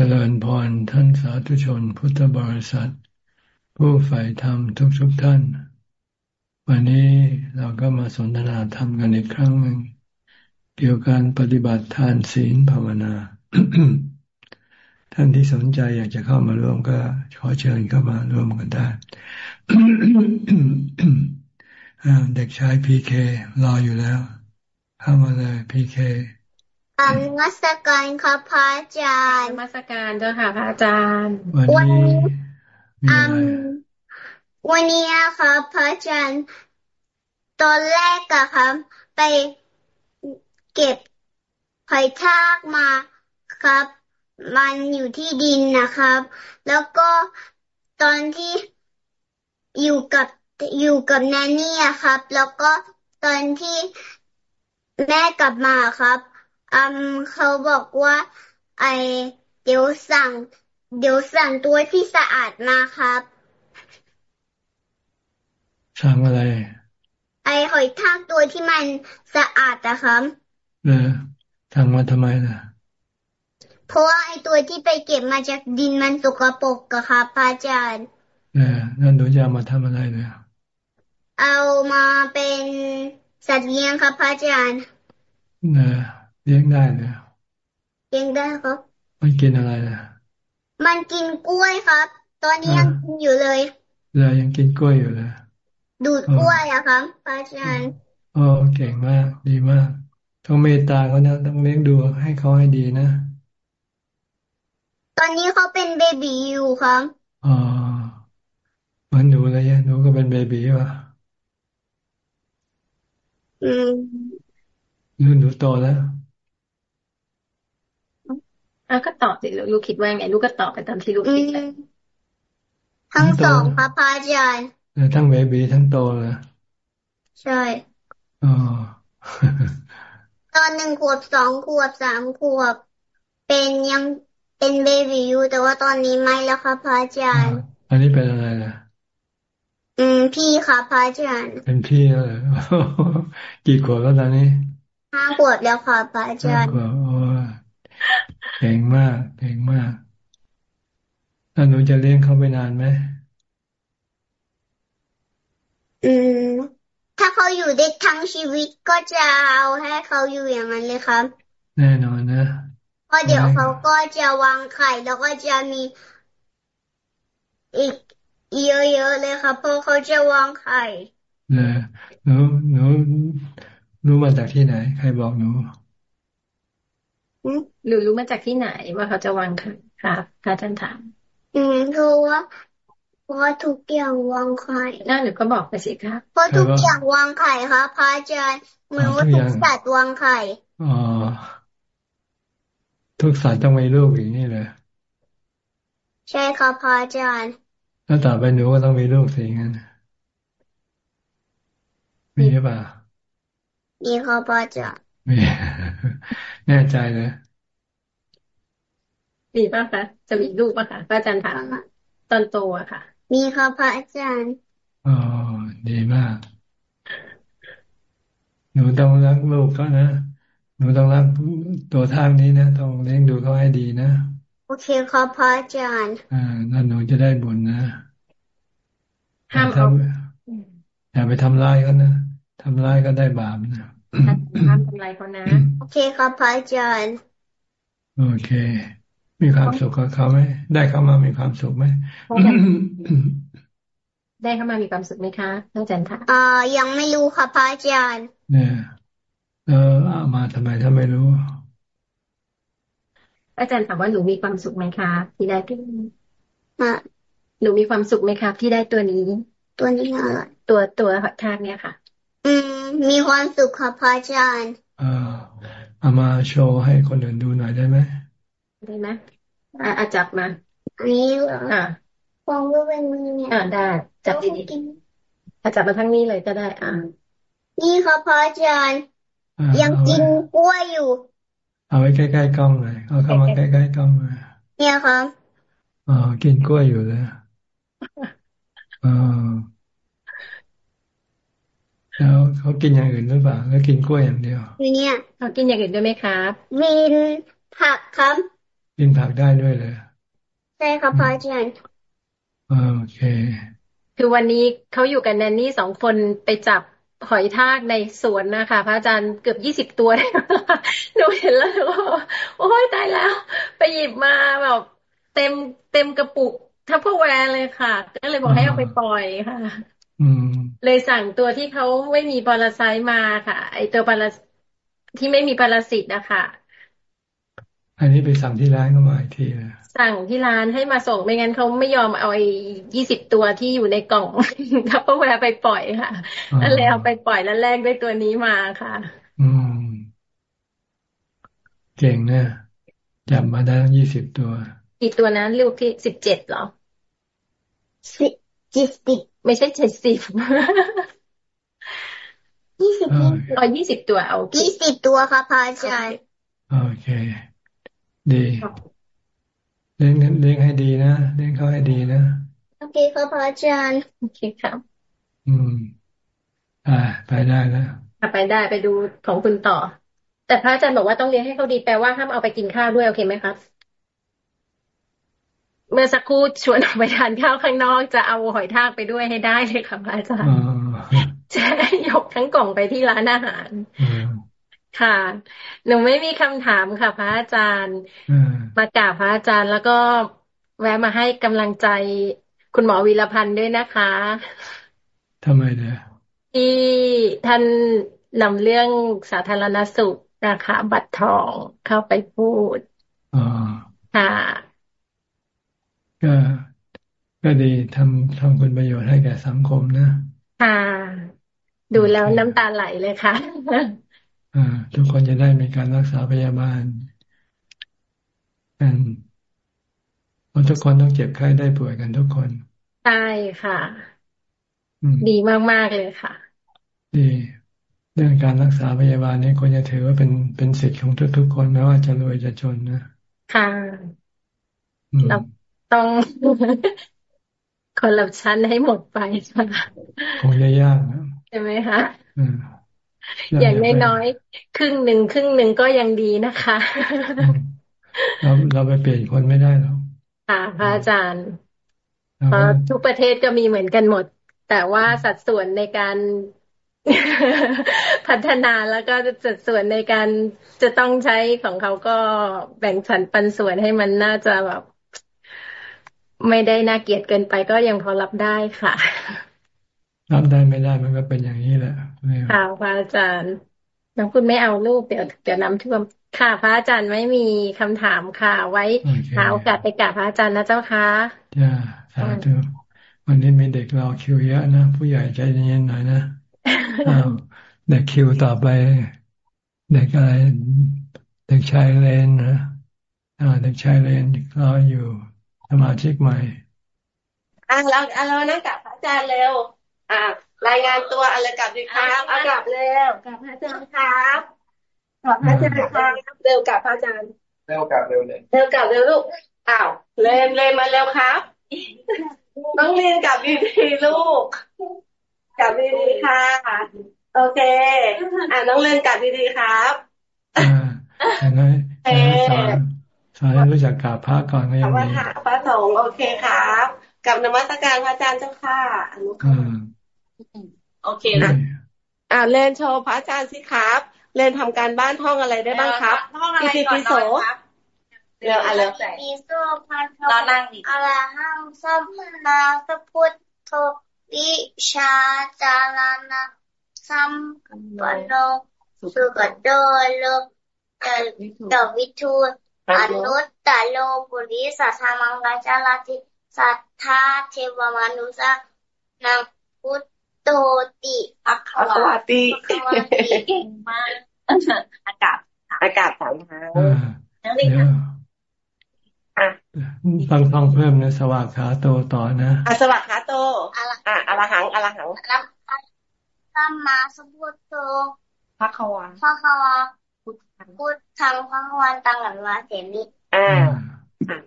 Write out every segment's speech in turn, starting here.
เจริญพรท่านสาธุชนพุทธบริษัท ผู้ใฝ่ธรรมทุกทุกท่าน วันนี้เราก็มาสนทนาธรรมกันอีกครั้งหนึ่งเกี่ยวกับการปฏิบัติทานศีลภาวนา ท่านที่สนใจอยากจะเข้ามาร่วมก็ขอเชิญเข้ามาร่วมกันได้ เด็กชายพีเครออยู่แล้ว เข้ามาเลยพีเค อันมัสการครับพระอาจารย์มัสการเจ้าค่ะพระอาจารย์ วันนี้อันวันนี้ครับพระอาจารย์ตอนแรกอะครับ ไปเก็บหอยทากมาครับ มันอยู่ที่ดินนะครับ แล้วก็ตอนที่อยู่กับอยู่กับแนนนี่ครับ แล้วก็ตอนที่แม่กลับมาครับ อืมเขาบอกว่า ไอเดี๋ยวสั่ง เดี๋ยวสั่งตัวที่สะอาดมาครับ สั่งอะไร ไอหอยทากตัวที่มันสะอาดนะครับเออสั่งมาทำไมล่ะเพราะว่าไอตัวที่ไปเก็บมาจากดินมันสกปรกอะครับพระอาจารย์เออนั่นหนูจะมาทำอะไรเนี่ยเอามาเป็นสัตว์เลี้ยงครับพระอาจารย์เออ เลี้ยงได้เลยเลี้ยงได้ครับ มันกินอะไรนะมันกินกล้วยครับ ตอนนี้ยังกินอยู่เลยเลยยังกินกล้วยอยู่เลยดูดกล้วยอะครับอาจารย์โอ้เก่งมาก ดีมากต้องเมตตาเขานะต้องเลี้ยงดูให้เขาให้ดีนะ ตอนนี้เขาเป็นเบบีอยู่ครับอ๋อมันหนูอะไรเนี่ยหนูก็เป็นเบบีวะอืมหนูหนูโตแล้ว อะก็ตอบสิลูกคิดว่าไง ลูกก็ตอบไปตามที่ลูกคิดเลยทั้งสองพระพาจารย์ทั้งเบบีทั้งโตเลยใช่อ๋อตอนหนึ่งขวบสองขวบสามขวบ เป็นยังเป็นเบบีอยู่แต่ว่าตอนนี้ไม่แล้วค่ะพระอาจารย์ อันนี้เป็นอะไรนะอืมพี่ค่ะพระอาจารย์ เป็นพี่เลยกี่ขวบแล้วตอนนี้ห้าขวบแล้วค่ะพระอาจารย์ห้าขวบ เก่งมากเก่งมากแล้วหนูจะเลี้ยงเขาไปนานไหมอืมถ้าเขาอยู่ได้ทั้งชีวิตก็จะเอาให้เขาอยู่อย่างนั้นเลยครับ แน่นอนนะเพราะเดี๋ยวเขาก็จะวางไข่แล้วก็จะมีอีกเยอะๆเลยครับเพราะเขาจะวางไข่เนอหนูหนูรู้มาจากที่ไหน ใครบอกหนู หรือรู้มาจากที่ไหนว่าเขาจะวางค่ะครับอาจารย์ถาม อืมรู้ว่าเพราะทุกอย่างวางไข่น่าหรือก็บอกไปสิครับเพราะทุกอย่างวางไข่ครับพระอาจารย์เหมือนว่าทุกสัตว์วางไข่อ๋อทุกสัตว์ต้องมีลูกอย่างนี้เลยใช่ครับพระอาจารย์แล้วต่อไปหนูก็ต้องมีลูกสิงั้นมีหรือเปล่ามีครับพระอาจารย์มี แน่ใจเลยมีป่ะคะจะมีลูกป่ะคะพระอาจารย์ถามตอนโตอะค่ะ มีครับพระอาจารย์อ๋อดีมากหนูต้องรักลูกก็นะหนูต้องรักตัวทางนี้นะต้องเลี้ยงดูเขาให้ดีนะโอเคครับพระอาจารย์อ่าแล้วหนูจะได้บุญนะห้ามเอาอย่าไปทำร้ายเขานะทำร้ายก็ได้บาปนะ ห้ามทำลายเขานะ โอเคครับพระอาจารย์โอเค มีความสุขกับเขาไหมได้เข้ามามีความสุขไหมได้เข้ามามีความสุขไหมคะท่านอาจารย์คะอ่ายังไม่รู้ค่ะพระอาจารย์ เนี่ยเออเอามาทำไมถ้าไม่รู้ อาจารย์ถามว่าหนูมีความสุขไหมคะ ที่ได้ตัวนี้หนูมีความสุขไหมคะที่ได้ตัวนี้ ตัวนี้อะไรตัวตัวหอทากเนี่ยค่ะ อืม มีความสุขค่ะพระอาจารย์เออเอามาโชว์ให้คนอื่นดูหน่อยได้ไหมได้ไหมอ่าจับมาอันนี้เหรออ่าฟองก็เป็นมือเนี่ยอ่าได้ จับดีๆถ้าจับมาทั้งนี้เลยก็ได้ อ่า นี่ครับพระอาจารย์ยังกินกล้วยอยู่ เอาไว้ใกล้ๆกล้องเลยเอาเข้ามาใกล้ๆกล้องเลยเนี่ยครับอ๋อกินกล้วยอยู่เลยอ๋อ แล้วเขากินอย่างอื่นหรือเปล่าแล้วกินกล้วยอย่างเดียวเนี่ยเขากินอย่างอื่นด้วยไหมครับมีผักครับ กินผักได้ด้วยเลยใช่ค่ะพระอาจารย์โอเค คือวันนี้เขาอยู่กันแนนนี่สองคนไปจับหอยทากในสวนนะคะพระอาจารย์เกือบยี่สิบตัวหนูเห็นแล้วหนูโอ้ยตายแล้ว ไปหยิบมาแบบเต็มเต็มกระปุก Tupperware เลยค่ะ ก็เลยบอกให้เอาไปปล่อยค่ะ เลยสั่งตัวที่เขาไม่มีปรสิตมาค่ะ ไอตัวปรที่ไม่มีปรสิตนะคะอันนี้ไปสั่งที่ร้านก็มาอีกทีนะสั่งที่ร้านให้มาส่งไม่งั้นเขาไม่ยอมเอาไอ้ยี่สิบตัวที่อยู่ในกล่อง Tupperware ไปปล่อยค่ะแล้วเลยเอาไปปล่อยแล้วแลกด้วยตัวนี้มาค่ะ อืมเก่งเนี่ยจับมาได้ยี่สิบตัว กี่ตัวนะลูกที่สิบเจ็ดหรอสิบ จิสิบไม่ใช่เจ็ดสิบยี่สิบร้อยยี่สิบตัวเอายี่สิบตัวค่ะพระอาจารย์โอเค ดีเลี้ยงเลี้ยงให้ดีนะเลี้ยงเขาให้ดีนะโอเคครับพระอาจารย์โอเคครับ อืม อ่า ไปได้แล้วไปได้ไปดูของคุณต่อ แต่พระอาจารย์บอกว่าต้องเลี้ยงให้เขาดีแปลว่าห้ามเอาไปกินข้าวด้วยโอเคไหมครับ เมื่อสักครู่ชวนออกไปทานข้าวข้างนอกจะเอาหอยทากไปด้วยให้ได้เลยค่ะพระอาจารย์จะยกทั้งกล่องไปที่ร้านอาหารค่ะ หนูไม่มีคำถามค่ะ พระอาจารย์มากราบพระอาจารย์แล้วก็แวะมาให้กำลังใจคุณหมอวีรพันธ์ด้วยนะคะทำไมเนี่ยที่ท่านนำเรื่องสาธารณสุขนะคะบัตรทองเข้าไปพูดค่ะ ก็ก็ดีทำทำคุณประโยชน์ให้แก่สังคมนะค่ะดูแล้วน้ำตาไหลเลยค่ะอ่าทุกคนจะได้มีการรักษาพยาบาลกันเพราะทุกคนต้องเจ็บไข้ได้ป่วยกันทุกคนใช่ค่ะ ดีมาก ๆ เลยค่ะ ดี เรื่องการรักษาพยาบาลนี่ควรจะถือว่าเป็นเป็นสิทธิ์ของทุกๆคนไม่ว่าจะรวยจะจนนะ ค่ะเรา ต้องคอร์รัปชันให้หมดไปค่ะคงจะยากนะใช่ไหมคะอย่างน้อยๆครึ่งหนึ่งครึ่งหนึ่งก็ยังดีนะคะ เราเราไปเปลี่ยนคนไม่ได้หรอกค่ะพระอาจารย์เพราะทุกประเทศก็มีเหมือนกันหมด แต่ว่าสัดส่วนในการพัฒนาแล้วก็สัดส่วนในการจะต้องใช้ของเขาก็แบ่งสันปันส่วนให้มันน่าจะแบบ ไม่ได้น่าเกลียดเกินไปก็ยังพอรับได้ค่ะ รับได้ไม่ได้มันก็เป็นอย่างนี้แหละค่ะพระอาจารย์น้องคุณไม่เอาลูกเดี๋ยวเดี๋ยวน้ำท่วมค่ะ พระอาจารย์ไม่มีคำถามค่ะ ไว้หาโอกาสไปกราบพระอาจารย์นะเจ้าค่ะจ้าสาธุวันนี้มีเด็กรอคิวเยอะนะผู้ใหญ่ใจเย็นๆหน่อยนะอ้าวเด็กคิวต่อไป เด็กอะไร เด็กชายเลนนะอ่าเด็กชายเลนรออยู่ สมาชิกใหม่อะเราอะเรานั่งกับพระอาจารย์เร็ว อะรายงานตัวอะไรกับดีครับเอากลับเร็วกับพระอาจารย์ครับกับพระอาจารย์ครับเร็วกับพระอาจารย์เร็วกับเร็วเลยเร็วกับเร็วลูกอ้าวเลนเลนมาเร็วครับต้องเรียนกับดีดีลูกกับดีดีค่ะโอเค อ่าน้องเล่นกับดีดีครับอ่าเห็นไหม สอนสอนรู้จักกราบพระก่อนก็ยังมีพระสงฆ์โอเคครับ กับนมัสการพระอาจารย์เจ้าค่ะอนุค่ะโอเคนะอ่าเล่นโชว์พระอาจารย์สิครับเล่นทำการบ้านท่องอะไรได้บ้างครับท่องอะไรก่อนครับเร็วอะเร็วปีโซพันธะอะระหังสัมมาสัพพุทโธวิชาจารานะสัมปันโนสุกโดโลเดวิทู อนุตตโลปุริสัทมังกาจาลาติสัทธาเทวมนุสานังพุทโตติอัควาติเก่งมากอากาศอากาศสามทางนั่นเองค่ะฟังฟังเพิ่มนะสวากขาโตต่อนะอะสวากขาโตอะอรหังอรหังสัมมาสัมพุทโธพระควาพระควา พูดทางพระวันตังหลังมาเสมิอ่า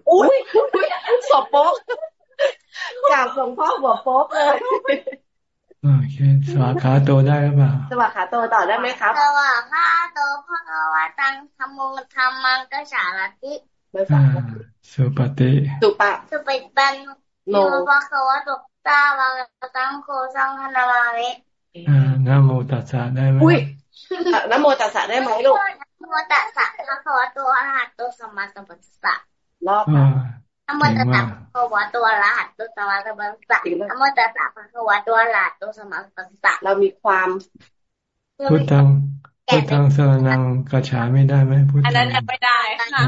อุ้ยสอบโป๊กจากหลวงพ่อหัวโป๊กเลยโอเคสวากขาโตได้หรือเปล่าสวากขาโตต่อได้ไหมครับสวากขาโตพระวาตังธรรมงธรรมังก็สารติไม่ฟังสุปฏิสุปะสุปฏิปันโนภะคะวะโตตาวะตังโคสังฆนามามินะโมตัสสะได้ไหมอุ้ยนะโมตัสสะได้ไหมลูกนะ โมตัสสะภะคะวะโตอะระหะโตสัมมาสัมพุทธัสสะรอบนะโมตัสสะภะคะวะโตอะระหะโตสัมมาสัมพุทธัสสะนะโมตัสสะภะคะวะโตอะระหะโตสัมมาสัมพุทธัสสะเรามีความพุทธังพุทธังสรนังกระฉาไม่ได้ไหมพุทธังอันนั้นไม่ได้ค่ะ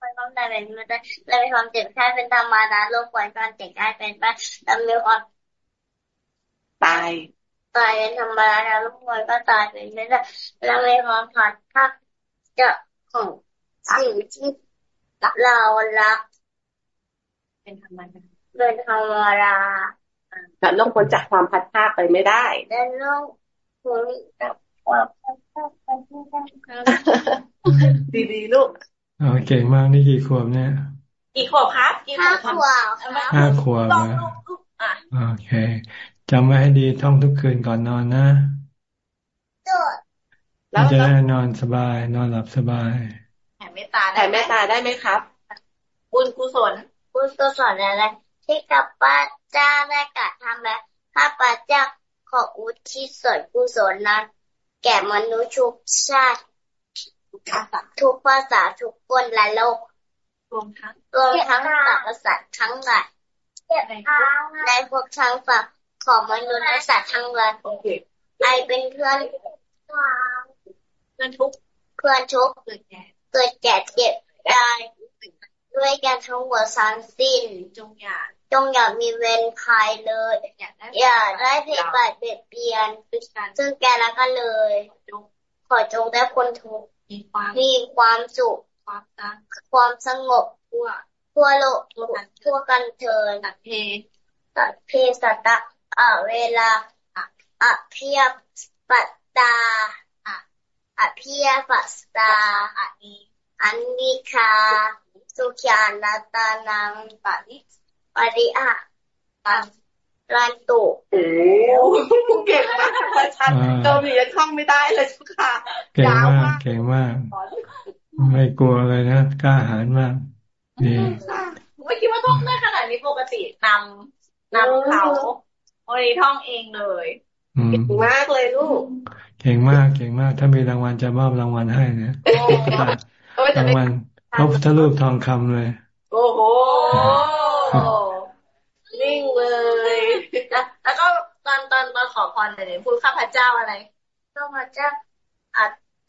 ไม่ต้องได้เป็นไม่ได้เรามีความเจ็บแค่เป็นธรรมดาโลกควรการเจ็บแค่เป็นไปเรามีความตาย ตายเป็นธรรมดาแล้วทุกคนก็ตายเป็นไม่ได้เราไม่ความผัดพักจะของสิ่งที่เรารัก เป็นธรรมดาเป็นธรรมดาแต่โลกพ้นจากความพัดภาคไปไม่ได้และโลกพ้นจากความพัดภาคไปไม่ได้ดีๆลูกอ๋อเก่งมากนี่กี่ขวบเนี่ยกี่ขวบครับห้าขวบห้าขวบนะโอเค จำไว้ให้ดีท่องทุกคืนก่อนนอนนะแล้วจะได้นอนสบาย นอนหลับสบายแผ่เมตตาแผ่เมตตาได้ไหมครับ บุญกุศลบุญกุศลอะไรที่กับป้าเจ้าได้กระทำแล้วข้าพเจ้าขออุทิศส่วนกุศลนั้น แก่มนุษย์ทุกชาติทุกภาษาทุกคนและโลกรวมทั้งรวมทั้งสรรพสัตว์ทั้งหลายในพวกทั้งฝัก ของมนุษย์และสัตว์ทั้งหลายไอเป็นเพื่อนเพื่อนทุกเพื่อนทุกเกิดแก่เกิดแก่เจ็บตายด้วยกันทั้งหมดสังสิ้นจงอย่าจงอย่ามีเวรภัยเลย อย่าได้เบียดบัดเบียดเบียน ซึ่งแกแล้วกันเลย ขอจงได้คนทุกมีความมีความสุข ความตังความสงบทั่วทั่วโลกทั่วกันเถิดตัดเพตัดเพสัตตะ อะเวลาอะเพียปัตตาอะเพียปัสตาอันนี้อันนิคาสุขยานาตานังปาริปาริอะปังรันตุโอ้เก่งมากอาจารย์เกาหลียังท่องไม่ได้เลยทุกค่ะเก่งมากเก่งมาก ไม่กลัวเลยนะกล้าหาญมากดีไม่คิดว่าท่องได้ขนาดนี้ปกตินำนำเขา วันนี้ท่องเองเลยเก่งมากเลยลูก เก่งมากเก่งมาก ถ้ามีรางวัลจะมอบรางวัลให้เนี่ยรางวัลพระพุทธรูปทองคำเลย โอ้โหนิ่งเลยแล้วก็ตอนตอนตอนขอพรเนี่ยพูดข้าพเจ้าอะไรข้าพเจ้าอั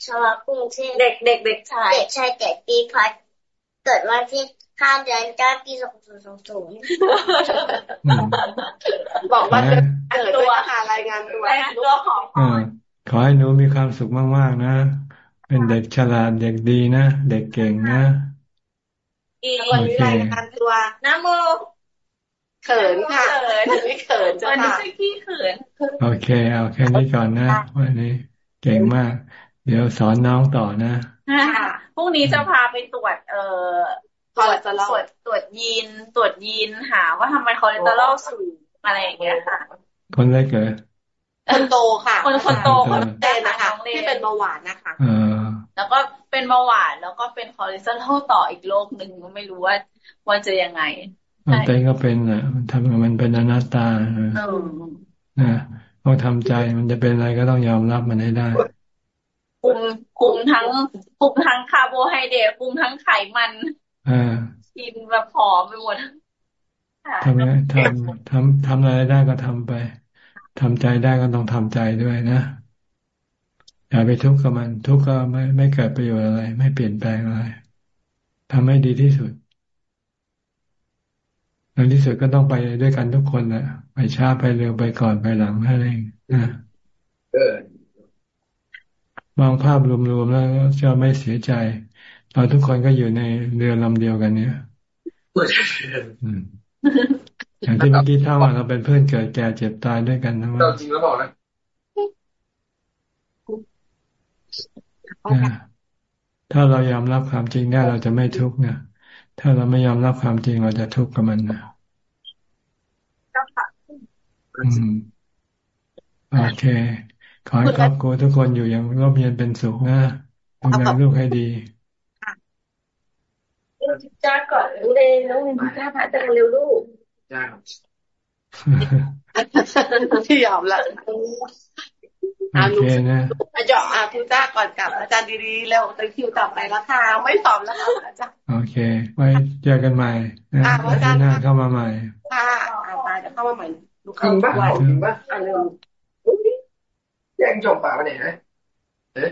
ชวกรุงเทพเด็กเด็กเด็กชายเด็กชายเด็กปีพัด เกิดวันที่ห้าเดือนเก้าปีสองศูนย์สองศูนย์บอกว่าจะเกิดตัวหารายงานตัวตัวขอขอให้หนูมีความสุขมากๆนะ เป็นเด็กฉลาดเด็กดีนะ เด็กเก่งนะวันนี้รายงานตัวน้ำโมเขินค่ะไม่เขินจ้ะค่ะขี้เขิน โอเค เอาแค่นี้ก่อนนะ วันนี้ เก่งมาก เดี๋ยวสอนน้องต่อนะพรุ่งนี้จะพาไปตรวจ เอ่อตรวจตรวจตรวจยีน ตรวจยีนหาว่าทำไมคอเลสเตอรอลสูงอะไรอย่างเงี้ยค่ะ คนแรกเกิดคนโตค่ะ คนคนโตคนเต้นะคะที่เป็นเบาหวานนะคะแล้วก็เป็นเบาหวานแล้วก็เป็นคอเลสเตอรอลต่ออีกโรคหนึ่งก็ไม่รู้ว่าว่าจะยังไงมันเป็นก็เป็นแหละมันทำมันเป็นอนัตตานะต้องทำใจมันจะเป็นอะไรก็ต้องยอมรับมันให้ได้ คุมคุมทั้งคุมทั้งคาร์โบไฮเดรตคุมทั้งไขมันกินแบบผอมไปหมดทำไงทำทำทำอะไรได้ก็ทำไป ทำใจได้ก็ต้องทำใจด้วยนะอย่าไปทุกข์กับมัน ทุกข์ก็ไม่ไม่เกิดประโยชน์อะไร ไม่เปลี่ยนแปลงอะไรทำให้ดีที่สุดในที่สุดก็ต้องไปด้วยกันทุกคนแหละไปช้าไปเร็วไปก่อนไปหลังนั่นเองนะ มองภาพรวมๆแล้วจะไม่เสียใจ เราทุกคนก็อยู่ในเรือลำเดียวกันเนี่ยอย่างที่เมื่อกี้ท่าว่าเราเป็นเพื่อนเกิดแก่เจ็บตายด้วยกันนะว่าจริงแล้วบอกนะถ้าเรายอมรับความจริงได้เราจะไม่ทุกข์นะถ้าเราไม่ยอมรับความจริงเราจะทุกข์กับมันนะอืมโอเค ขอให้ครอบครัวทุกคนอยู่อย่างร่มเย็นเป็นสุขนะดูแลลูกให้ดีจ้าก่อนเลยน้องลินจ้าพระอาจารย์เร็วลูกจ้าที่ยอมละโอเคนะอาจารย์อาคุณจ้าก่อนกับ อาจารย์ดีๆแล้วจะคิวต่อไปแล้วค่ะไม่ตอบแล้วค่ะอาจารย์โอเค ไว้เจอกันใหม่นะอาจารย์หน้าเข้ามาใหม่ค่ะอาจารย์จะเข้ามาใหม่จริงปะจริงปะอันนี้ แย่งจบปากมาเนี่ยฮะ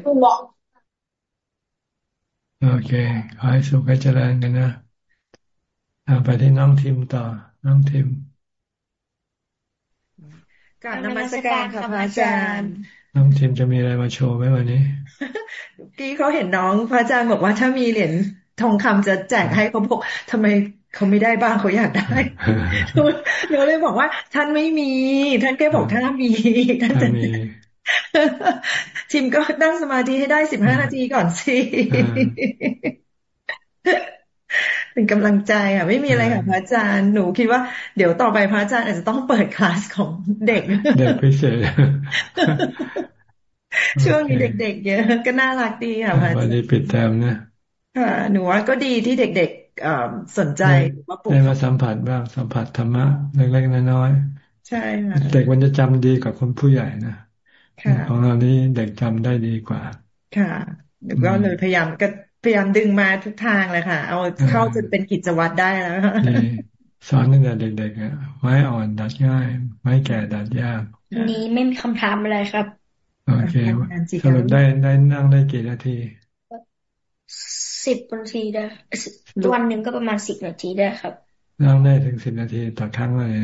คุณบอกโอเค ขอให้สุขให้เจริญกันนะไปที่น้องทิมต่อ น้องทิมกราบนมัสการค่ะพระอาจารย์ น้องทิมจะมีอะไรมาโชว์ไหมวันนี้พี่เขาเห็นน้องพระอาจารย์บอกว่าถ้ามีเหรียญทองคำจะแจกให้เขาบอกทำไมเขาไม่ได้บ้างเขาอยากได้หนูเลยบอกว่า ท่านไม่มี ท่านแค่บอกถ้ามีท่านจะ ทิมก็นั่งสมาธิให้ได้สิบห้านาทีก่อนสิ เป็นกำลังใจอะ ไม่มีอะไรค่ะพระอาจารย์ หนูคิดว่าเดี๋ยวต่อไปพระอาจารย์อาจจะต้องเปิดคลาสของเด็ก เด็กพิเศษ ช่วงนี้เด็ก ๆ เยอะ ก็น่ารักดีค่ะพระอาจารย์วันนี้ปิดแถมนะค่ะ หนูว่าก็ดีที่เด็กๆสนใจว่าปลูกได้มาสัมผัสบ้างสัมผัสธรรมะเล็กๆน้อยๆใช่ค่ะเด็กมันจะจำดีกว่าคนผู้ใหญ่นะ ของเรานี้เด็กจำได้ดีกว่า ค่ะก็เลยพยายามก็พยายามดึงมาทุกทางเลยค่ะ เอาเข้าจนเป็นกิจวัตรได้แล้วสอนตั้งแต่เด็กๆอะไม้อ่อนดัดง่าย ไม้แก่ดัดยากนี้ไม่มีคำถามอะไรครับ โอเคสรุปได้ได้นั่งได้กี่นาทีสิบนาทีได้วันหนึ่งก็ประมาณสิบนาทีได้ครับ นั่งได้ถึงสิบนาทีต่อครั้งเลย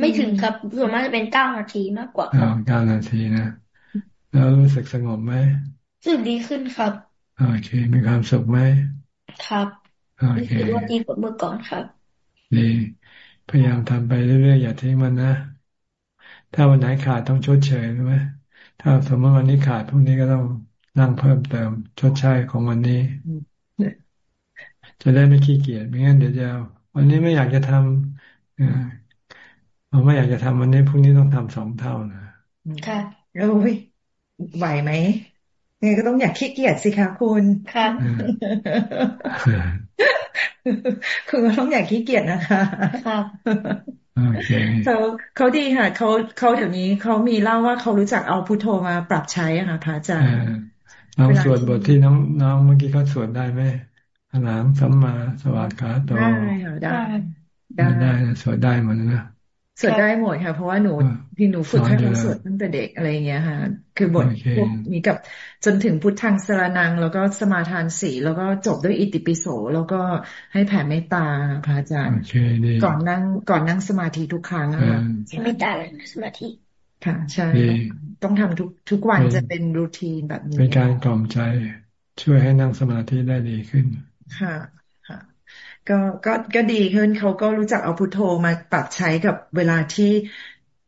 ไม่ถึงครับส่วนมากจะเป็นเก้านาทีมากกว่าครับเก้านาทีนะ แล้วรู้สึกสงบไหมรู้สึกดีขึ้นครับโอเค มีความสุขไหมครับโอเคว่าดีกว่าเมื่อก่อนครับดีพยายามทำไปเรื่อยๆอย่าทิ้งมันนะถ้าวันไหนขาดต้องชดเชยใช่ไหมถ้าสมมติวันนี้ขาดพรุ่งนี้ก็ต้องนั่งเพิ่มเติมชดใช้ของวันนี้จะได้ไม่ขี้เกียจไม่งั้นเดี๋ยวจะวันนี้ไม่อยากจะทำ เราไม่อยากจะทำวันนี้พรุ่งนี้ต้องทำสองเท่านะค่ะโอ้ยไหวไหมไงก็ต้องอยากขี้เกียจสิคะคุณค่ะคุณก็ต้องอยากขี้เกียจนะคะครับเขาเขาดีค่ะเขาเขาเดี๋ยวนี้เขามีเล่าว่าเขารู้จักเอาพุทโธมาปรับใช้อะค่ะพระอาจารย์น้องสวดบทที่น้องน้องเมื่อกี้เขาสวดได้ไหมอรามสัมมาสวากขาโตได้ค่ะได้ได้ได้สวดได้หมดนะ สวดได้หมดค่ะ เพราะว่าหนูที่หนูฝึกให้เขาสวดตั้งแต่เด็กอะไรเงี้ยค่ะ คือบทพวกนี้กับจนถึงพุทธังสรนัง แล้วก็สมาทานสีแล้วก็จบด้วยอิติปิโสแล้วก็ให้แผ่เมตตาพระอาจารย์ก่อนนั่งก่อนนั่งสมาธิทุกครั้งอะค่ะเมตตาเลยสมาธิค่ะใช่ต้องทำทุกทุกวันจะเป็นรูทีนแบบนี้เป็นการกล่อมใจช่วยให้นั่งสมาธิได้ดีขึ้นค่ะ ก็ก็ก็ดีขึ้นเขาก็รู้จักเอาพุทโธมาปรับใช้กับเวลาที่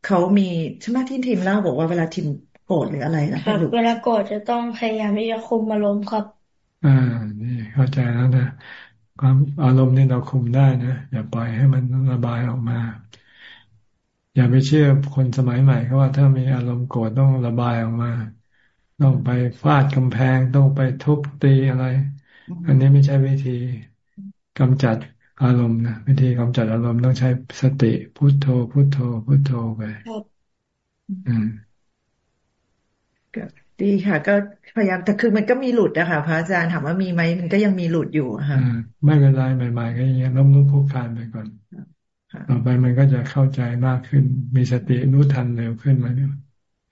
เขามีใช่ไหมที่ทีมเล่าบอกว่าเวลาทีมโกรธหรืออะไรนะครับเวลาโกรธจะต้องพยายามที่จะคุมอารมณ์ครับ อ่านี่เข้าใจแล้วนะความอารมณ์นี่เราคุมได้นะอย่าปล่อยให้มันระบายออกมา อย่าไปเชื่อคนสมัยใหม่เขาว่าถ้ามีอารมณ์โกรธต้องระบายออกมา ต้องไปฟาดกำแพงต้องไปทุบตีอะไร อันนี้ไม่ใช่วิธี กำจัดอารมณ์นะวิธีกำจัดอารมณ์ต้องใช้สติพุโทโธ พุโทโธ พุโทโธไปอืมดีค่ะ ก็พยายามแต่คือมันก็มีหลุดนะคะพระอาจารย์ถามว่ามีไหมมันก็ยังมีหลุดอยู่ค่ะไม่เป็นไรใหม่ๆก็ยังล้มลุกคลุกคานไปก่อนต่อไปมันก็จะเข้าใจมากขึ้น มีสติรู้ทันเร็วขึ้นมาเนี่ย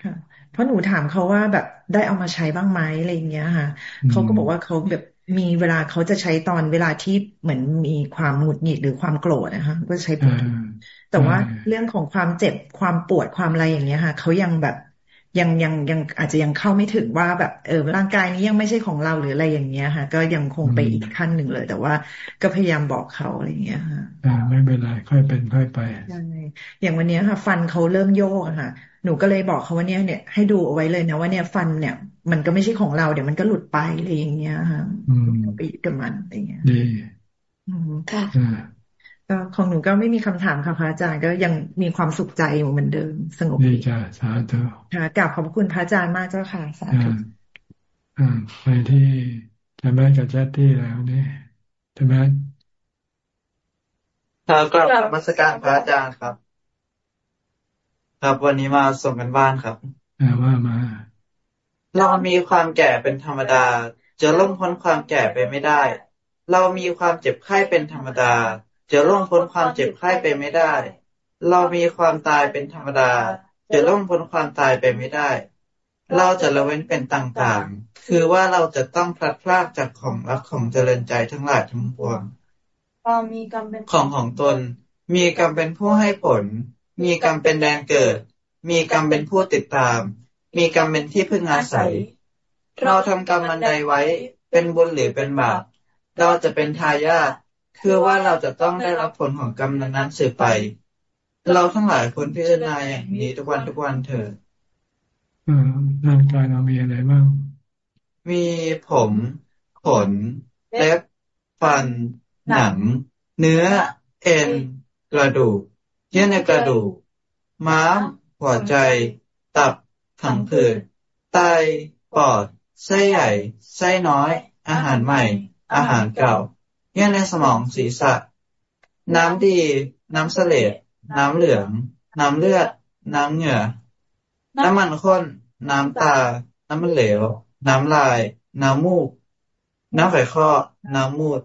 ค่ะ เพราะหนูถามเขาว่าแบบได้เอามาใช้บ้างไหมอะไรอย่างเงี้ยค่ะเขาก็บอกว่าเขาแบบ มีเวลาเขาจะใช้ตอนเวลาที่เหมือนมีความหงุดหงิดหรือความโกรธนะคะก็ใช้พุทโธแต่ว่าเรื่องของความเจ็บความปวดความอะไรอย่างเงี้ยค่ะเขายังแบบยังยังยังอาจจะยังเข้าไม่ถึงว่าแบบเออร่างกายนี้ยังไม่ใช่ของเราหรืออะไรอย่างเงี้ยค่ะ ก็ยังคงไปอีกขั้นหนึ่งเลย แต่ว่าก็พยายามบอกเขาอะไรอย่างเงี้ยค่ะไม่เป็นไรค่อยเป็นค่อยไปใช่อย่างวันนี้ค่ะ ฟันเขาเริ่มโยกอะค่ะ หนูก็เลยบอกเขาว่าเนี่ยเนี่ยให้ดูเอาไว้เลยนะว่าเนี่ยฟันเนี่ย มันก็ไม่ใช่ของเรา เดี๋ยวมันก็หลุดไปอะไรอย่างเงี้ยค่ะไปกับมันอะไรเงี้ยดีค่ะก็ของหนูก็ไม่มีคำถามค่ะพระอาจารย์ก็ยังมีความสุขใจอยู่เหมือนเดิมสงบดีจ้าสาธุค่ะกราบขอบคุณพระอาจารย์มากเจ้าค่ะสาธุอ่าไปที่จะแม่กับแจ๊ตตี้แล้วนี่เธช่ไหมครับกลับมาสการพระอาจารย์ครับ ครับวันนี้มาส่งกันบ้านครับว่ามา เรามีความแก่เป็นธรรมดา จะล่งพ้นความแก่ไปไม่ได้ เรามีความเจ็บไข้เป็นธรรมดา จะล่งพ้นความเจ็บไข้ไปไม่ได้ เรามีความตายเป็นธรรมดา จะล่งพ้นความตายไปไม่ได้ เราจะละเว้นเป็นต่างๆ คือว่าเราจะต้องพลัดพรากจากของรักของเจริญใจทั้งหลายทั้งปวงมีกรรมเป็นของของตน มีกรรมเป็นผู้ให้ผล มีกรรมเป็นแดนเกิด มีกรรมเป็นผู้ติดตาม มีกรรมเป็นที่พึ่งอาศัย เราทำกรรมมันใดไว้ เป็นบุญหรือเป็นบาปเราจะเป็นทายาทคือว่าเราจะต้องได้รับผลของกรรมนั้นสืบไป เราทั้งหลายควรพิจารณาอย่างนี้ทุกวันทุกวันเถิดร่างกายเรามีอะไรบ้าง มีผม ขน เล็บ ฟัน หนัง เนื้อ เอ็น กระดูก เยื่อในกระดูก ม้าม หัวใจ ตับ ผังผืดไตปอดไส้ใหญ่ ไส้น้อย อาหารใหม่ อาหารเก่าเยื่อในสมองศีรษะ น้ำดี น้ำเสลดน้ำเหลือง น้ำเลือด น้ำเหงื่อ น้ำมันข้น น้ำตา น้ำมันเหลว น้ำลาย น้ำมูก น้ำไขข้อ น้ำมูด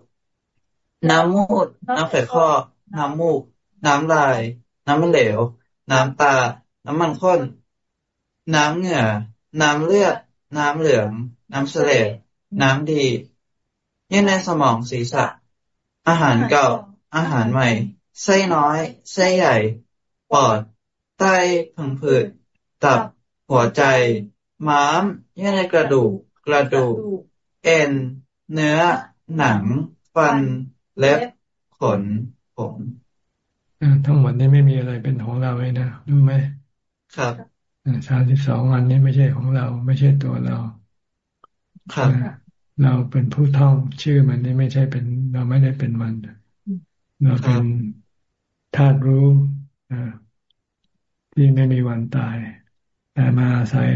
น้ำมูด น้ำไขข้อ น้ำมูก น้ำลาย น้ำมันเหลว น้ำตา น้ำมันข้น น้ำเหงื่อ น้ำเลือด น้ำเหลือง น้ำเสลดน้ำดีเยื่อในสมองศีรษะ อาหารเก่า อาหารใหม่ ไส้น้อย ไส้ใหญ่ ปอด ไตผงผืด ตับ หัวใจ ม้าม เยื่อในกระดูก กระดูก เอ็น เนื้อ หนัง ฟัน เล็บ ขน ผมทั้งหมดนี้ไม่มีอะไรเป็นของเราเลยนะ รู้ไหม ครับ สามสิบสองอันนี้ไม่ใช่ของเรา ไม่ใช่ตัวเราครับเราเป็นผู้ท่องชื่อมันนี่ไม่ใช่เป็น เราไม่ได้เป็นมันเราเป็นธาตุรู้ที่ไม่มีวันตาย แต่มาอาศัย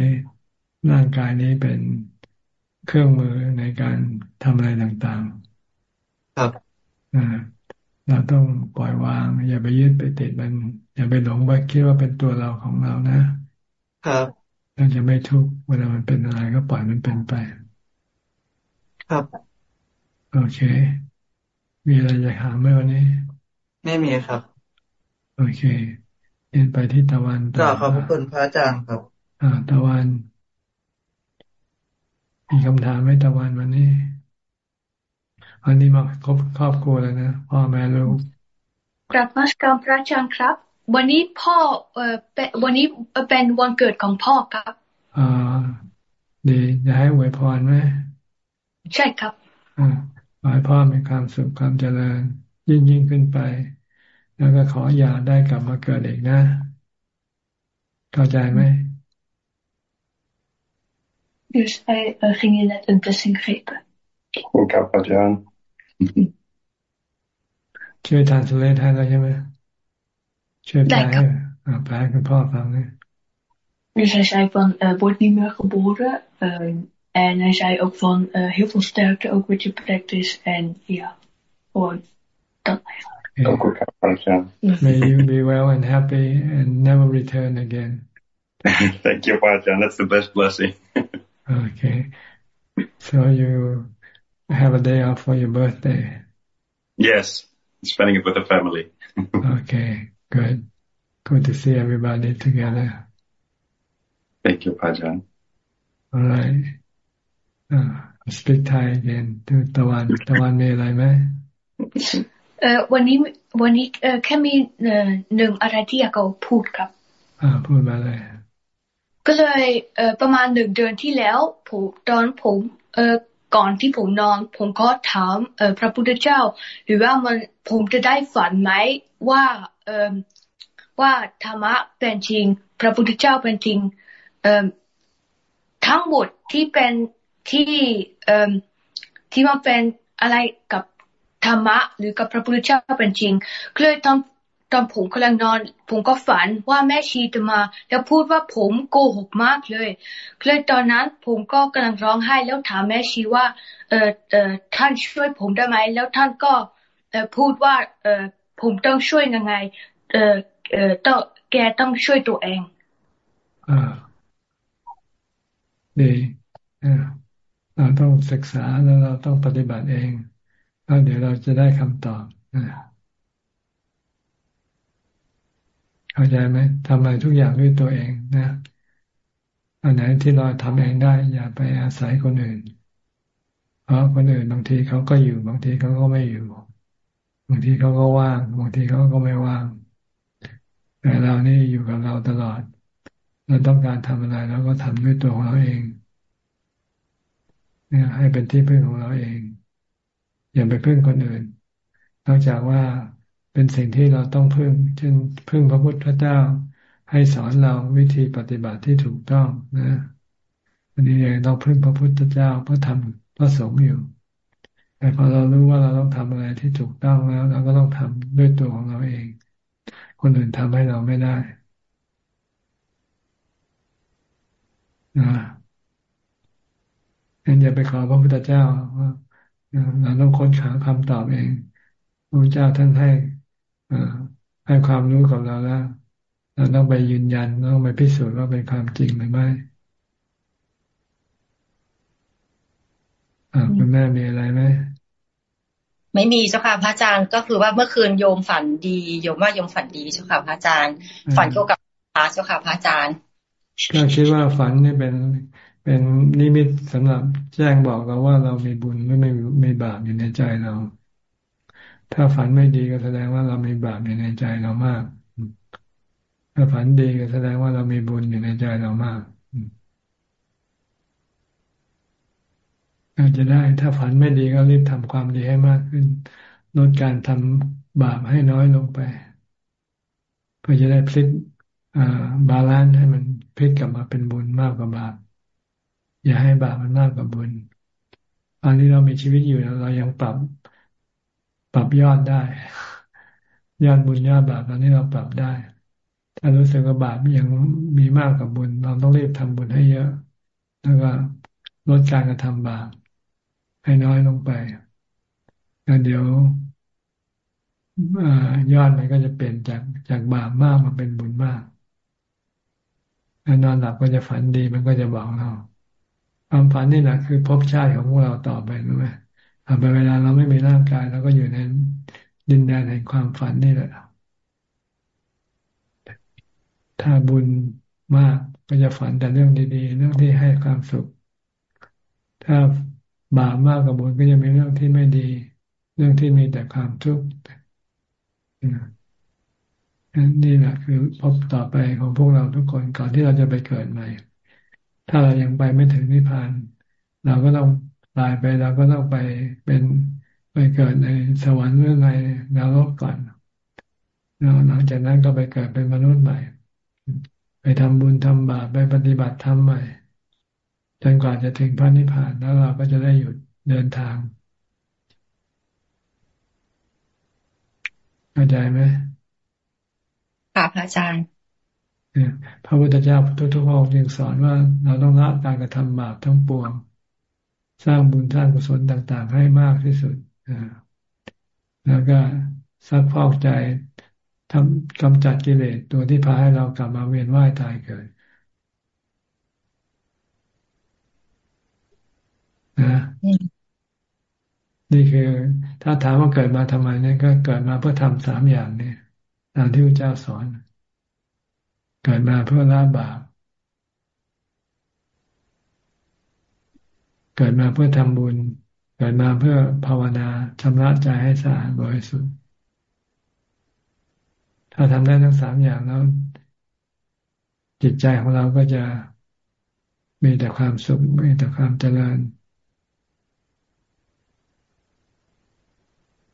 ร่างกายนี้เป็นเครื่องมือในการทำอะไรต่างๆ ครับเราต้องปล่อยวาง อย่าไปยึดไปติดมัน อย่าไปหลงไปคิดว่าเป็นตัวเราของเรานะ ครับเราจะไม่ทุกข์เวลามันเป็นอะไรก็ปล่อยมันเป็นไป ครับ โอเค มีอะไรจะถามไหมวันนี้ ไม่มีครับ โอเคเดินไปที่ตะวันกล่าวขอบคุณพระอาจารย์ครับ อ่า ตะวัน มีคำถามไหมตะวันวันนี้อันนี้มาครบครอบครัวแล้วนะพ่อแม่ลูกกราบมาสการพระอาจารย์ครับ วันนี้พ่อเอ่อวันนี้เป็นวันเกิดของพ่อครับอ่าดีจะให้อวยพรไหมใช่ครับอ่าขอให้พ่อมีความสุขความเจริญ ยิ่งยิ่งขึ้นไป แล้วก็ขออย่าได้กลับมาเกิดอีกนะ เข้าใจไหม Dus hij uh, ging je net een blessing geven. Goed, Jan. ช่วยทานส ช่ไหมช่วยแปลให้แปลให้คุณพ่อฟังเลย Dus hij zei van, uh, wordt niet meer geboren. Uh, en hij zei ook van, uh, heel veel sterkte ook met je practice. En ja, gewoon dat eigenlijk. May you be well and happy and never return again. Thank you, Pajan. That's the best blessing. okay. So you have a day off for your birthday. Yes, spending it with the family. okay, Good. Good to see everybody together. Thank you, Pajan. All right. Uh, speak Thai again ดูตะวันตะวันมีอะไรไหมเอ่อวันนี้วันนี้เอ่อแค่มีหนึ่งอะไรที่อยากจะพูดครับ อ่าพูดมาเลย ก็เลยเอ่อประมาณหนึ่งเดือนที่แล้วผมตอนผม เอ่อก่อนที่ผมนอน ผมก็ถามเออพระพุทธเจ้า หรือว่ามันผมจะได้ฝันไหมว่าเออ ว่าธรรมะเป็นจริง พระพุทธเจ้าเป็นจริงทั้งหมดที่เป็นที่ที่มันเป็นอะไรกับธรรมะ หรือกับพระพุทธเจ้าเป็นจริงก็เลยตอนตอนผมกำลังนอน ผมก็ฝันว่าแม่ชีจะมา แล้วพูดว่าผมโกหกมากเลยเลยตอนนั้นผมก็กำลังร้องไห้แล้วถามแม่ชีว่า เออเออท่านช่วยผมได้ไหมแล้วท่านก็พูดว่า เออ ผมต้องช่วยยังไง เออเออต้องแกต้องช่วยตัวเองอ่าดีอ่าเราต้องศึกษาแล้วเราต้องปฏิบัติเองแล้วเดี๋ยวเราจะได้คำตอบเข้าใจไหมทำอะไรทุกอย่างด้วยตัวเองนะอันไหนที่เราทำเองได้ อย่าไปอาศัยคนอื่น เพราะคนอื่นบางทีเขาก็อยู่บางทีเขาก็ไม่อยู่ บางทีเขาก็ว่าง บางทีเขาก็ไม่ว่าง แต่เรานี่อยู่กับเราตลอด เราต้องการทำอะไรเราก็ทำด้วยตัวของเราเอง เนี่ยให้เป็นที่พึ่งของเราเอง อย่าไปพึ่งคนอื่น นอกจากว่าเป็นสิ่งที่เราต้องพึ่ง เช่นพึ่งพระพุทธเจ้า ให้สอนเราวิธีปฏิบัติที่ถูกต้องนะอันนี้เองต้องพึ่งพระพุทธเจ้าเพื่อทำพระสงฆ์อยู่ แต่พอเรารู้ว่าเราต้องทำอะไรที่ถูกต้องแล้วเราก็ต้องทำด้วยตัวของเราเอง คนอื่นทำให้เราไม่ได้นะงั้นอย่าไปขอพระพุทธเจ้าว่าเราต้องค้นหาคำตอบเองพระเจ้าท่านให้ให้ความรู้กับเราแล้วเราต้องไปยืนยันต้องไปพิสูจน์ว่าเป็นความจริงหรือไม่คุณแม่มีอะไรไหม ไม่มีเจ้าค่ะพระอาจารย์ก็คือว่าเมื่อคืนโยมฝันดีโยมว่าโยมฝันดีเจ้าค่ะพระอาจารย์ ฝันเกี่ยวกับพระเจ้าค่ะพระอาจารย์ก็คิดว่าฝันนี่เป็นเป็นนิมิตสำหรับแจ้งบอกเราว่าเรามีบุญหรือไม่มีบาปอยู่ในใจเรา ถ้าฝันไม่ดีก็แสดงว่าเรามีบาปอยู่ในใจเรามาก ถ้าฝันดีก็แสดงว่าเรามีบุญอยู่ในใจเรามาก อาจจะได้ถ้าฝันไม่ดีก็รีบทำความดีให้มากขึ้น ลดการทำบาปให้น้อยลงไป เพื่อจะได้พลิก balance ให้มันพลิกกลับมาเป็นบุญมากกว่าบาป อย่าให้บาปมันมากกว่าบุญตอนนี้เรามีชีวิตอยู่เรายังปรับปรับยอดได้ ยอดบุญยอดบาปตอนนี้เราปรับได้ ถ้ารู้สึกว่าบาปยังมีมากกว่าบุญ เราต้องรีบทำบุญให้เยอะ แล้วก็ลดการกระทำบาป ให้น้อยลงไปแล้วเดี๋ยวยอดมันก็จะเปลี่ยนจากจากบาปมากมาเป็นบุญมากแล้วนอนหลับก็จะฝันดีมันก็จะบอกเราความฝันนี่แหละคือภพชาติของพวกเราต่อไปรู้ไหมต่อไปเวลาเราไม่มีร่างกายเราก็อยู่ในดินแดนแห่งความฝันนี่แหละ ถ้าบุญมากก็จะฝันแต่เรื่องดีๆ เรื่องที่ให้ความสุข ถ้า บาปมากกับบุญก็จะมีเรื่องที่ไม่ดี เรื่องที่มีแต่ความทุกข์นี่แหละคือพบต่อไปของพวกเราทุกคนก่อนที่เราจะไปเกิดใหม่ ถ้าเรายังไปไม่ถึงนิพพาน เราก็ต้องตายไปเราก็ต้องไปเป็นไปเกิดในสวรรค์หรือในนรกก่อนแล้วหลังจากนั้นก็ไปเกิดเป็นมนุษย์ใหม่ ไปทำบุญทำบาปไปปฏิบัติธรรมใหม่ จนกว่าจะถึงพระนิพพานแล้วเราก็จะได้หยุดเดินทางเข้าใจไหมค่ะพระอาจารย์พระพุทธเจ้าทุกๆองค์ยังสอนว่าเราต้องละการกระทำบาปทั้งปวง สร้างบุญสร้างกุศลต่าง ๆ ให้มากที่สุดแล้วก็ซักพอกใจทำกำจัดกิเลสตัวที่พาให้เรากลับมาเวียนว่ายตายเกิด นะนี่คือ ถ้าถามว่าเกิดมาทำไมเนี่ยก็เกิดมาเพื่อทำสามอย่างเนี่ยตามที่พระเจ้าสอน เกิดมาเพื่อละบาปเกิดมาเพื่อทำบุญ เกิดมาเพื่อภาวนาชำระใจให้สะอาดบริสุทธิ์ถ้าทำได้ทั้งสามอย่างแล้ว จิตใจของเราก็จะมีแต่ความสุขมีแต่ความเจริญ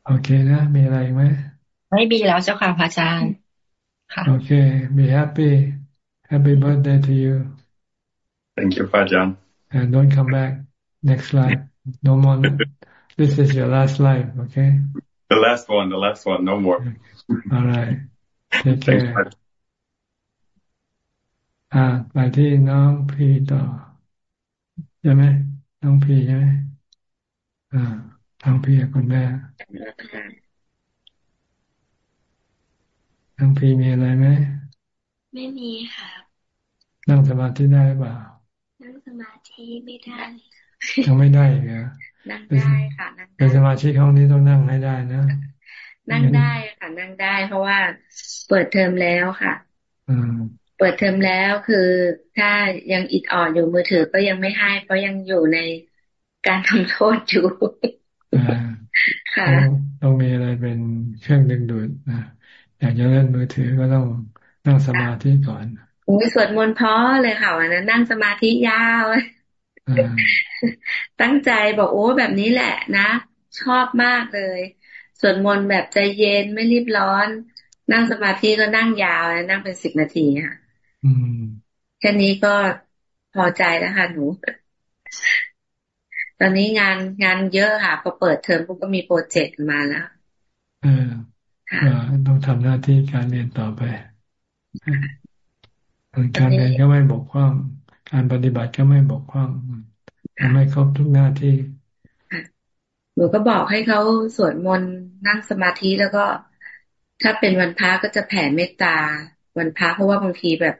โอเคนะ มีอะไรไหมไม่มีแล้วเจ้าค่ะพระอาจารย์โอเค be happy happy birthday to you thank you Fajan and don't come back next life no more this is your last life okay the last one the last one no more all right เทคแคร์อ่าไปที่น้องพีต่อใช่ไหมน้องพีใช่ไหมอ่า น้องพีคุณแม่น้องพีมีอะไรไหมไม่มีค่ะนั่งสมาธิได้เปล่านั่งสมาธิไม่ได้ยังไม่ได้เหรอนั่งได้ค่ะนั่งเป็นสมาธิห้องนี้ต้องนั่งให้ได้นะนั่งได้ค่ะนั่งได้ เพราะว่าเปิดเทอมแล้วค่ะอืมเปิดเทอมแล้วคือถ้ายังอิดอ่อนอยู่มือถือก็ยังไม่ให้เพราะยังอยู่ในการทำโทษอยู่ค่ะ ต้องมีอะไรเป็นเครื่องดึงดูดนะอยากจะเล่นมือถือก็ต้องนั่งสมาธิก่อนโอ้ยสวดมนต์เพราะเลยค่ะวันนั้นนั่งสมาธิยาวตั้งใจบอกโอ้แบบนี้แหละนะ ชอบมากเลยสวดมนต์แบบใจเย็นไม่รีบร้อน นั่งสมาธิก็นั่งยาวนั่งเป็นสิบนาทีค่ะแค่นี้ก็พอใจแล้วค่ะหนู ตอนนี้งานงานเยอะค่ะพอเปิดเทอมปุ๊บก็มีโปรเจกต์มาแล้วเออต้องทำหน้าที่การเรียนต่อไปการเรียนก็ไม่บกพร่อง การปฏิบัติก็ไม่บกพร่องทำให้ครบทุกหน้าที่หนูก็บอกให้เขาสวดมนต์นั่งสมาธิแล้วก็ ถ้าเป็นวันพระก็จะแผ่เมตตาวันพระเพราะว่าบางทีแบบ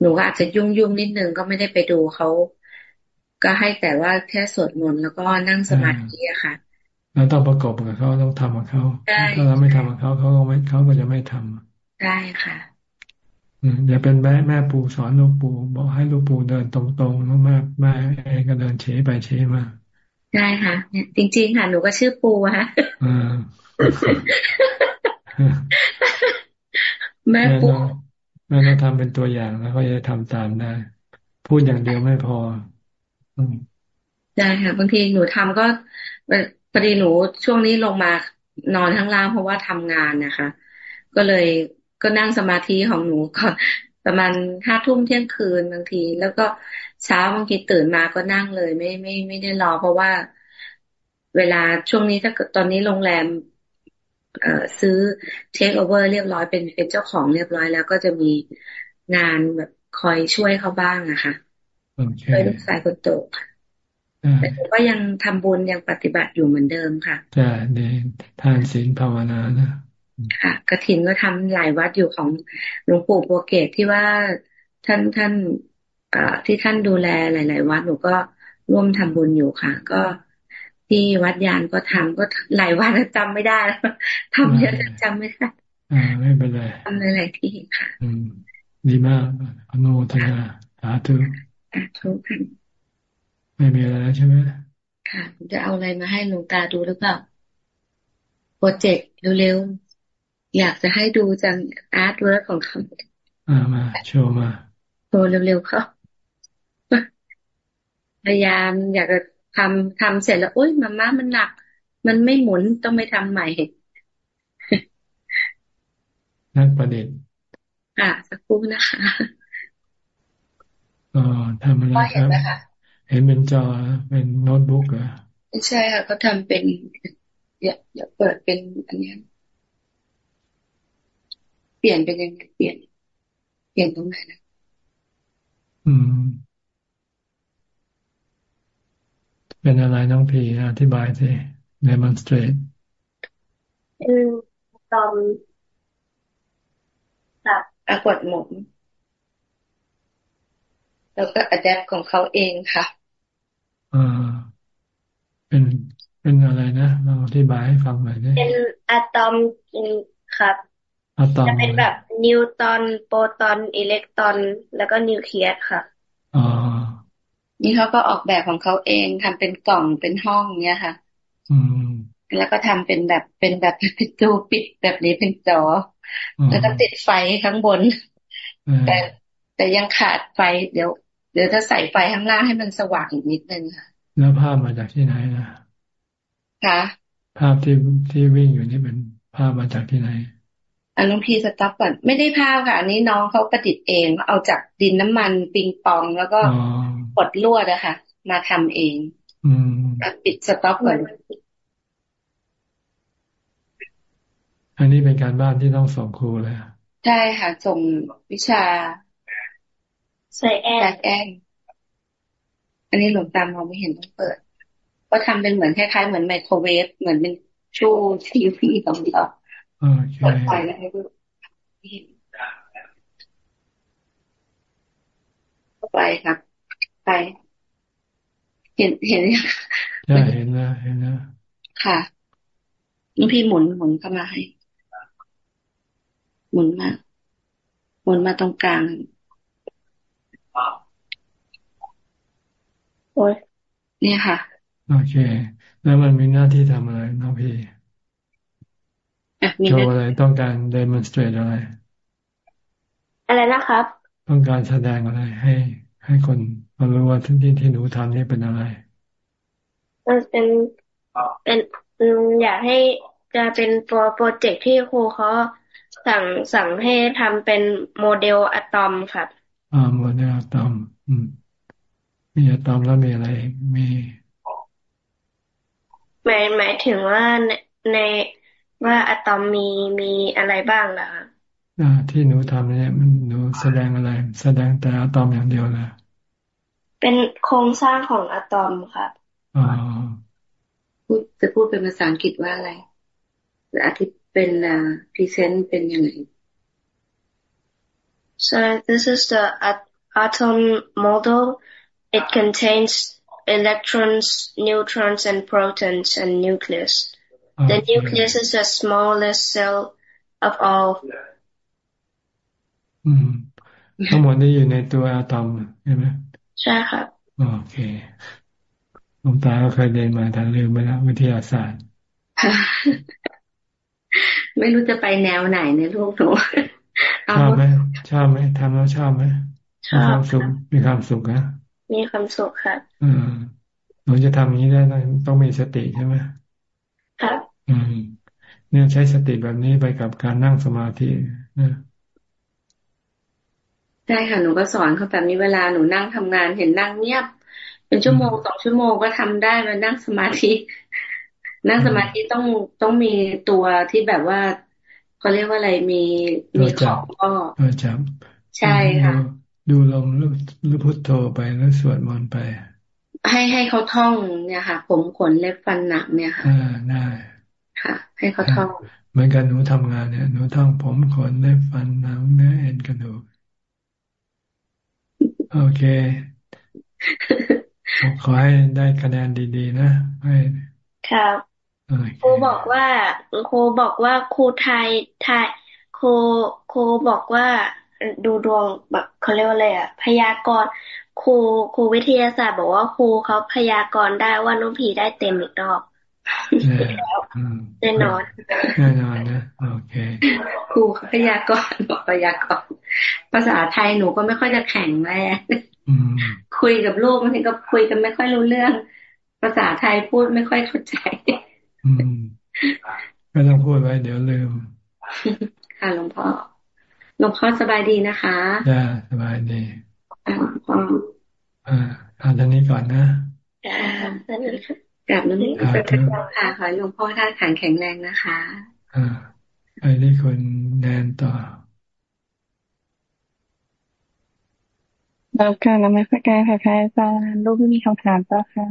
หนูก็อาจจะยุ่งยุ่งนิดนึงก็ไม่ได้ไปดูเขา ก็ให้แต่ว่าแค่สวดมนต์แล้วก็นั่งสมาธิอะค่ะเราต้องประกอบกับเขาต้องทำกับเขาถ้าเราไม่ทำกับเขาเขาก็ไม่เขาก็จะไม่ทำได้ค่ะอย่าเป็นแม่แม่ปู่สอนลูกปู่บอกให้ลูกปู่เดินตรงๆแล้วแม่แม่เองก็เดินเฉยไปเฉยมาได้ค่ะ จริง ๆ ค่ะ หนูก็ชื่อปูค่ะแม่ปูแม่ต้องทำเป็นตัวอย่างแล้วก็จะทำตามได้ พูดอย่างเดียวไม่พอ ได้ค่ะบางทีหนูทำก็พอดีหนูช่วงนี้ลงมานอนข้างล่างเพราะว่าทำงานนะคะ ก็เลยก็นั่งสมาธิของหนูก็ประมาณห้าทุ่มเที่ยงคืนบางที แล้วก็เช้าบางทีตื่นมาก็นั่งเลย ไม่ไม่ไม่ได้รอ เพราะว่าเวลาช่วงนี้ถ้าตอนนี้โรงแรมเอ่อซื้อเทคโอเวอร์เรียบร้อยเป็นเป็นเจ้าของเรียบร้อยแล้วก็จะมีงานแบบคอยช่วยเขาบ้างอะค่ะ ช่วยลูกชายคนโตค่ะแต่ก็ยังทำบุญยังปฏิบัติอยู่เหมือนเดิมค่ะจะดีทานศีลภาวนานะค่ะกระถินก็ทำหลายวัดอยู่ของหลวงปู่โปรเกตที่ว่าท่านท่านที่ท่านดูแลหลาย ๆ วัดหนูก็ร่วมทำบุญอยู่ค่ะ ก็ที่วัดยานก็ทำก็หลายวัดจำไม่ได้ทำเยอะจำไม่ได้อ่าไม่เป็นไรทำหลายที่ค่ะ อืมดีมากอนุโมทนาสาธุ สาธุค่ะไม่มีอะไรแล้วใช่ไหมค่ะจะเอาอะไรมาให้หลวงตาดูหรือเปล่า project เร็วๆอยากจะให้ดูจัง artwork ของเขาอ่ามาโชว์มาโชว์เร็วๆเขาพยายามอยากจะทำทำเสร็จแล้วอุ้ยมาม่ามันหนัก มันไม่หมุนต้องไปทำใหม่นักประเด็นค่ะสักครู่นะคะ อ๋อทำอะไรครับ เห็นเป็นจอเป็นโน้ตบุ๊กเหรอไม่ใช่ค่ะเขาทำเป็นอย่าอย่าเปิดเป็นอันนี้เปลี่ยนเป็นยังไงเปลี่ยน เปลี่ยนตรงไหนนะอืม เป็นอะไรน้องพีอธิบายสิ demonstrate คือตอนตับปรากฏหมุน แล้วก็อัดแอปของเขาเองค่ะอ่าเป็นเป็นอะไรนะเราอธิบายให้ฟังหน่อยได้เป็นอะตอมครับจะเป็นแบบนิวตอนโปรตอนอิเล็กตรอนแล้วก็นิวเคลียสค่ะอ๋อนี่เขาก็ออกแบบของเขาเองทำเป็นกล่องเป็นห้องเนี้ยค่ะ อืมแล้วก็ทำเป็นแบบเป็นแบบปิดตูปิดแบบนี้เป็นจอ แล้วก็ติดไฟข้างบน แต่ แต่ยังขาดไฟเดี๋ยว เดี๋ยวจะใส่ไฟข้างล่างให้มันสว่างอีกนิดนึงค่ะ แล้วภาพมาจากที่ไหนนะคะภาพที่ที่วิ่งอยู่นี่เป็นภาพมาจากที่ไหนอันน้องพี stop ก่อนไม่ได้ภาพค่ะอันนี้น้องเขาประดิษฐ์เองเอาจากดินน้ำมันปิงปองแล้วก็กดลวดอะค่ะ มาทำเอง อืมปิด stop ก่อนอันนี้เป็นการบ้านที่ต้องส่งครูเลยใช่ค่ะส่งวิชา ใส่แอนแอนอันนี้หลวงตามองไม่เห็นต้องเปิด ก็ทำเป็นเหมือนคล้ายๆเหมือนไมโครเวฟเหมือนเป็นชูทีวีตรงเดียวเปิดไฟแล้วให้ดูไปครับ ไป เห็นเห็นยังใช่เห็นแล้วเห็นแล้วค่ะนี่พี่หมุนหมุนเข้ามาให้ หมุนมาหมุนมาตรงกลาง โอ้ยเนี่ยค่ะ โอเค แล้วมันมีหน้าที่ทำอะไรน้องพี่โชว์อะไรต้องการ demonstrate อะไร อะไรนะครับ ต้องการแสดงอะไรให้ ให้คนมารู้ว่าที่ที่หนูทำนี่เป็นอะไรมันเป็นเป็นอยากให้จะเป็นตัว project ที่ครูเขาสั่งสั่งให้ทำเป็นโมเดลอะตอมครับ อ่าโมเดลอะตอม อืม มีอะตอมแล้วมีอะไรมีหมายหมายถึงว่าในในว่าอะตอมมีมีอะไรบ้างล่ะอ่าที่หนูทำเนี่ยมันหนูแสดงอะไร แสดงแต่อะตอมอย่างเดียวเลยเป็นโครงสร้างของอะตอมครับอ๋อพูดจะพูดเป็นภาษาอังกฤษว่าอะไรอธิเป็นอ่า present เป็นยังไง so this is the atom model it contains electrons neutrons and protons and nucleus the nucleus is the smallest cell of all อืมทั้งหมดนี้อยู่ในตัวอะตอมใช่ไหมใช่ครับโอเคหลวงตาก็เคยเรียนมาทางลืมไปแล้ววิทยาศาสตร์ ไม่รู้จะไปแนวไหนในลูกหนูชอบไหมชอบไหมทำแล้วชอบไหมชอบมีความสุขมีความสุขนะ มีความสุขค่ะอืมหนูจะทำอย่างนี้ได้ต้องมีสติใช่ไหมครับอืม เนี่ยใช้สติแบบนี้ไปกับการนั่งสมาธินะใช่ค่ะหนูก็สอนเขาแบบนี้เวลาหนูนั่งทำงานเห็นนั่งเงียบ เป็นชั่วโมงสองชั่วโมงก็ทำได้มานั่งสมาธิ นั่งสมาธิต้องต้องมีตัวที่แบบว่าเขาเรียกว่าอะไรมีมีของก็จำใช่ค่ะ ดูลมหรือพุทโธไปแล้วสวดมนต์ไป ให้ให้เขาท่องเนี่ยค่ะ ผมขนเล็บฟันหนักเนี่ยค่ะอ่าได้ค่ะ ให้เขาท่องเหมือนกันหนูทำงานเนี่ยหนูท่องผมขนเล็บฟันหนังเนื้อเอ็นกระดูกโอเคขอให้ได้คะแนนดีๆ นะให้ครับครูบอกว่าครูบอกว่าครูไทยไทยครูครูบอกว่า ดูดวงแบบเขาเรียกว่าอะไรอะพยากรณ์ครูครูวิทยาศาสตร์บอกว่าครูเขาพยากรณ์ได้ว่าน้องผีได้เต็มอีกรอบแน่นอนแน่นอนนะโอเคครูพยากรณ์บอกพยากรณ์ภาษาไทยหนูก็ไม่ค่อยจะแข็งแรงคุยกับลูกบางทีก็คุยกันไม่ค่อยรู้เรื่อง ภาษาไทยพูดไม่ค่อยเข้าใจอืมก็ต้องพูดไว้เดี๋ยวลืมค่ะหลวงพ่อห ลวงพ่อสบายดีนะคะจ้าสบายดีหลวงพ่ออ่าเอาท่านนี้ก่อนนะจ้าท่านนี้ค่ะกลับน้ำพระเจ้าค่ะ ขอหลวงพ่อท่านขันแข็งแรงนะคะ อ่าไปที่คนแนนต่อรับการนมัสการค่ะพระอาจารย์ลูกไม่มีคำถามเจ้าค่ะ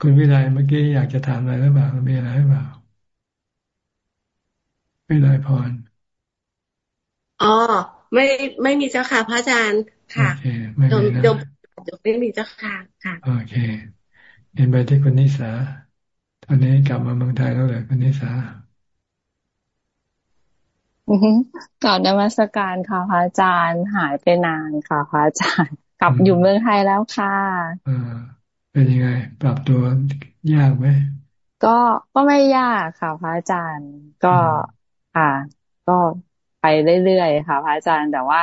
คุณวิไลเมื่อกี้อยากจะถามอะไรหรือเปล่ามีอะไรหรือเปล่าวิไลพร อ๋อไม่ไม่มีเจ้าค่ะพระอาจารย์ค่ะโยมโยมไม่มีเจ้าค่ะค่ะโอเคเห็นไปที่คุณนิสาตอนนี้กลับมาเมืองไทยแล้วเลยคุณนิสาก่อนนมัสการค่ะพระอาจารย์หายไปนานค่ะพระอาจารย์ กลับอยู่เมืองไทยแล้วค่ะอ่าเป็นยังไง ปรับตัวยากไหมก็ก็ไม่ยากค่ะพระอาจารย์ ก็ค่ะก็ ไปเรื่อยๆค่ะ พระอาจารย์แต่ว่า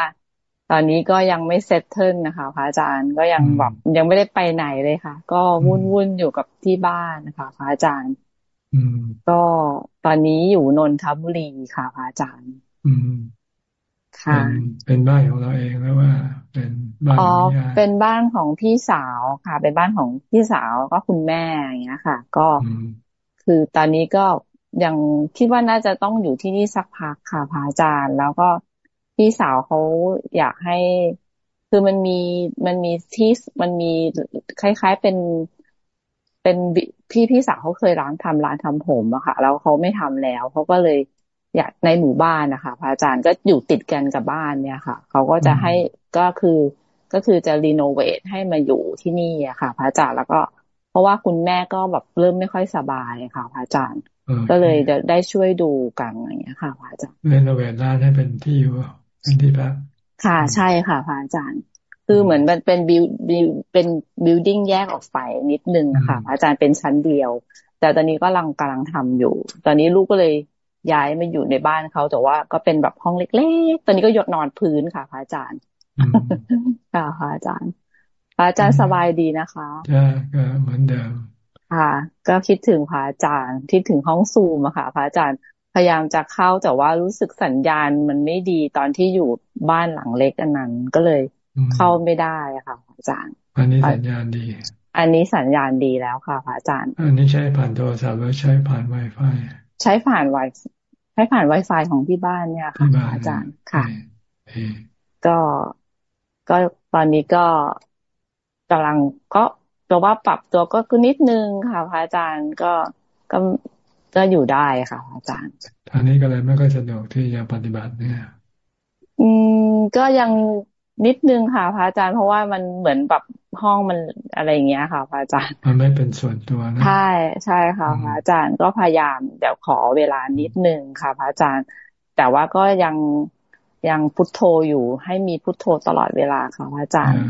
ตอนนี้ก็ยังไม่เซตเทิลนะคะ พระอาจารย์ก็ยังแบบยังไม่ได้ไปไหนเลยค่ะ ก็วุ่นวุ่นอยู่กับที่บ้านนะคะ พระอาจารย์ก็ตอนนี้อยู่นนทบุรีค่ะ พระอาจารย์ อืมค่ะเป็นบ้านของเราเองแล้วว่า เป็นบ้านอ๋อเป็นบ้านของพี่สาวค่ะ เป็นบ้านของพี่สาวก็คุณแม่อย่างเงี้ยค่ะ ก็คือตอนนี้ก็ ยังคิดว่าน่าจะต้องอยู่ที่นี่สักพักค่ะพระอาจารย์ แล้วก็พี่สาวเขาอยากให้ คือมันมีมันมีที่มันมีคล้าย ๆเป็นเป็นพี่พี่สาวเขาเคยร้านทำร้านทำผมอะค่ะแล้วเขาไม่ทำแล้วเขาก็เลยอยากในหมู่บ้านนะคะพระอาจารย์ก็อยู่ติดกันกับบ้านเนี่ยค่ะเขาก็จะให้ก็คือก็คือจะ renovate ให้มาอยู่ที่นี่อะค่ะ พระอาจารย์แล้วก็ เพราะว่าคุณแม่ก็แบบเริ่มไม่ค่อยสบายค่ะ พระอาจารย์ ก็เลยจะได้ช่วยดูกันอย่างเงี้ยค่ะพระอาจารย์ renovate ร้านให้เป็นที่อยู่เป็นที่พักค่ะใช่ค่ะพระอาจารย์ คือเหมือนมันเป็น buil เป็น building แยกออกไปนิดนึงค่ะอาจารย์เป็นชั้นเดียว แต่ตอนนี้ก็กำลังกำลังทำอยู่ ตอนนี้ลูกก็เลยย้ายมาอยู่ในบ้านเขาแต่ว่าก็เป็นแบบห้องเล็กๆ ตอนนี้ก็ยดนอนพื้นค่ะพระอาจารย์ค่ะพระอาจารย์พระอาจารย์สบายดีนะคะจ้าก็เหมือนเดิม ค่ะ ก็คิดถึงพระอาจารย์คิดถึงห้องซูมอะค่ะพระอาจารย์พยายามจะเข้าแต่ว่ารู้สึกสัญญาณมันไม่ดีตอนที่อยู่บ้านหลังเล็กอันนั้นก็เลยเข้าไม่ได้อะค่ะอาจารย์ อันนี้สัญญาณดี อันนี้สัญญาณดีแล้วค่ะพระอาจารย์ อันนี้ใช้ผ่านโทรศัพท์หรือใช้ผ่านไวไฟใช้ผ่านไวใช้ผ่าน Wi-Fi ของที่บ้านเนี่ยค่ะอาจารย์ค่ะ ก็ก็ตอนนี้ก็กำลังก็ ตัวว่าปรับตัวก็คือนิดนึงค่ะพระอาจารย์ก็ก็ก็อยู่ได้ค่ะอาจารย์ทางนี้ก็เลยไม่ค่อยสะดวกที่จะปฏิบัติเนี่ย อืมก็ยังนิดนึงค่ะพระอาจารย์เพราะว่ามันเหมือนแบบห้องมันอะไรอย่างเงี้ยค่ะพระอาจารย์ มันไม่เป็นส่วนตัวนะใช่ใช่ค่ะพระอาจารย์ก็พยายามเดี๋ยวขอเวลานิดนึงค่ะพระอาจารย์ แต่ว่าก็ยังยังพุทโธอยู่ให้มีพุทโธตลอดเวลาค่ะพระอาจารย์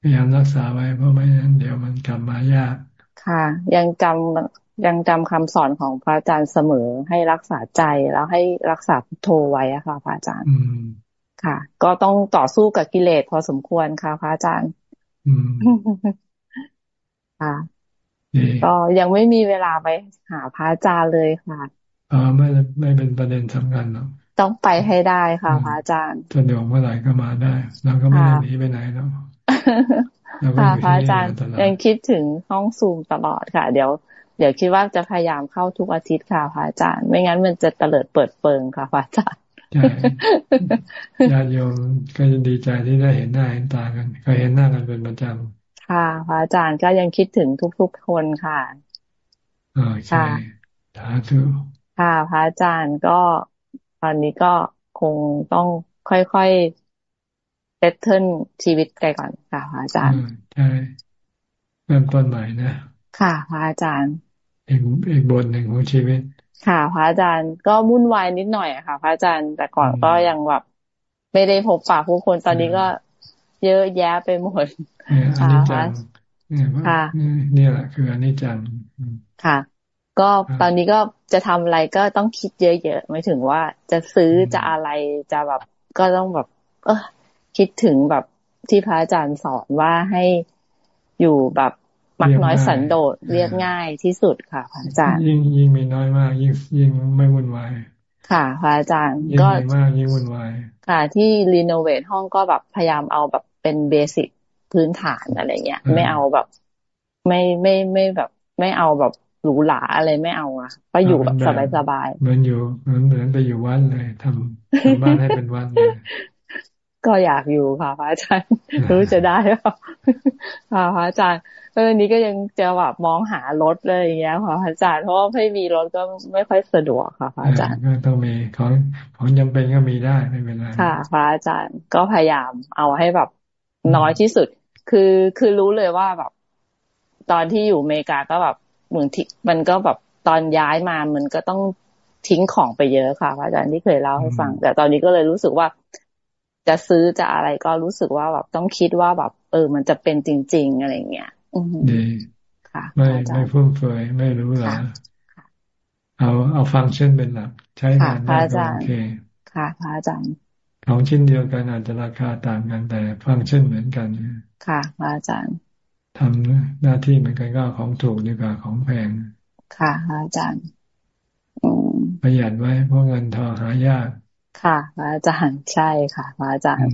พยายามรักษาไว้เพราะไม่งั้นเดี๋ยวมันกลับมายาก ค่ะ ยังจำยังจำคำสอนของพระอาจารย์เสมอให้รักษาใจแล้วให้รักษาพุทโธไว้อะค่ะพระอาจารย์ค่ะ ก็ต้องต่อสู้กับกิเลสพอสมควรค่ะพระอาจารย์ค่ะก็ยังไม่มีเวลาไปหาพระอาจารย์เลยค่ะอ๋อไม่ไม่เป็นประเด็นสำคัญหรอกต้องไปให้ได้ค่ะพระอาจารย์สะดวกเมื่อไหร่ก็มาได้เราก็ไม่ได้หนีไปไหนแล้ว ค่ะพระอาจารย์ยังคิดถึงห้องซูมตลอดค่ะ เดี๋ยว เดี๋ยวคิดว่าจะพยายามเข้าทุกอาทิตย์ค่ะพระอาจารย์ ไม่งั้นมันจะเตลิดเปิดเปิงค่ะพระอาจารย์ใช่ญาติโยมก็จะดีใจที่ได้เห็นหน้าเห็นตากันก็เห็นหน้ากันเป็นประจำค่ะพระอาจารย์ก็ยังคิดถึงทุกๆคนค่ะโอเคสาธุค่ะพระอาจารย์ก็ตอนนี้ก็คงต้องค่อยๆ เซตเทิลชีวิตไปก่อนค่ะพระอาจารย์ใช่เริ่มต้นใหม่นะค่ะพระอาจารย์อีกอีกบทหนึ่งของชีวิต ค่ะ พระอาจารย์ก็วุ่นวายนิดหน่อยค่ะ พระอาจารย์แต่ก่อนก็ยังแบบไม่ได้พบปะผู้คนตอนนี้ก็เยอะแยะไปหมดค่ะพระค่ะนี่แหละคืออันนี้จังค่ะ ก็ตอนนี้ก็จะทำอะไรก็ต้องคิดเยอะๆไม่ถึงว่าจะซื้อจะอะไรจะแบบก็ต้องแบบ เออ คิดถึงแบบที่พระอาจารย์สอนว่าให้อยู่แบบมักน้อยสันโดษเรียบง่ายที่สุดค่ะพระอาจารย์ ยิ่งยิ่งมีน้อยมาก ยิ่งยิ่งไม่วุ่นวายค่ะพระอาจารย์ก็ยิ่งมากยิ่งวุ่นวายค่ะ ที่รีโนเวทห้องก็แบบพยายามเอาแบบเป็นเบสิกพื้นฐานอะไรเงี้ยไม่เอาแบบ ไม่ไม่ไม่แบบ ไม่เอาแบบหรูหราอะไรไม่เอาอะก็อยู่แบบสบายสบายเหมือนอยู่เหมือนเหมือนไปอยู่วัดเลยทำทำบ้านให้เป็นวัดเลย ก็อยากอยู่ค่ะพระอาจารย์รู้จะได้หรือเปล่าค่ะพระอาจารย์เออนี้ก็ยังจะแบบมองหารถเลยอย่างเงี้ยค่ะพระอาจารย์เพราะว่าไม่มีรถก็ไม่ค่อยสะดวกค่ะพระอาจารย์ก็ต้องมีของของจำเป็นก็มีได้ไม่เป็นไรค่ะพระอาจารย์ก็พยายามเอาให้แบบน้อยที่สุด คือคือรู้เลยว่าแบบ ตอนที่อยู่อเมริกาก็แบบเหมือนที่มันก็แบบตอนย้ายมามันก็ต้องทิ้งของไปเยอะค่ะพระอาจารย์ที่เคยเล่าให้ฟัง แต่ตอนนี้ก็เลยรู้สึกว่า จะซื้อจะอะไรก็รู้สึกว่าแบบต้องคิดว่าแบบ เออ มันจะเป็นจริง ๆ อะไรเงี้ยดีค่ะ ไม่ไม่ฟุ่มเฟือยไม่รู้หรอเอาเอาฟังก์ชันเป็นหลัก ใช้งานได้ก็โอเคค่ะพระอาจารย์ของชิ้นเดียวกันอาจจะราคาต่างกันแต่ฟังก์ชันเหมือนกันค่ะพระอาจารย์ทำหน้าที่เหมือนกันก็ของถูกดีกว่าของแพง ค่ะพระอาจารย์ประหยัดไว้เพราะเงินทองหายาก ค่ะพระอาจารย์ใช่ค่ะพระอาจารย์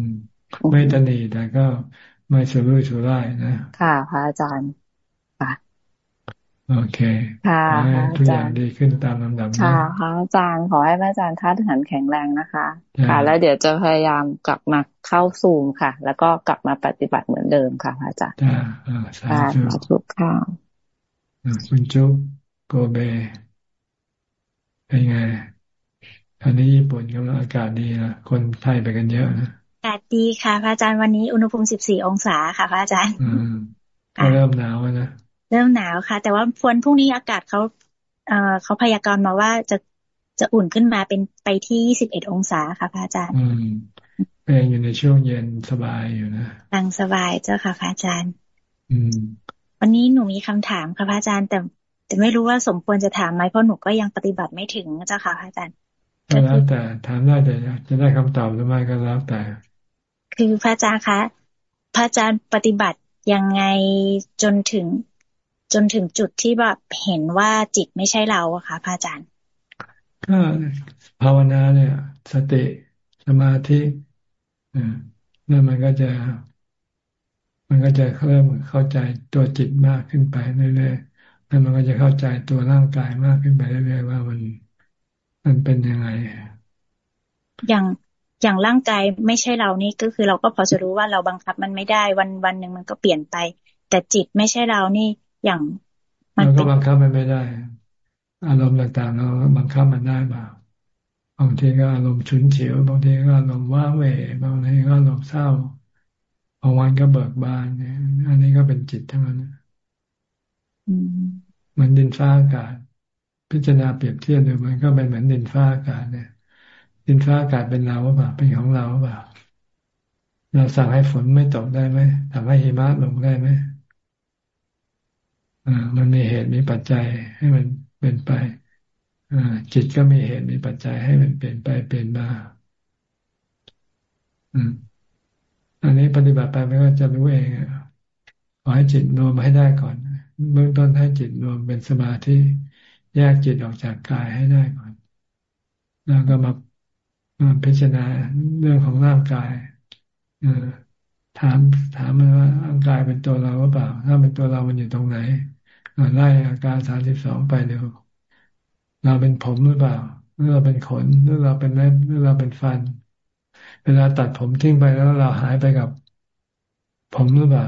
ไม่ตนีแต่ก็ไม่สุรุ่ยสุร่ายนะ ค่ะพระอาจารย์ค่ะโอเค ค่ะทุกอย่างดีขึ้นตามลำดับค่ะพระอาจารย์ขอให้พระอาจารย์ท่านหันแข็งแรงนะคะ ค่ะ แล้วเดี๋ยวจะพยายามกลับมาเข้าซูมค่ะ แล้วก็กลับมาปฏิบัติเหมือนเดิมค่ะพระอาจารย์จ้าสาธุค่ะคุณจุ๊บโกเบเป็นไงต อนนี้ญี่ปุ่นกำลังอากาศดีนะคนไทยไปกันเยอะนะอากาศดีค่ะ พระอาจารย์วันนี้อุณหภูมิสิบสี่องศาค่ะ พระอาจารย์อืมก็เริ่มหนาวนะเริ่มหนาวค่ะ แต่ว่าฝนพรุ่งนี้อากาศเขาเอ่อเขาพยากรณ์มาว่าจะจะอุ่นขึ้นมาเป็นไปที่ยี่สิบเอ็ดองศาค่ะพระอาจารย์ อืมเป็นอยู่ในช่วงเย็นสบายอยู่นะตังสบายเจ้าค่ะพระอาจารย์ อืม วันนี้หนูมีคำถามค่ะพระอาจารย์แต่แต่ไม่รู้ว่าสมควรจะถามไหมเพราะหนูก็ยังปฏิบัติไม่ถึงเจ้าค่ะพระอาจารย์ ก็แล้วแต่ถามได้แต่จะได้คำตอบหรือไม่ก็แล้วแต่ คือพระอาจารย์คะพระอาจารย์ปฏิบัติยังไงจนถึง จนถึงจุดที่แบบเห็นว่าจิตไม่ใช่เราอะค่ะพระอาจารย์ ก็ภาวนาเนี่ย สติสมาธิอ่าแล้วมันก็จะมันก็จะเริ่มเข้าใจตัวจิตมากขึ้นไปเรื่อยๆแล้วมันก็จะเข้าใจตัวร่างกายมากขึ้นไปเรื่อยๆว่ามัน มันเป็นยังไง อย่างอย่างร่างกายไม่ใช่เรานี่ก็คือเราก็พอจะรู้ว่าเราบังคับมันไม่ได้ วันวันหนึ่งมันก็เปลี่ยนไป แต่จิตไม่ใช่เรานี่อย่าง มันก็บังคับมันไม่ได้ อารมณ์ต่างๆเราบังคับมันได้บ้างบางทีก็อารมณ์ฉุนเฉียวบางทีก็อารมณ์ว้าเหวบางทีก็อารมณ์เศร้าบางวันก็เบิกบานเนี่ยอันนี้ก็เป็นจิตทั้งนั้นมันดินฟ้าอากาศ พิจารณาเปรียบเทียบดูมันก็เป็นเหมือนดินฟ้าอากาศเนี่ยดินฟ้าอากาศเป็นเราหรือเปล่าเป็นของเราหรือเปล่าเราสั่งให้ฝนไม่ตกได้ไหมทำให้หิมะลงได้ไหมอ่า มันมีเหตุมีปัจจัยให้มันเป็นไปอ่าจิตก็มีเหตุมีปัจจัยให้มันเปลี่ยนไปเปลี่ยนมาอืมอันนี้ปฏิบัติไปมันก็จะรู้เองขอให้จิตรวมให้ได้ก่อนเบื้องต้นให้จิตรวมเป็นสมาธิ แยกจิตออกจากกายให้ได้ก่อน แล้วก็มาพิจารณาเรื่องของร่างกายถามถามมันว่าร่างกายเป็นตัวเราหรือเปล่า ถ้าเป็นตัวเรามันอยู่ตรงไหนไล่อาการสามสิบสองไปเดียวเราเป็นผมหรือเปล่าหรือเราเป็นขนหรือเราเป็นเล็บหรือเราเป็นฟัน เวลาตัดผมทิ้งไปแล้วเราหายไปกับผมหรือเปล่า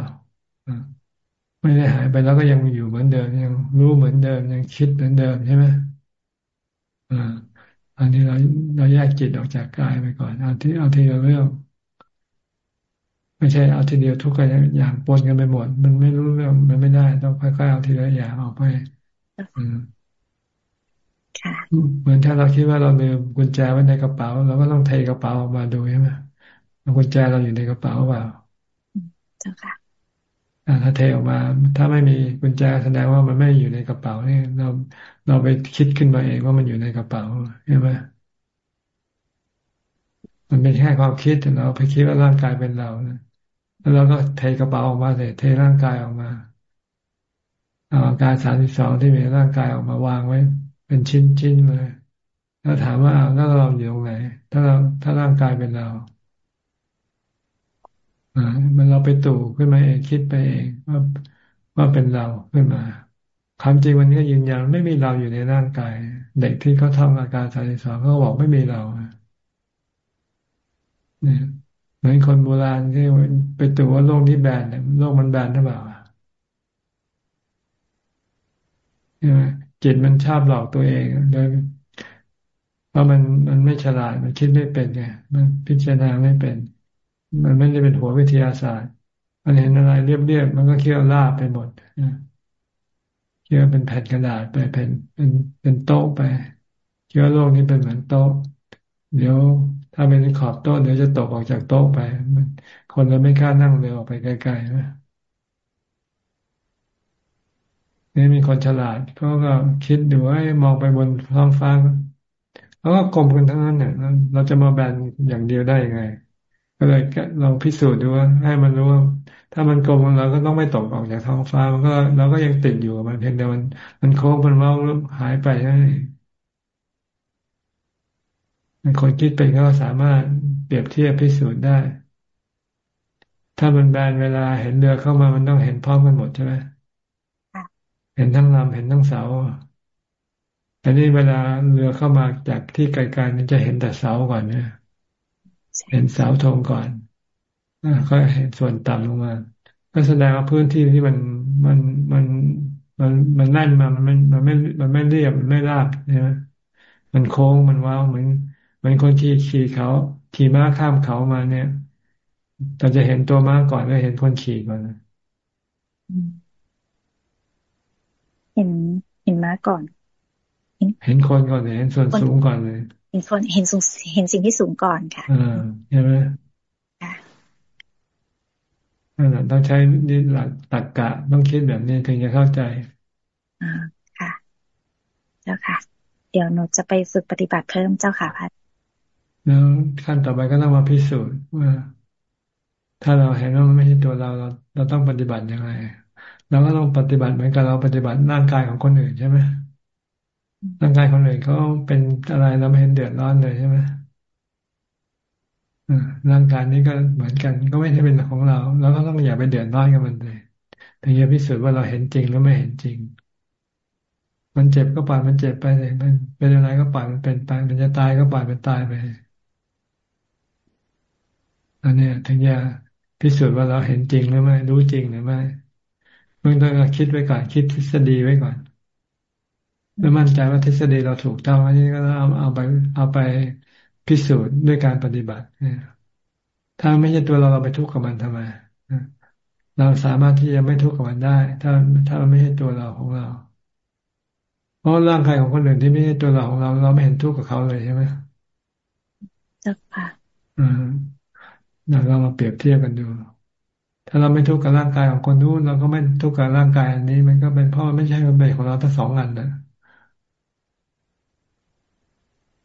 ไม่ได้หายไปแล้วก็ยังอยู่เหมือนเดิม ยังรู้เหมือนเดิม ยังคิดเหมือนเดิมใช่ไหมอ่าอันนี้เราเราแยกจิตออกจากกายไปก่อนเอาที่เอาทีละเรื่องไม่ใช่เอาทีเดียวทุกอย่างปนกันไปหมด มันไม่รู้เรื่องมันไม่ได้ต้องค่อยๆเอาทีละอย่างออกไปอืมเหมือนถ้าเราคิดว่าเราลืมกุญแจไว้ในกระเป๋าเราก็ต้องเทกระเป๋าออกมาดูใช่ไหมกุญแจเราอยู่ในกระเป๋าเปล่าเจ้าค่ะ ถ้าเทออกมา ถ้าไม่มีกุญแจแสดงว่ามันไม่อยู่ในกระเป๋าเนี่ยเราเราไปคิดขึ้นมาเองว่ามันอยู่ในกระเป๋าใช่ไหมมันเป็นแค่ความคิดแต่เราไปคิดว่าร่างกายเป็นเรานะแล้วเราก็เทกระเป๋าออกมาเสร็จเทร่างกายออกมาเอาอาการสามสิบสองที่มีร่างกายออกมาวางไว้ เป็นชิ้นชิ้นเลย แล้วถามว่าแล้วเราอยู่ตรงไหน ถ้าเราถ้าร่างกายเป็นเรา อ่ามันเราไปตู่ขึ้นมาเองคิดไปเองว่าว่าเป็นเราขึ้นมาความจริงวันนี้ยืนยันไม่มีเราอยู่ในร่างกาย เด็กที่เขาทำอาการสามสิสองเขาบอกไม่มีเราเนี่ยเหมือนคนโบราณที่ไปตู่ว่าโลกนี้แบนเนี่ยโลกมันแบนหรือเปล่าใช่ไหมจิตมันชอบหลอกตัวเองโดยเพราะมันมันไม่ฉลาดมันคิดไม่เป็นไงมันพิจารณาไม่เป็น มันไม่ได้เป็นหัววิทยาศาสตร์ มันเห็นอะไรเรียบๆมันก็เคี่ยวลาบไปหมดเคี่ยวเป็นแผ่นกระดาษไปเป็นเป็นเป็นโต๊ะไปเคี่ยวโลกนี้เป็นเหมือนโต๊ะ เดี๋ยวถ้าเป็นขอบโต๊ะเดี๋ยวจะตกออกจากโต๊ะไป คนเราไม่กล้านั่งเลยออกไปไกลๆนะนี่มีคนฉลาดเขาก็คิดดูให้มองไปบนท้องฟ้าเขาก็กลมกันทั้งนั้นเนี่ยเราจะมาแบนอย่างเดียวได้ยังไง ก็เลยลองพิสูจน์ดูว่าให้มันรู้ว่าถ้ามันกลมเราก็ต้องไม่ตกออกจากท้องฟ้า มันก็เราก็ยังติดอยู่มันเพียงแต่มัน มันโค้งมันเว้าหายไปใช่คนคิดเป็นก็สามารถเปรียบเทียบพิสูจน์ได้ ถ้ามันแบนเวลาเห็นเรือเข้ามามันต้องเห็นพร้อมกันหมดใช่ไหมเห็นทั้งลำเห็นทั้งเสาอันนี้เวลาเรือเข้ามาจากที่ไกลๆนี่จะเห็นแต่เสาก่อนเนี่ย เห็นเสาธงก่อนก็เห็นส่วนต่ำลงมา ก็แสดงว่าพื้นที่ที่มันมันมันมันมันแน่นมา มันมันไม่ มันไม่เรียบ มันไม่ราบใช่ไหมมันโค้ง มันว้าว เหมือนเหมือนคนขี่ขี่เขา ขี่ม้าข้ามเขามาเนี่ยเราจะเห็นตัวม้าก่อนแล้วเห็นคนขี่ก่อนเห็นเห็นม้าก่อน เห็นคนก่อนเลยเห็นส่วนสูงก่อนเลย เห็นคนเห็นสูงเห็นสิ่งที่สูงก่อนค่ะอ่าใช่ไหมนั่นแหละต้องใช้นี่หลักตรรกะต้องคิดแบบนี้ถึงจะเข้าใจอ่าค่ะ เจ้าค่ะ เดี๋ยวหนูจะไปฝึกปฏิบัติเพิ่มเจ้าค่ะพัดแล้วขั้นต่อไปก็ต้องมาพิสูจน์ว่า ถ้าเราเห็นว่ามันไม่ใช่ตัวเราเรา เราต้องปฏิบัติยังไงเราก็ต้องปฏิบัติเหมือนกับเราปฏิบัติร่างกายของคนอื่นใช่ไหม ร่างกายคนอื่นเขาเป็นอะไรเราไม่เห็นเดือดร้อนเลยใช่ไหมร่างกายนี้ก็เหมือนกัน ก็ไม่ใช่เป็นของเราเราก็ต้องอย่าไปเดือดร้อนกับมันเลยถึงจะพิสูจน์ว่าเราเห็นจริงหรือไม่เห็นจริง มันเจ็บก็ปล่อยมันเจ็บไปเลยมันเป็นอะไรก็ปล่อยมันเป็นไปมันจะตายก็ปล่อยมันตายไปอันนี้ถึงจะพิสูจน์ว่าเราเห็นจริงหรือไม่ รู้จริงหรือไม่เบื้องต้นก็คิดไว้ก่อน คิดทฤษฎีไว้ก่อน เมื่อมั่นใจว่าทฤษฎีเราถูกต้องอันนี้ก็เอาเอาไปเอาไปพิสูจน์ด้วยการปฏิบัติถ้าไม่ใช่ตัวเราเราไปทุกข์กับมันทำไมเราสามารถที่จะไม่ทุกข์กับมันได้ ถ้าถ้ามันไม่ใช่ตัวเราของเรา เพราะร่างกายของคนอื่นที่ไม่ใช่ตัวเราของเรา เราไม่เห็นทุกข์กับเขาเลยใช่ไหมเจ้าค่ะอืมเรามาเปรียบเทียบกันดู ถ้าเราไม่ทุกข์กับร่างกายของคนนู้นเราก็ไม่ทุกข์กับร่างกายอันนี้ มันก็เป็นเพราะไม่ใช่มันเป็นของเราทั้งสองอันนะ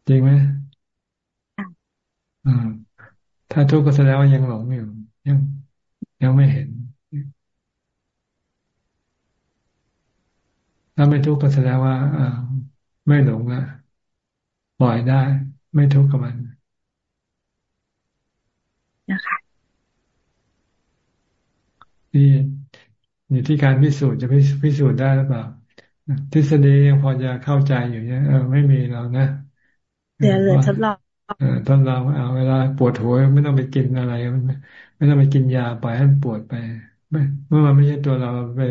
จริงไหมอ่า ถ้าทุกข์ก็แสดงว่ายังหลงอยู่ ยัง ยังไม่เห็น ถ้าไม่ทุกข์ก็แสดงว่าอ่าไม่หลงละปล่อยได้ ไม่ทุกข์กับมันนะคะนี่อยู่ที่การพิสูจน์จะพิสูจน์ได้หรือเปล่าทฤษฎียังพอจะเข้าใจอยู่เนี่ยเออไม่มีเรานะ เดี๋ยวเลยทดลองเออทดลองเอาเวลาปวดหัวไม่ต้องไปกินอะไรไม่ต้องไปกินยาปล่อยให้มันปวดไปไม่เมื่อมันไม่ใช่ตัวเราไป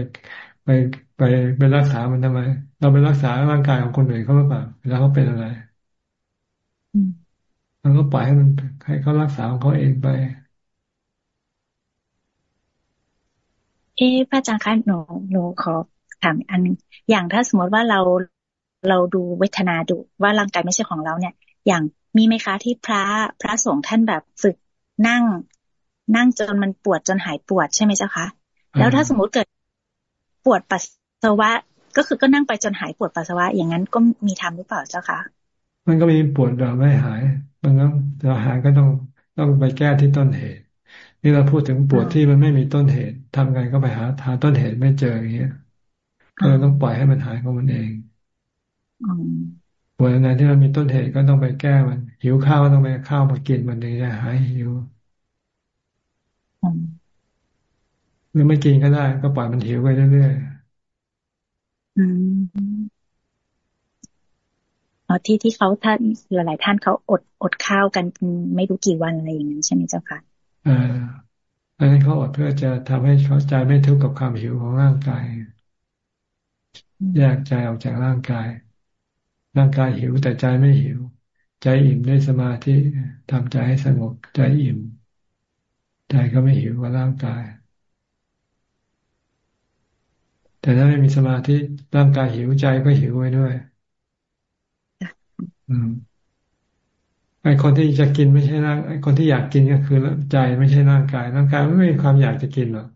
ไปไปไปรักษามันทำไม เราไปรักษาร่างกายของคนอื่นเขาหรือเปล่าแล้วเขาเป็นอะไรเราก็ปล่อยให้มันให้เขารักษาของเขาเองไป เอ๊ะพระอาจารย์คะหนูหนูขอถามอันนึงอย่างถ้าสมมติว่าเราเราดูเวทนาดูว่าร่างกายไม่ใช่ของเราเนี่ย อย่างมีไหมคะที่พระพระสงฆ์ท่านแบบฝึกนั่ง นั่งจนมันปวดจนหายปวดใช่ไหมเจ้าคะแล้วถ้าสมมุติเกิดปวดปัสสาวะ ก็คือก็นั่งไปจนหายปวดปัสสาวะ อย่างนั้นก็มีทำหรือเปล่าเจ้าคะมันก็มีปวดแบบไม่หาย มันต้องจะหายก็ต้องต้องไปแก้ที่ต้นเหตุ นี่เราพูดถึงปวดที่มันไม่มีต้นเหตุทำไงก็ไปหาหาต้นเหตุไม่เจออย่างเงี้ยก็เลยต้องปล่อยให้มันหายของมันเอง ปวดในที่มันมีต้นเหตุก็ต้องไปแก้มัน หิวข้าวก็ต้องไปข้าวมากินมันถึงจะหายหิวหรือไม่กินก็ได้ ก็ปล่อยมันหิวไปเรื่อยๆอ๋อที่ที่เขาท่านหลาย ๆ ท่านเขาอดอดข้าวกันไม่รู้กี่วันอะไรอย่างนั้นใช่ไหมเจ้าค่ะอ่าอันนี้เขาอดเพื่อจะทำให้เขาใจไม่ทุกข์กับความหิวของร่างกายแยกใจออกจากร่างกาย ร่างกายหิวแต่ใจไม่หิว ใจอิ่มด้วยสมาธิทำใจให้สงบใจอิ่ม ใจก็ไม่หิวกับร่างกาย แต่ถ้าไม่มีสมาธิร่างกายหิวใจก็หิวไว้ด้วยอืมไอคนที่จะกินไม่ใช่ร่างไอคนที่อยากกินก็คือใจไม่ใช่ร่างกาย ร่างกายไม่มีความอยากจะกินหรอก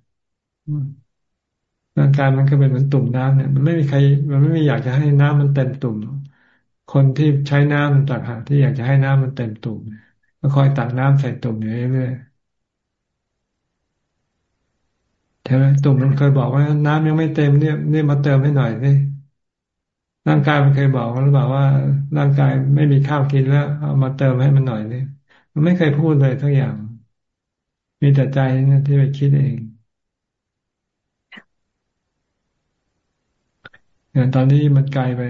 ร่างกายมันก็เป็นเหมือนตุ่มน้ำเนี่ย มันไม่มีใคร มันไม่มีอยากจะให้น้ำมันเต็มตุ่ม คนที่ใช้น้ำต่างหากที่อยากจะให้น้ำมันเต็มตุ่มก็คอยตักน้ำใส่ตุ่มอยู่เรื่อยๆใช่ไหมตุ่มมันเคยบอกว่าน้ำยังไม่เต็มเนี่ยนี่มาเติมให้หน่อยนี่ร่างกายมันเคยบอกหรือเปล่าว่า ร่างกายไม่มีข้าวกินแล้ว เอามาเติมให้มันหน่อยนี่มันไม่เคยพูดเลยทั้งอย่าง มีแต่ใจนี่ที่ไปคิดเอง อย่างตอนนี้มันไกลไป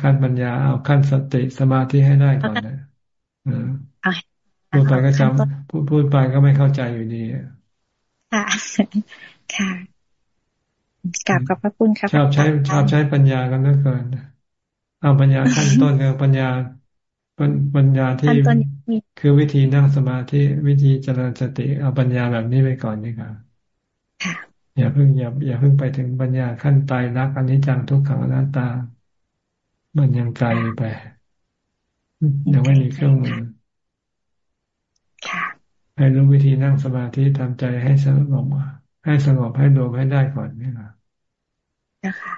ขั้นปัญญาเอาขั้นสติสมาธิให้ได้ก่อนนะพูดไปก็จำพูดพูดไปก็ไม่เข้าใจอยู่ดีค่ะ ค่ะกลับกับพระคุณครับชอบใช้ชอบใช้ปัญญากันเหลือเกินเอาปัญญาขั้นต้นคือปัญญาปัญญาที่คือวิธีนั่งสมาธิวิธีเจริญสติเอาปัญญาแบบนี้ไปก่อนดีกว่า อย่าเพิ่งอย่าอย่าเพิ่งไปถึงปัญญาขั้นตายรักอันนี้จังทุกขังอนัตตา มันยังไกลไปยังไม่มีเครื่องมือให้รู้วิธีนั่งสมาธิทำใจให้สงบให้สงบให้รวมให้ได้ก่อนนี่ค่ะนะคะ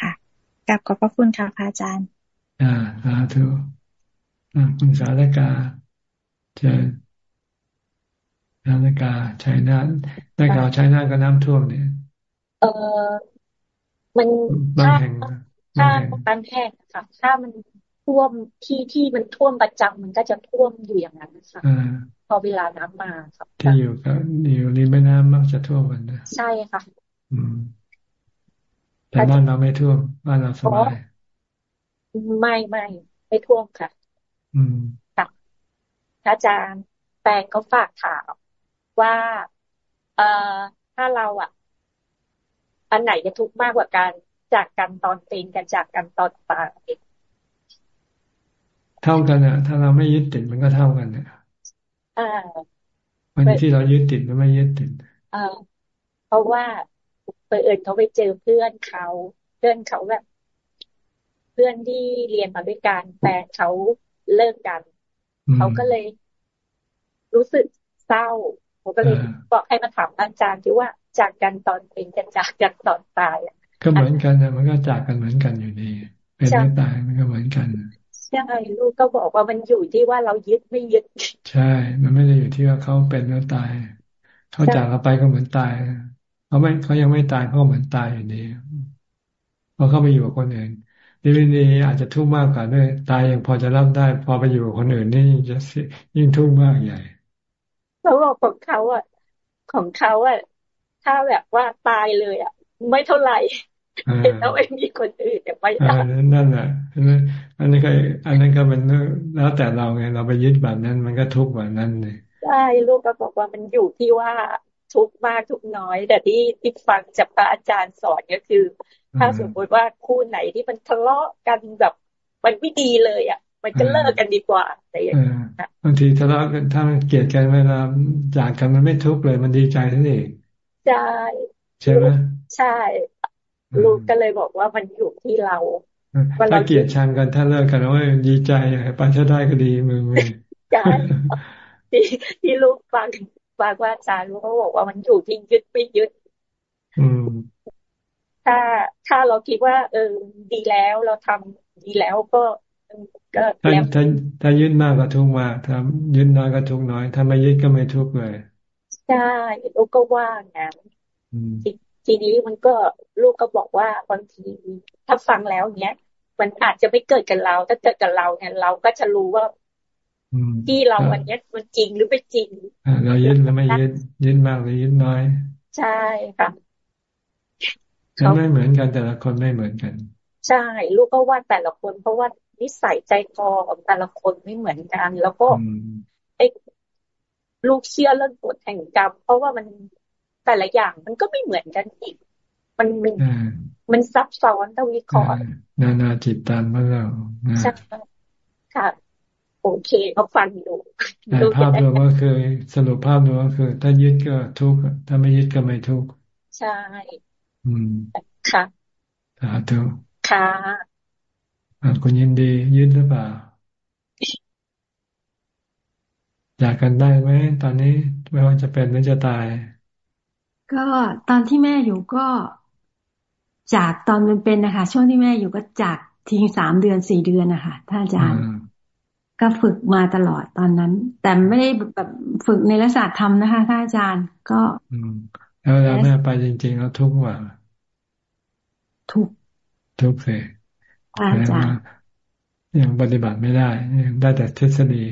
ค่ะกลับขอบพระคุณค่ะพระอาจารย์ อ่าสาธุอ่าคุณสาธกาเจอ สาธกาชัยนาทได้ข่าวชัยนาทก็น้ำท่วมเนี่ย เออมันบางแห่งถ้าบางแห่งค่ะถ้ามันท่วมที่ที่มันท่วมประจำมันก็จะท่วมอยู่อย่างนั้นค่ะพอเวลาน้ำมาครับที่อยู่กับอยู่ริมแม่น้ำมักจะท่วมมันนะใช่ค่ะ อืมแต่บ้านเราไม่ท่วมบ้านเราสบายไม่ไม่ไม่ท่วมค่ะ อืมค่ะอาจารย์แปงก็ฝากถาม ว่า เอ่อถ้าเราอะ อันไหนจะทุกข์มากกว่ากันจากกันตอนเป็นกันจากกันตอนตายเท่ากันอะ ถ้าเราไม่ยึดติดมันก็เท่ากันเนี่ยอ่าวันที่เรายึดติดหรือไม่ยึดติดอ่าเพราะว่าเปิดเขาไปเจอเพื่อนเขาเพื่อนเขาแบบ เพื่อนที่เรียนมาด้วยกันแต่เขาเลิกกัน เขาก็เลย รู้สึกเศร้า ผมก็เลยบอกให้มาถามอาจารย์ที่ว่าจากกันตอนเป็นกันจากกันตอนตายก็เหมือนกันนะมันก็จากกันเหมือนกันอยู่ดีเป็นไม่ตายมันก็เหมือนกันใช่ลูกก็บอกว่ามันอยู่ที่ว่าเรายึดไม่ยึด ใช่ มันไม่ได้อยู่ที่ว่าเขาเป็นแล้วตายเขาจากเราไปก็เหมือนตายเขาไม่เขายังไม่ตายเขาเหมือนตายอยู่ดีพอเข้าไปอยู่กับคนอื่นดีดีอาจจะทุกข์มากกว่าด้วย ตายยังพอจะรับได้ พอไปอยู่กับคนอื่นนี่จะยิ่งทุกข์มากใหญ่ เขาบอกของเขาอะ ของเขาอะ ถ้าแบบว่าตายเลยอะ ไม่เท่าไหร่แล้วไม่มีคนอื่นแต่ไม่ได้นั่นแหละอันนี้ก็อันนั้นก็เป็นแล้วแต่เราไง เราไปยึดแบบนั้น มันก็ทุกข์แบบนั้นเลยใช่ลูกก็บอกว่ามันอยู่ที่ว่าทุกมากทุกน้อย แต่ที่ที่ฟังจากพระอาจารย์สอนก็คือ ถ้าสมมติว่าคู่ไหนที่มันทะเลาะกันแบบมันไม่ดีเลยอะ มันก็เลิกกันดีกว่าแต่อย่างนี้บางทีทะเลาะกันถ้ามันเกลียดกันเวลาจากกันมันไม่ทุกข์เลย มันดีใจทั้งเองใช่ใช่ไหมใช่ ลูกก็เลยบอกว่ามันอยู่ที่เราถ้าเกลียดชังกันถ้าเลิกกันแล้วดีใจไปชได้ก็ดีมือมือใช่ที่ที่ลูกฟังฟังว่าอาจารย์เขาบอกว่ามันอยู่ที่ยึดไม่ยึดถ้าถ้าเราคิดว่า เออดีแล้วเราทำดีแล้วก็ ก็ถ้าถ้าถ้ายึดมากก็ทุกมากถ้ายึดน้อยก็ทุกน้อย ถ้าไม่ยึดก็ไม่ทุกเลยใช่ลูกก็ว่างั้นทีนี้มันก็ลูกก็บอกว่าบางทีถ้าฟังแล้วเนี้ยมันอาจจะไม่เกิดกับเรา ถ้าเกิดกับเราเนี่ยเราก็จะรู้ว่าที่เราวันนี้มันจริงหรือไม่จริงเรายึดแล้วไม่ยึดยึดมากหรือยึดน้อย ใช่ค่ะเขาไม่เหมือนกันแต่ละคนไม่เหมือนกัน ใช่ ลูกก็ว่าแต่ละคน เพราะว่านิสัยใจคอของแต่ละคนไม่เหมือนกัน แล้วก็ไอ้ลูกเชื่อเรื่องกฎแห่งกรรมเพราะว่ามันแต่ละอย่างมันก็ไม่เหมือนกันอีก มันมันมันซับซ้อนต้องวิเคราะห์นานาจิตตันมาแล้วใช่ค่ะโอเคเขาฟังดูแต่ภาพรวมก็คือ สรุปภาพรวมก็คือ ถ้ายึดก็ทุกข์ถ้าไม่ยึดก็ไม่ทุกข์ใช่ อืมค่ะสาธุ ค่ะคุณยินดียึดหรือเปล่า อยากกันได้ไหมตอนนี้ไม่ว่าจะเป็นหรือจะตาย ก็ตอนที่แม่อยู่ก็ จากตอนมันเป็นนะคะ ช่วงที่แม่อยู่ก็จากทิ้งสามเดือนสี่เดือนนะคะท่านอาจารย์ก็ฝึกมาตลอดตอนนั้น แต่ไม่ได้แบบฝึกในลักษณะธรรมนะคะท่านอาจารย์ก็แล้วแล้วแม่ไปจริงๆแล้วทุกว่าทุก ทุกเลยอาจารย์ยังปฏิบัติไม่ได้ได้แต่ทฤษฎี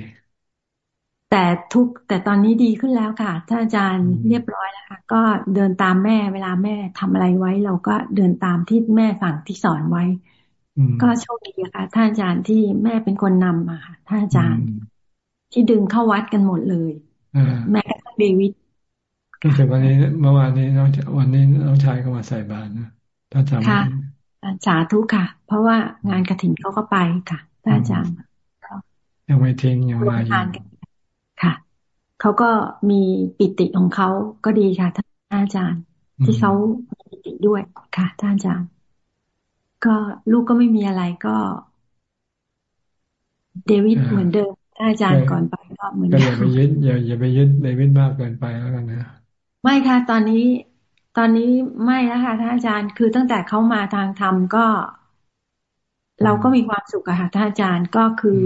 แต่ทุกแต่ตอนนี้ดีขึ้นแล้วค่ะท่านอาจารย์เรียบร้อยแล้วค่ะ ก็เดินตามแม่เวลาแม่ทำอะไรไว้ เราก็เดินตามที่แม่สั่งที่สอนไว้ ก็โชคดีค่ะท่านอาจารย์ที่แม่เป็นคนนำมาค่ะท่านอาจารย์ ที่ดึงเข้าวัดกันหมดเลยแม่ก็เดวิดก็แต่วันนี้เมื่อวานนี้น้องวันนี้น้องชายก็มาใส่บาตรนะถ้าจำค่ะ สาธุค่ะ เพราะว่างานกระถิ่นเขาก็ไปค่ะท่านอาจารย์ยังไม่ทิ้งยังมาอยู่ค่ะเขาก็มีปิติของเขาก็ดีค่ะท่านอาจารย์ ที่เขามีปิติด้วยค่ะท่านอาจารย์ ก็ลูกก็ไม่มีอะไรก็ เดวิดเหมือนเดิมท่านอาจารย์ก่อนไปก็เหมือนเดิมอย่าไปยึดอย่าอย่าไปยึดเดวิดมากเกินไปแล้วกันนะไม่ค่ะ ตอนนี้ ตอนนี้ไม่แล้วค่ะท่านอาจารย์คือตั้งแต่เขามาทางธรรมก็ เราก็มีความสุขอะค่ะท่านอาจารย์ก็คือ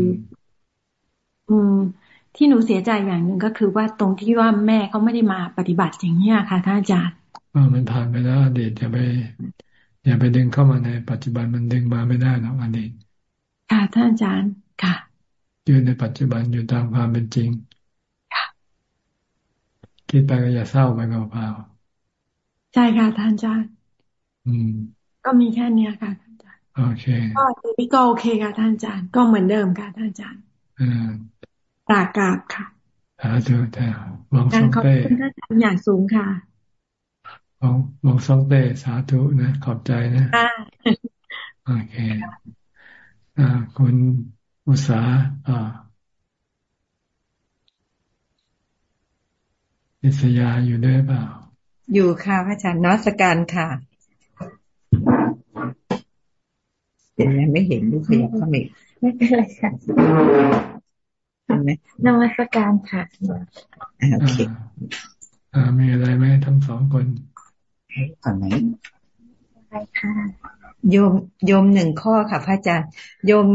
อืม ที่หนูเสียใจอย่างหนึ่งก็คือว่าตรงที่ว่าแม่เขาไม่ได้มาปฏิบัติอย่างนี้ค่ะท่านอาจารย์อ่ามันผ่านไปแล้วอดีตอย่าไปอย่าไปดึงเข้ามาในปัจจุบันมันดึงมาไม่ได้หรอกอดีตค่ะท่านอาจารย์ค่ะอยู่ในปัจจุบันอยู่ตามความเป็นจริงค่ะคิดไปก็อย่าเศร้าไปเปล่า ใช่ค่ะท่านอาจารย์อืมก็มีแค่เนี้ยค่ะท่านอาจารย์โอเคก็ทีก็โอเคค่ะท่านอาจารย์ก็เหมือนเดิมค่ะท่านอาจารย์อืมตากาบค่ะสาธุแต่มองซองเต้ขอบคุณท่านอาจารย์อย่างสูงค่ะมองมองซองเต้สาธุนะขอบใจนะโอเคอ่าคุณอุษาอ่าอิสยาอยู่ด้วยเปล่า อยู่ค่ะพระอาจารย์นอสการค่ะเห็นไหมไม่เห็นลูกขยับเข้ามาไม่เป็นไรค่ะเห็นไหมนมัสการค่ะโอเคอ่ามีอะไรไหมทั้งสองคนฝั่งไหนอะไรค่ะโยมโยมหนึ่งข้อค่ะ พระอาจารย์โยม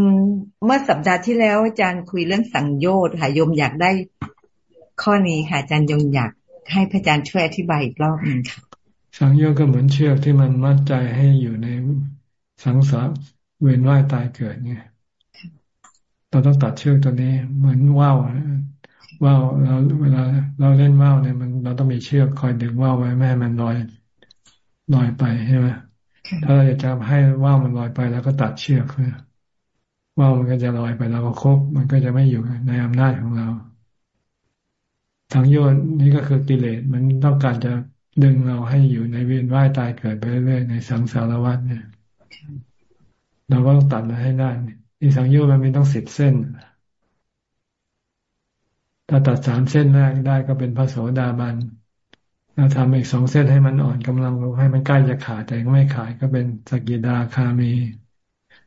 เมื่อสัปดาห์ที่แล้วอาจารย์คุยเรื่องสังโยชน์ค่ะโยมอยากได้ข้อนี้ค่ะอาจารย์โยมอยาก ให้พระอาจารย์ช่วยอธิบายอีกรอบหนึ่งค่ะสังโยชน์ก็เหมือนเชือกที่มันมัดใจให้อยู่ในสังสารเวียนว่ายตายเกิดเนี่ยเราต้องตัดเชือกตัวนี้ เหมือนว่าวว่าวเราเวลาเราเล่นว่าวเนี่ยมันเราต้องมีเชือกคอยดึงว่าวไว้ไม่ให้มันลอยลอยไปใช่ไหมถ้าเราอยากจะให้ว่าวมันลอยไปแล้วก็ตัดเชือกเพื่อว่าวมันก็จะลอยไปแล้วก็ครบมันก็จะไม่อยู่ในอำนาจของเรา สังโยชน์นี่ก็คือกิเลสมันต้องการจะดึงเราให้อยู่ในเวียนว่ายตายเกิดไปเรื่อยๆในสังสารวัฏเนี่ย เราก็ต้องตัดมันให้ได้นี่สังโยชน์มันมีต้องสิบเส้น ถ้าตัดสามเส้นแรกได้ก็เป็นพระโสดาบันเราทำอีกสองเส้นให้มันอ่อนกำลังลงให้มันใกล้จะขาดแต่ก็ไม่ขาดก็เป็นสกิดาคามี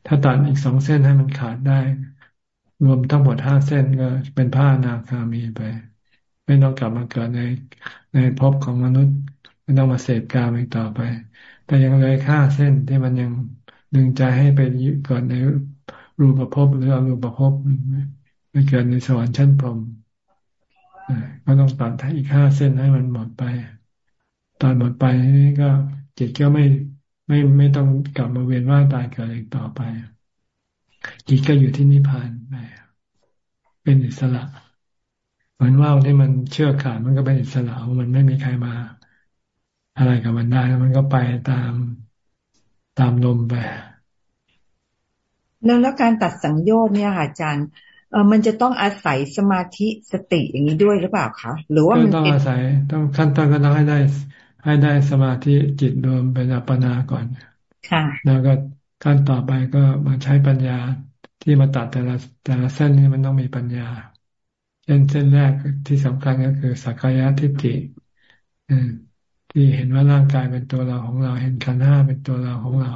ถ้าตัดอีกสองเส้นให้มันขาดได้ รวมทั้งหมดห้าเส้นก็เป็นผ้านาคามีไป ไม่ต้องกลับมาเกิดในในภพของมนุษย์ ไม่ต้องมาเสพกามอีกต่อไป แต่ยังเลยค่าเส้นที่มันยังดึงใจให้ไปเกิดในรูปภพหรืออรูปภพไปเกิดในสวรรค์ชั้นพรหมก็ต้องตัดอีกห้าเส้นให้มันหมดไป ตอนหมดไปนี่ก็จิตก็ไม่ไม่ไม่ต้องกลับมาเวียนว่ายตายเกิดอีกต่อไปจิตก็อยู่ที่นิพพานไปเป็นอิสระ เหมือนว่าวที่มันเชื่อขาดมันก็เป็นอิสระมันไม่มีใครมา อะไรกับมันได้มันก็ไปตามตามลมไปแล้วแล้วการตัดสังโยชน์เนี่ยค่ะอาจารย์เออมันจะต้องอาศัยสมาธิสติอย่างนี้ด้วยหรือเปล่าคะหรือว่ามันต้องอาศัยต้องขั้นตอนก็ต้องให้ได้ ให้ได้สมาธิจิตรวมเป็นอัปปนาก่อนค่ะ แล้วก็ขั้นต่อไปก็มาใช้ปัญญาที่มาตัดแต่ละแต่ละเส้นนี้มันต้องมีปัญญา ช่นเส้นแรกที่สำคัญก็คือสักกายทิฏฐิที่เห็นว่าร่างกายเป็นตัวเราของเรา เห็นขันห้าเป็นตัวเราของเรา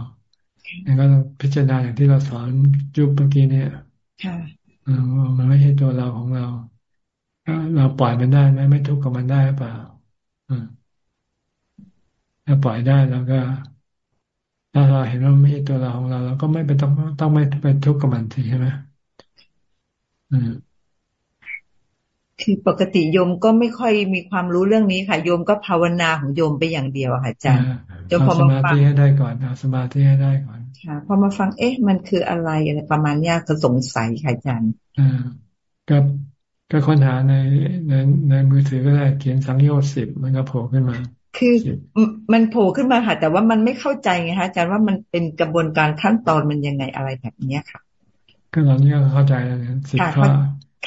แล้วก็ต้องพิจารณาอย่างที่เราสอนจุบเมื่อกี้เนี่ยมันไม่ใช่ตัวเราของเราเราปล่อยมันได้ไหมไม่ทุกข์กับมันได้หรือเปล่าถ้าปล่อยได้แล้วก็ ถ้าเราเห็นว่าไม่ใช่ตัวเราของเราเราก็ไม่ไปต้องต้องไม่ไปทุกข์กับมันทีใช่ไหมอืม คือปกติโยมก็ไม่ค่อยมีความรู้เรื่องนี้ค่ะ โยมก็ภาวนาของโยมไปอย่างเดียวค่ะอาจารย์จนพอมาฟังให้ได้ก่อนเอาสมาธิให้ได้ก่อนค่ะพอมาฟังเอ๊ะ มันคืออะไรอะไรประมาณนี้ก็สงสัยค่ะอาจารย์อ่าก็ก็ค้นหาในในในมือถือก็ได้เขียนสังโยชน์สิบมันก็โผล่ขึ้นมา คือมันโผล่ขึ้นมาค่ะแต่ว่ามันไม่เข้าใจไงคะอาจารย์ว่ามันเป็นกระบวนการขั้นตอนมันยังไงอะไรแบบนี้ค่ะก็ตอนนี้ก็เข้าใจแล้วสิบข้อ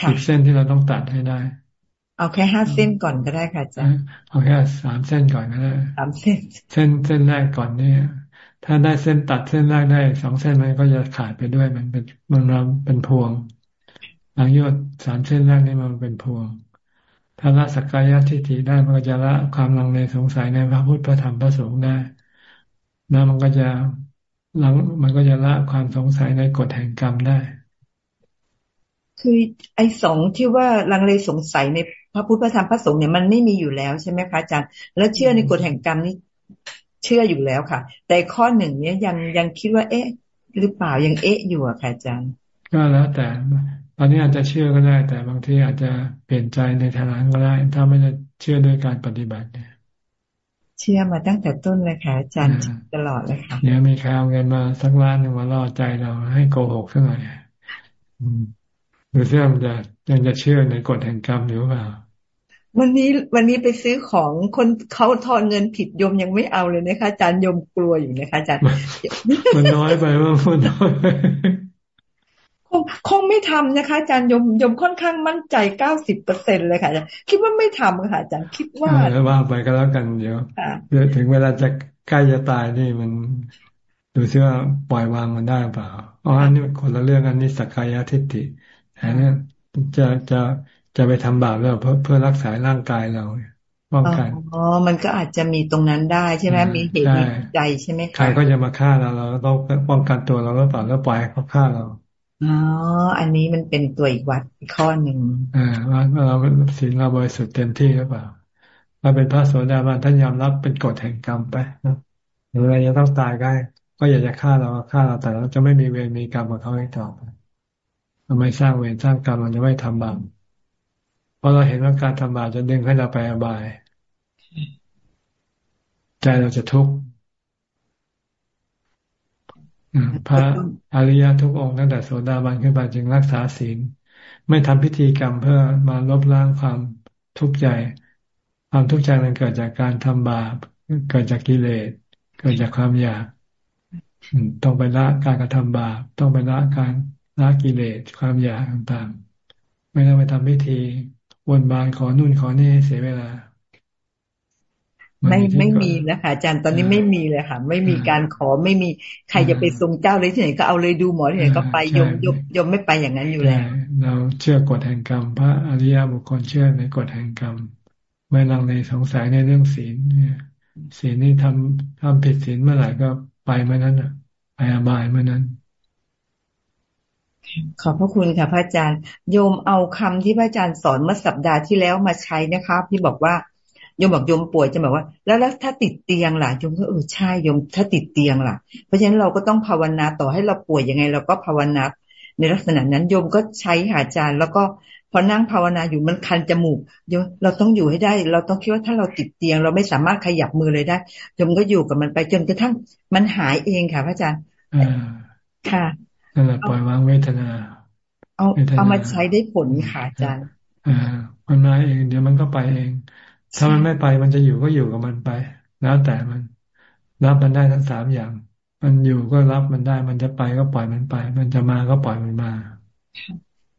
สิบเส้นที่เราต้องตัดให้ได้ เอาแค่ห้าเส้นก่อนก็ได้ค่ะอาจารย์เอาแค่สามเส้นก่อนก็ได้สามเส้น เส้นเส้นแรกก่อนเนี่ย ถ้าได้เส้นตัดเส้นแรกได้สองเส้นมันก็จะขาดไปด้วยมันเป็นมันรำเป็นพวงหลังยอดสามเส้นแรกนี่มันเป็นพวงถ้าละสักกายทิฏฐิได้มันก็จะละความลังเลสงสัยในพระพุทธพระธรรมพระสงฆ์ได้แล้วมันก็จะหลังมันก็จะละความสงสัยในกฎแห่งกรรมได้ คือไอ้สองที่ว่าลังเลสงสัยในพระพุทธพระธรรมพระสงฆ์เนี่ยมันไม่มีอยู่แล้วใช่ไหมคะอาจารย์แล้วเชื่อในกฎแห่งกรรมนี่เชื่ออยู่แล้วค่ะ แต่ข้อหนึ่งเนี้ยยังยังคิดว่า เอ๊ะ หรือเปล่ายังเอ๊ะอยู่อะค่ะอาจารย์ก็แล้วแต่ตอนนี้อาจจะเชื่อก็ได้ แต่บางทีอาจจะเปลี่ยนใจในทางนั้นก็ได้ ถ้าไม่ได้เชื่อด้วยการปฏิบัติเนี่ยเชื่อมาตั้งแต่ต้นเลยค่ะอาจารย์ตลอดเลยค่ะเดี๋ยวมีใครเอาเงินมาสักล้านหนึ่งมาล่อใจเราให้โกหกสักหน่อย ดูเสื่อมจะยังจะเชื่อในกฎแห่งกรรมหรือเปล่าวันนี้วันนี้ไปซื้อของคนเขาทอนเงินผิดยมยังไม่เอาเลยนะคะอาจารย์ยมกลัวอยู่นะคะอาจารย์มันน้อยไปว่ามันน้อยคงคงไม่ทำนะคะอาจารย์ยมยมค่อนข้างมั่นใจเก้าสิบเปอร์เซ็นเลยค่ะอาจารย์คิดว่าไม่ทำค่ะอาจารย์คิดว่าแล้วว่าไปก็แล้วกันเดี๋ยวเดี๋ยวถึงเวลาจะใกล้จะตายนี่มันดูซิว่าปล่อยวางมันได้เปล่าอ๋ออันนี้คนละเรื่องอันนี้สักกายทิฏฐิอันนี้ จะจะจะไปทำบาปแล้วเพื่อเพื่อรักษาร่างกายเราป้องกันอ๋อ มันก็อาจจะมีตรงนั้นได้ใช่ไหมมีเหตุมีใจใช่ไหมใครก็จะมาฆ่าเราเราต้องป้องกันตัวเราหรือเปล่าแล้วปล่อยเขาฆ่าเราอ๋ออันนี้มันเป็นตัวอีกวัดอีกข้อหนึ่งอ่าว่าเราศีลเราบริสุทธิ์เต็มที่หรือเปล่าเราเป็นพระโสดาบันท่านยอมรับเป็นกฎแห่งกรรมไปนะหรืออะไรจะต้องตายได้ก็อยากจะฆ่าเราฆ่าเราแต่เราจะไม่มีเวรมีกรรมกับเขาให้ต่อไป เราไม่สร้างเวรสร้างกรรมเราจะไม่ทำบาปเพราะเราเห็นว่าการทำบาปจะดึงให้เราไปอบาย ใจเราจะทุกข์พระอริยทุกองค์ตั้งแต่โสดาบันขึ้นไปจึงรักษาศีล ไม่ทำพิธีกรรมเพื่อมาลบล้างความทุกข์ใจ ความทุกข์ใจมันเกิดจากการทำบาป เกิดจากกิเลส เกิดจากความอยาก ต้องไปละการกระทำบาป ต้องไปละการ ละกิเลสความอยากต่างๆ ไม่ต้องไปทำพิธีวนบานขอนู่นขอนี่เสียเวลา ไม่ไม่มีนะคะอาจารย์ตอนนี้ไม่มีเลยค่ะ ไม่มีการขอไม่มีใครจะไปทรงเจ้าเลยที่ไหนก็เอาเลยดูหมอที่ไหนก็ไปยมยมยมไม่ไปอย่างนั้นอยู่แล้ว เราเชื่อกฎแห่งกรรม พระอริยบุคคลเชื่อในกฎแห่งกรรม ไม่ลังในสงสัยในเรื่องศีลเนี่ยศีลนี่ทำทำผิดศีลเมื่อไหร่ก็ไปเมื่อนั้นอะไปอบายเมื่อนั้น ขอบพระคุณค่ะพระอาจารย์ โยมเอาคำที่พระอาจารย์สอนเมื่อสัปดาห์ที่แล้วมาใช้นะคะที่บอกว่าโยมบอกโยมป่วยจะบอกว่า แล้วแล้วถ้าติดเตียงล่ะโยมก็เออใช่โยมถ้าติดเตียงล่ะ เพราะฉะนั้นเราก็ต้องภาวนาต่อให้เราป่วยยังไง เราก็ภาวนาในลักษณะนั้นโยมก็ใช้หาจารย์ แล้วก็พอนั่งภาวนาอยู่มันคันจมูกโยมเราต้องอยู่ให้ได้ เราต้องคิดว่าถ้าเราติดเตียง เราไม่สามารถขยับมือเลยได้โยมก็อยู่กับมันไปจนกระทั่งมันหายเองค่ะพระอาจารย์ค่ะ นั่นแหละปล่อยวางเวทนา เอาเอามาใช้ได้ผลค่ะอาจารย์อ่ามันมาเอง เดี๋ยวมันก็ไปเอง ถ้ามันไม่ไปมันจะอยู่ก็อยู่กับมันไป แล้วแต่มัน รับมันได้ทั้งสามอย่าง มันอยู่ก็รับมันได้ มันจะไปก็ปล่อยมันไป มันจะมาก็ปล่อยมันมา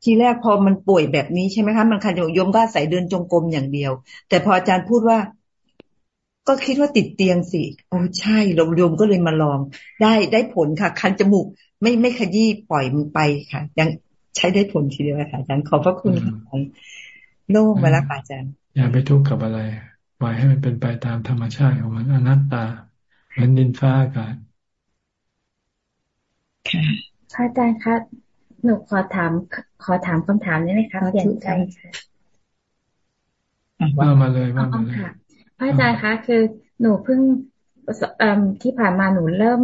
ทีแรกพอมันป่วยแบบนี้ใช่ไหมคะมันคันโยมก็ใส่เดินจงกรมอย่างเดียว แต่พออาจารย์พูดว่า ก็คิดว่าติดเตียงสิโอ้ใช่ลมโยมก็เลยมาลอง ได้ได้ผลค่ะ คันจมูก ไม่ไม่ขยี้ปล่อยมันไปค่ะ ยังใช้ได้ผลทีเดียวค่ะอาจารย์ขอบพระคุณค่ะโล่งมาแล้วอาจารย์อย่าไปทุกข์กับอะไรปล่อยให้มันเป็นไปตามธรรมชาติของมันอนัตตาเหมือนดินฟ้าอากาศค่ะพระอาจารย์ครับหนูขอถาม ขอถามคำถามนี้ไหมคะเปลี่ยนใจค่ะว่ามาเลยว่ามาเลยพระอาจารย์คะคือหนูเพิ่งที่ผ่านมาหนูเริ่ม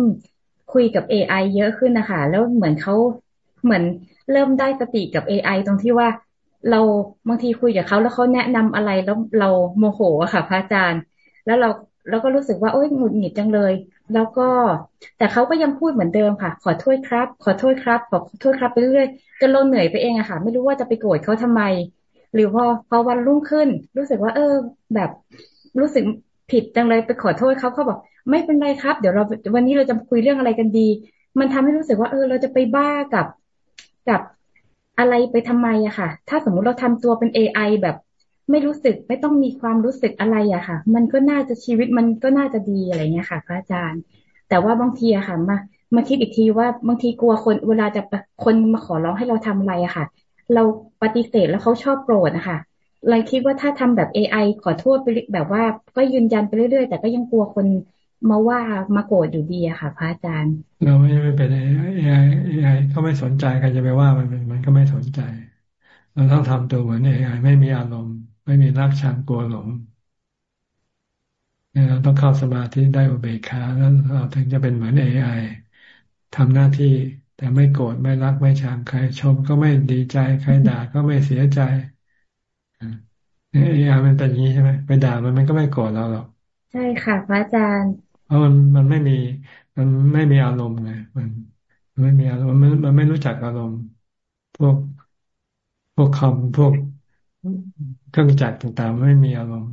คุยกับ AI เยอะขึ้นนะคะแล้วเหมือนเขาเหมือนเริ่มได้สติกับ AI ตรงที่ว่า เราบางทีคุยกับเขาแล้วเขาแนะนำอะไรแล้วเราโมโหอะค่ะ พระอาจารย์ แล้วเราเราก็รู้สึกว่าโอ๊ยหงุดหงิดจังเลย แล้วก็ แต่เขาก็ยังพูดเหมือนเดิมค่ะ ขอโทษครับ ขอโทษครับ ขอโทษครับไปเรื่อยจนเราเหนื่อยไปเองอะค่ะ ไม่รู้ว่าจะไปโกรธเขาทำไม หรือพอพอวันรุ่งขึ้น รู้สึกว่า เออ แบบรู้สึกผิดจังเลยไปขอโทษเขาเขาบอก ไม่เป็นไรครับ เดี๋ยวเราวันนี้เราจะคุยเรื่องอะไรกันดี มันทำให้รู้สึกว่าเออ เราจะไปบ้ากับกับอะไรไปทำไมอะค่ะ ถ้าสมมุติเราทำตัวเป็น AI แบบไม่รู้สึกไม่ต้องมีความรู้สึกอะไรอะค่ะ มันก็น่าจะชีวิตมันก็น่าจะดีอะไรเงี้ยค่ะพระอาจารย์ แต่ว่าบางทีอะค่ะ มามาคิดอีกทีว่าบางทีกลัวคนเวลาจะคนมาขอร้องให้เราทำอะไรอะค่ะ เราปฏิเสธแล้วเขาชอบโกรธนะคะเลยคิดว่าถ้าทำแบบ AI ขอโทษไปแบบว่าก็ยืนยันไปเรื่อยๆ แต่ก็ยังกลัวคน มาว่ามาโกรธอยู่ดีอะค่ะ พระอาจารย์ เราไม่ไม่เป็น AI AI ก็ไม่สนใจใครจะไปว่ามันมันก็ไม่สนใจ เราต้องทำตัวเหมือน AI ไม่มีอารมณ์ ไม่มีรักชังกลัวหลงเราต้องเข้าสมาธิได้อุเบกขาแล้วเราถึงจะเป็นเหมือน AI ทำหน้าที่ แต่ไม่โกรธไม่รักไม่ชังใคร ชมก็ไม่ดีใจใครด่าก็ไม่เสียใจเอไอมันเป็นอย่างนี้ใช่ไหมไปด่ามันมันก็ไม่โกรธเราหรอกใช่ค่ะ พระอาจารย์เพ ราะมันมันไม่มี มันไม่มีอารมณ์ไงมันมันไม่มีอารมณ์มันมันไม่รู้จักอารมณ์ พวกพวกคำพวกเครื่องจักรต่างๆไม่มีอารมณ์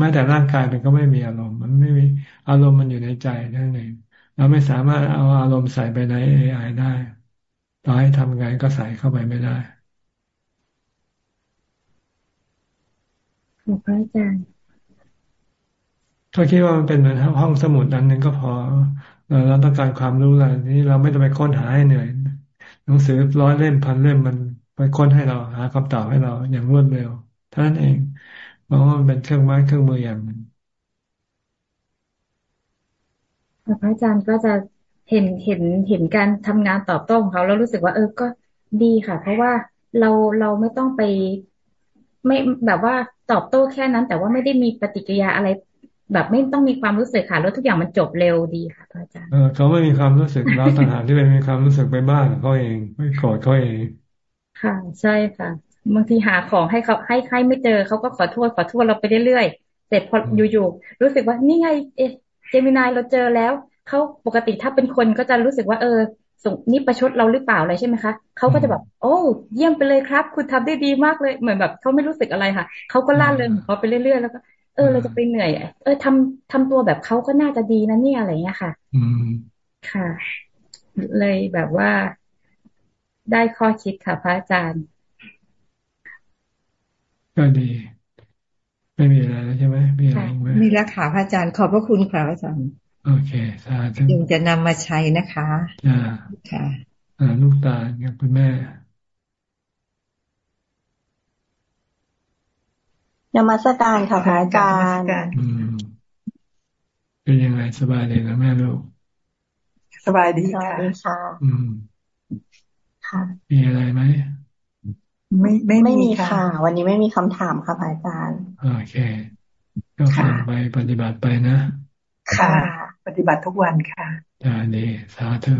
แม้แต่ร่างกายมันก็ไม่มีอารมณ์ มันไม่มีอารมณ์มันอยู่ในใจนั่นเองเราไม่สามารถเอาอารมณ์ใส่ไปใน AI ได้ต่อให้ทำไงก็ใส่เข้าไปไม่ได้ พระอาจารย์ เขาคิดว่ามันเป็นเหมือนห้องสมุดอันหนึ่งก็พอเราต้องการความรู้อะไรนี้เราไม่ต้องไปค้นหาให้เหนื่อย หนังสือร้อยเล่มพันเล่มมันไปค้นให้เราหาคำตอบให้เราอย่างรวดเร็วท่านั้นเองเพราะว่ามันเป็นเครื่องไม้เครื่องมืออย่างหนึ่งพระอาจารย์ก็จะเห็นเห็นเห็นการทำงานตอบโต้ของเขาแล้วรู้สึกว่า เออก็ดีค่ะ เพราะว่าเราเราไม่ต้องไป ไม่แบบว่าตอบโต้แค่นั้น แต่ว่าไม่ได้มีปฏิกิริยาอะไร แบบไม่ต้องมีความรู้สึกค่ะแล้วทุกอย่างมันจบเร็วดีค่ะพระอาจารย์เออเขาไม่มีความรู้สึกเราต่างหากที่ไปมีความรู้สึกไปบ้างเขาเองไม่โกรธเขาเอง ค่ะ ใช่ค่ะบางทีหาของให้เขาให้ใครไม่เจอเขาก็ขอโทษขอโทษเราไปเรื่อยๆเสร็จพออยู่ๆรู้สึกว่านี่ไงเอเจมินายเราเจอแล้วเขาปกติถ้าเป็นคนก็จะรู้สึกว่าเออส่งนี่ประชดเราหรือเปล่าอะไรใช่ไหมคะเขาก็จะแบบ โอ้เยี่ยมไปเลยครับ คุณทำได้ดีมากเลยเหมือนแบบเขาไม่รู้สึกอะไรค่ะเขาก็ล่าเริงเขาไปเรื่อยๆแล้วก็ เออเราจะไปเหนื่อย เออทำทำตัวแบบเขาก็น่าจะดีนะเนี่ยอะไรเงี้ยค่ะ อืมค่ะ เลยแบบว่าได้ข้อคิดค่ะพระอาจารย์ ก็ดี ไม่มีอะไรแล้วใช่ไหมมีอะไรไหมมีแล้วค่ะพระอาจารย์ขอบพระคุณค่ะพระอาจารย์โอเคสาธุยังจะนำมาใช้นะคะอ่าค่ะ อ่าลูกตากับคุณแม่ นมัสการค่ะพระอาจารย์เป็นยังไงสบายดีนะแม่ลูก สบายดีค่ะอืมค่ะมีอะไรไหมไม่ไม่ไม่มีค่ะ วันนี้ไม่มีคำถามค่ะพระอาจารย์โอเค ก็ฟังไปปฏิบัติไปนะ ค่ะ ปฏิบัติทุกวันค่ะอ่าดีสาธุ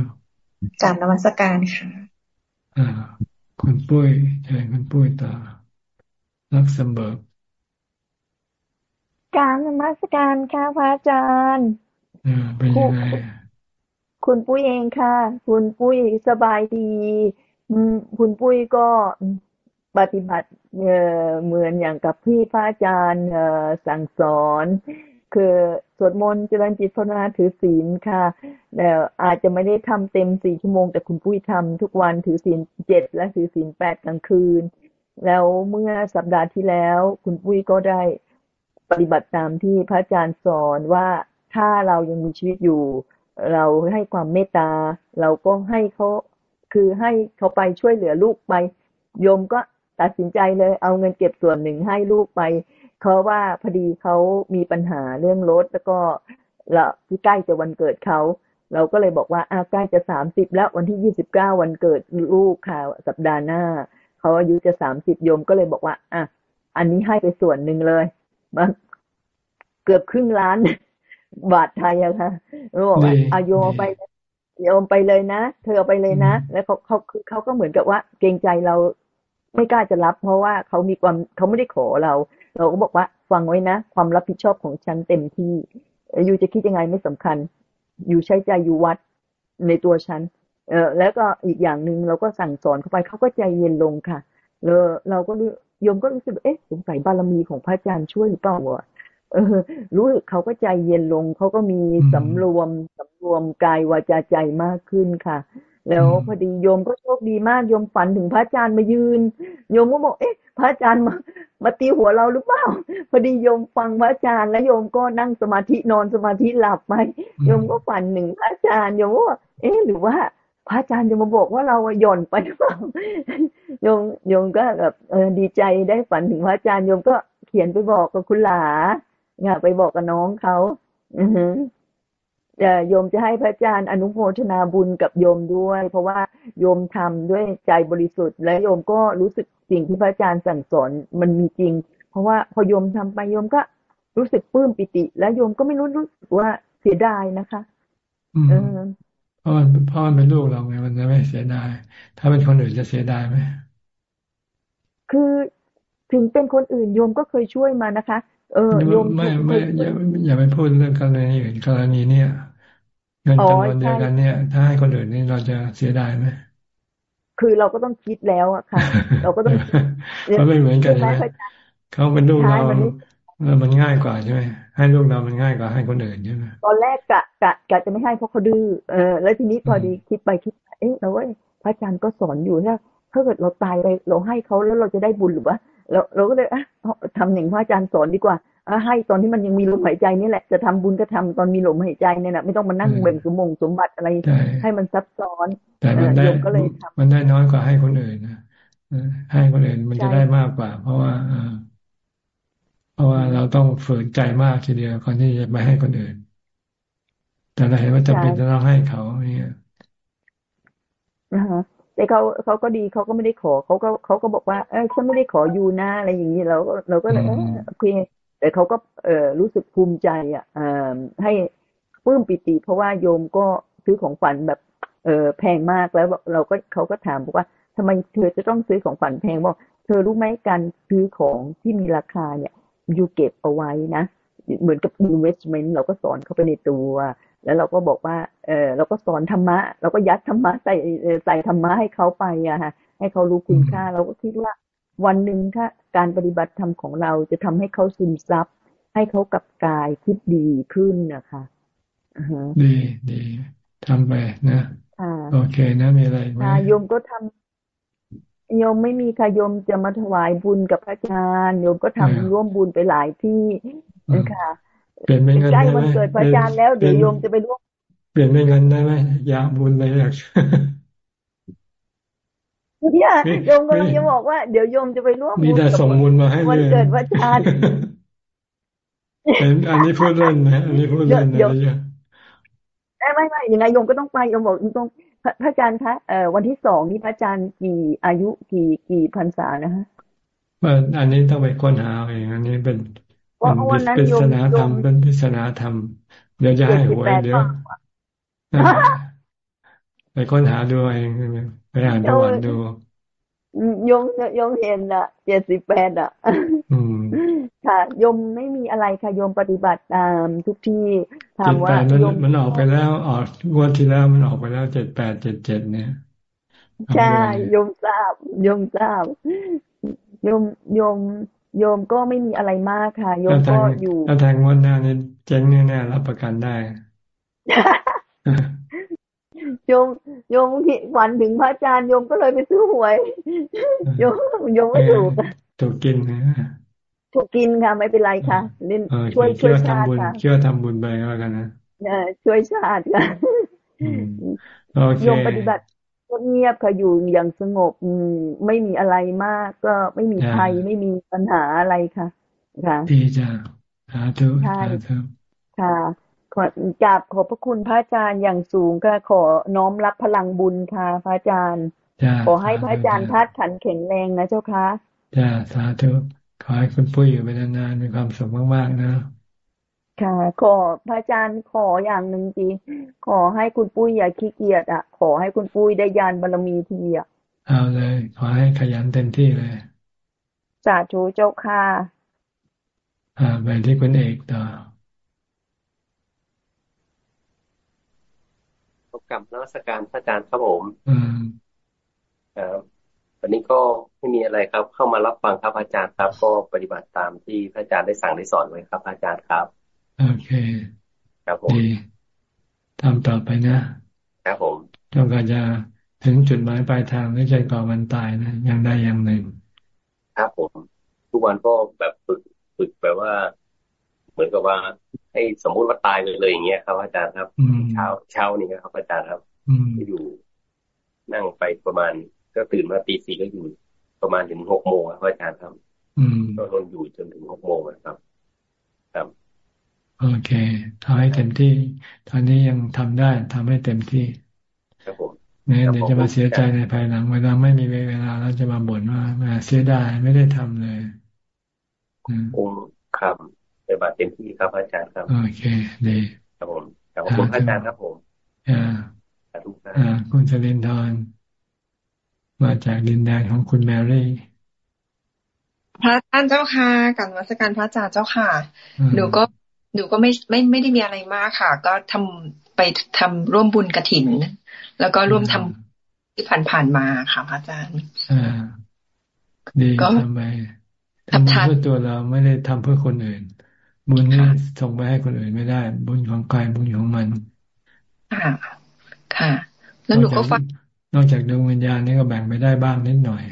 กราบนมัสการค่ะอ่าคุณปุ้ยเชิญคุณปุ้ยต่อรักสมเบิก การนมัสการค่ะพระอาจารย์อ่าเป็นยังไงคุณปุ้ยเองค่ะ คุณปุ้ยสบายดีคุณปุ้ยก็ปฏิบัติเหมือนอย่างกับพี่พระอาจารย์สั่งสอน คือสวดมนต์เจริญจิตภาวนาถือศีลค่ะแต่อาจจะไม่ได้ทำเต็มสี่ชั่วโมง แต่คุณปุ้ยทำทุกวันถือศีลเจ็ดและถือศีลแปดกลางคืน แล้วเมื่อสัปดาห์ที่แล้ว คุณปุ้ยก็ได้ ปฏิบัติตามที่พระอาจารย์สอนว่าถ้าเรายังมีชีวิตอยู่ เราให้ความเมตตา เราก็ให้เขาคือให้เขาไปช่วยเหลือลูกไปโยมก็ตัดสินใจเลยเอาเงินเก็บส่วนหนึ่งให้ลูกไปเพราว่าพอดีเขามีปัญหาเรื่องรถแล้วก็ละที่ใกล้จะวันเกิดเขาเราก็เลยบอกว่าอ้าใกล้จะสามสิบแล้ววันที่ยี่สิบเก้าวันเกิดลูกค่ะสัปดาห์หน้าเขาอายุจะสามสิบโยมก็เลยบอกว่าอะอันนี้ให้ไปส่วนหนึ่งเลย มาเกือบครึ่งล้าน บาทไทยอะค่ะเราบอกว่าอายุไปโยมไปเลยนะ เธอไปเลยนะ แล้วเขาเขาคือเขาก็เหมือนกับว่า เกรงใจเราไม่กล้าจะรับ เพราะว่าเขามีความเขาไม่ได้ขอเรา เราก็บอกว่า ฟังไว้นะ ความรับผิดชอบของฉันเต็มที่อยู่จะคิดยังไงไม่สำคัญ อยู่ใช้ใจอยู่วัดในตัวฉัน เออแล้วก็อีกอย่างหนึ่งเราก็สั่งสอนเข้าไปเขาก็ใจเย็นลงค่ะเราเราก็ โยมก็รู้สึกเอ๊ะสงสัยบารมีของพระอาจารย์ช่วยหรือเปล่าวะเออ รู้สึกเขาก็ใจเย็นลง เขาก็มีสำรวมสำรวมกายวาจาใจมากขึ้นค่ะ แล้วพอดีโยมก็โชคดีมากโยมฝันถึงพระอาจารย์มายืนโยมก็บอกเอ๊ะ พระอาจารย์มามาตีหัวเราหรือเปล่า พอดีโยมฟังพระอาจารย์ แล้วโยมก็นั่งสมาธินอนสมาธิหลับไปโยมก็ฝันหนึ่งพระอาจารย์โยมว่าเอ๊ะหรือว่า พระอาจารย์จะมาบอกว่าเราหย่อนไปหรือเปล่าโยมโยมก็แบบเออดีใจได้ฝันถึงพระอาจารย์โยมก็เขียนไปบอกกับคุณหลาเนี่ยไปบอกกับน้องเขาอือฮึโยมจะให้พระอาจารย์อนุโมทนาบุญกับโยมด้วย เพราะว่าโยมทำด้วยใจบริสุทธิ์ และโยมก็รู้สึกสิ่งที่พระอาจารย์สั่งสอนมันมีจริง เพราะว่าพอโยมทำไปโยมก็รู้สึกปลื้มปิติ และโยมก็ไม่รู้รู้สึกว่าเสียดายนะคะ เออเพราะมันเพราะมันเป็นลูกเราไงมันจะไม่เสียดาย ถ้าเป็นคนอื่นจะเสียดายไหมคือถึงเป็นคนอื่นโยมก็เคยช่วยมานะคะ เออโยมไม่ไม่อย่าอย่าไปพูดเรื่องกรณีอื่นกรณีเนี่ยเงินจำนวนเดียวกันเนี่ย ถ้าให้คนอื่นนี่เราจะเสียดายไหมคือเราก็ต้องคิดแล้วอะค่ะ เราก็ต้องมันไม่เหมือนกันใช่ไหมเขาเป็นลูกเรา มันง่ายกว่าใช่ไหมให้ลูกเรามันง่ายกว่าให้คนอื่นใช่ไหมตอนแรกกะกะกะจะไม่ให้เพราะเขาดื้อเออแล้วทีนี้พอดีคิดไปคิด เอ๊ะเราว่าพระอาจารย์ก็สอนอยู่ถ้าถ้าเกิดเราตายไปเราให้เขาแล้วเราจะได้บุญหรือว่าเราเราก็เลยอะทำอย่างพระอาจารย์สอนดีกว่าให้ตอนที่มันยังมีลมหายใจนี่แหละจะทำบุญก็ทำตอนมีลมหายใจเนี่ยนะไม่ต้องมานั่งเบ่งสมงสมบัติอะไร ให้มันซับซ้อน แต่มันได้ก็เลยมันได้น้อยกว่าให้คนอื่นนะให้คนอื่นมันจะได้มากกว่า เพราะว่าเพ ราะว่าเราต้องฝืนใจมากทีเดียวก่อนที่จะไปให้คนอื่น แต่เราเห็นว่าจะเป็นจะต้องให้เขาเนี่ยนะคะแต่เขาเขาก็ดีเขาก็ไม่ได้ขอเขาก็เขาก็บอกว่าเออฉันไม่ได้ขออยู่นะอะไรอย่างนี้เราก็เราก็เลยเออโอเคแต่เขาก็เออรู้สึกภูมิใจ อะให้ปลื้มปิติ เพราะว่าโยมก็ซื้อของฝันแบบเออแพงมากแล้วเราก็เขาก็ถามบอกว่าทำไมเธอจะต้องซื้อของฝันแพงบอกเธอรู้ไหมการซื้อของที่มีราคาเนี่ยอ ยู่เก็บเอาไว้นะ เหมือนกับ investment เราก็สอนเข้าไปในตัว แล้วเราก็บอกว่า เออเราก็สอนธรรมะ เราก็ยัดธรรมะใส่ใส่ธรรมะให้เขาไปอะฮะ ให้เขารู้คุณค่า เราก็คิดว่าวันหนึ่งถ้าการปฏิบัติธรรมของเราจะทำให้เขาซึมซับ ให้เขากับกายคิดดีขึ้นนะคะดีดีทำไปนะโอเคนะมีอะไรไหมโยมก็ทำ โยมไม่มีค่ะโยมจะมาถวายบุญกับพระอาจารย์โยมก็ทำร่วมบุญไปหลายที่นะคะเปลี่ยนเป็นเงินได้ไหมใกล้วันเกิดพระอาจารย์แล้วเดี๋ยวโยมจะไปร่วมเปลี่ยนเป็นเงินได้ไหมอยากบุญเลยอยากเนี่ยโยมกำลังจะบอกว่าเดี๋ยวโยมจะไปร่วมมีแต่ส่งบุญมาให้วันเกิดพระอาจารย์อันนี้พูดเล่นนะอันนี้พูดเล่นนะไม่ไม่ไม่ยังไงโยมก็ต้องไปโยมบอกตรง พระอาจารย์คะเอ่อวันที่สองนี่พระอาจารย์กี่อายุกี่กี่พรรษานะฮะอันนี้ต้องไปค้นหาเองอันนี้เป็นเป็นปริศนาธรรมเป็นปริศนาธรรม เดี๋ยวจะให้หวยเดี๋ยวไปค้นหาดูเองไปอ่านประวัติดูยงยงเห็นอะเจ็ดสิบแปดอะ ค่ะยมไม่มีอะไรค่ะยมปฏิบัติตามทุกที่ถามว่ายมมันออกไปแล้วออกงวดที่แล้วมันออกไปแล้วเจ็ดแปดเจ็ดเจ็ดเนี่ยใช่ยมทราบยมทราบยมยมโยมก็ไม่มีอะไรมากค่ะโยมก็อยู่ถ้าแทงวันหน้านี่เจ๊งแน่ๆรับประกันได้โยมโยมฝันถึงพระอาจารย์โยมก็เลยไปซื้อหวยโยมโยมไม่ถูกถูกกินนะ ถูกกินค่ะ ไม่เป็นไรค่ะเล่นช่วยช่วยชาติค่ะช่วยทำบุญไปแล้วกันนะช่วยชาติค่ะโยมปฏิบัติเงียบค่ะอยู่อย่างสงบไม่มีอะไรมาก ก็ไม่มีภัยไม่มีปัญหาอะไรค่ะ ค่ะดีจ้ะสาธุสาธุค่ะขอกราบขอบพระคุณพระอาจารย์อย่างสูงค่ะขอน้อมรับพลังบุญค่ะพระอาจารย์ขอให้พระอาจารย์ทัดขันแข็งแรงนะเจ้าค่ะจ้าสาธุ ขอให้คุณปุ้ยอยู่ไปนานๆมีความสุขมากๆนะค่ะขอพระอาจารย์ขออย่างหนึ่งจีขอให้คุณปุ้ยอย่าขี้เกียจอะ ขอให้คุณปุ้ยได้ยานบารมีทีอะเอาเลย ขอให้ขยันเต็มที่เลยสาธุเจ้าค่ะอ่าไปที่คุณเอกต่อพบกับนักสการพระอาจารย์ครับผม อืมครับ วันนี้ก็ไม่มีอะไรครับ เข้ามารับฟังครับอาจารย์ครับ ก็ปฏิบัติตามที่พระอาจารย์ได้สั่งได้สอนไว้ครับอาจารย์ครับโอเคครับผมดีทำต่อไปนะครับผมต้องการจะถึงจุดหมายปลายทางไม่ใช่ก่อมันตายนะยังได้ยังหนึ่งครับผม ทุกวันก็แบบฝึกฝึกแบบว่า เหมือนกับว่า ให้สมมุติว่าตายเลยเลยอย่างเงี้ยครับอาจารย์ครับเช้าเช้านี้ครับอาจารย์ครับก็อยู่นั่งไปประมาณ ก็ตื่นมาตีสี่ก็อยู่ประมาณถึงหกโมงครับอาจารย์ครับก็นอนอยู่จนถึงหกโมงครับ ครับ โอเคทำให้เต็มที่ ตอนนี้ยังทำได้ทำให้เต็มที่ ครับผมเนี่ยเดี๋ยวจะมาเสียใจในภายหลังเวลาไม่มีเวลาแล้วจะมาบ่นว่าเสียดายไม่ได้ทำเลยองครับปฏิบัติเต็มที่ครับอาจารย์ครับ โอเคดีครับผมขอบคุณอาจารย์ครับผมอ่าอ่าคุณสลินทร์ มาจากดินแดนของคุณแมรี่ พระอาจารย์เจ้าค่ะกับวัสการพระอาจารย์เจ้าค่ะ หนูก็หนูก็ไม่ไม่ไม่ได้มีอะไรมากค่ะ ก็ทำไปทำร่วมบุญกระถิน แล้วก็ร่วมทำที่ผ่านๆมาค่ะพระอาจารย์อ่าดีทำไปทำเพื่อตัวเราไม่ได้ทำเพื่อคนอื่น บุญนี่ส่งไปให้คนอื่นไม่ได้ บุญของกายบุญของมัน ค่ะ ค่ะ แล้วหนูก็ฟัง นอกจากดวงวิญญาณนี่ก็แบ่งไปได้บ้างนิดหน่อย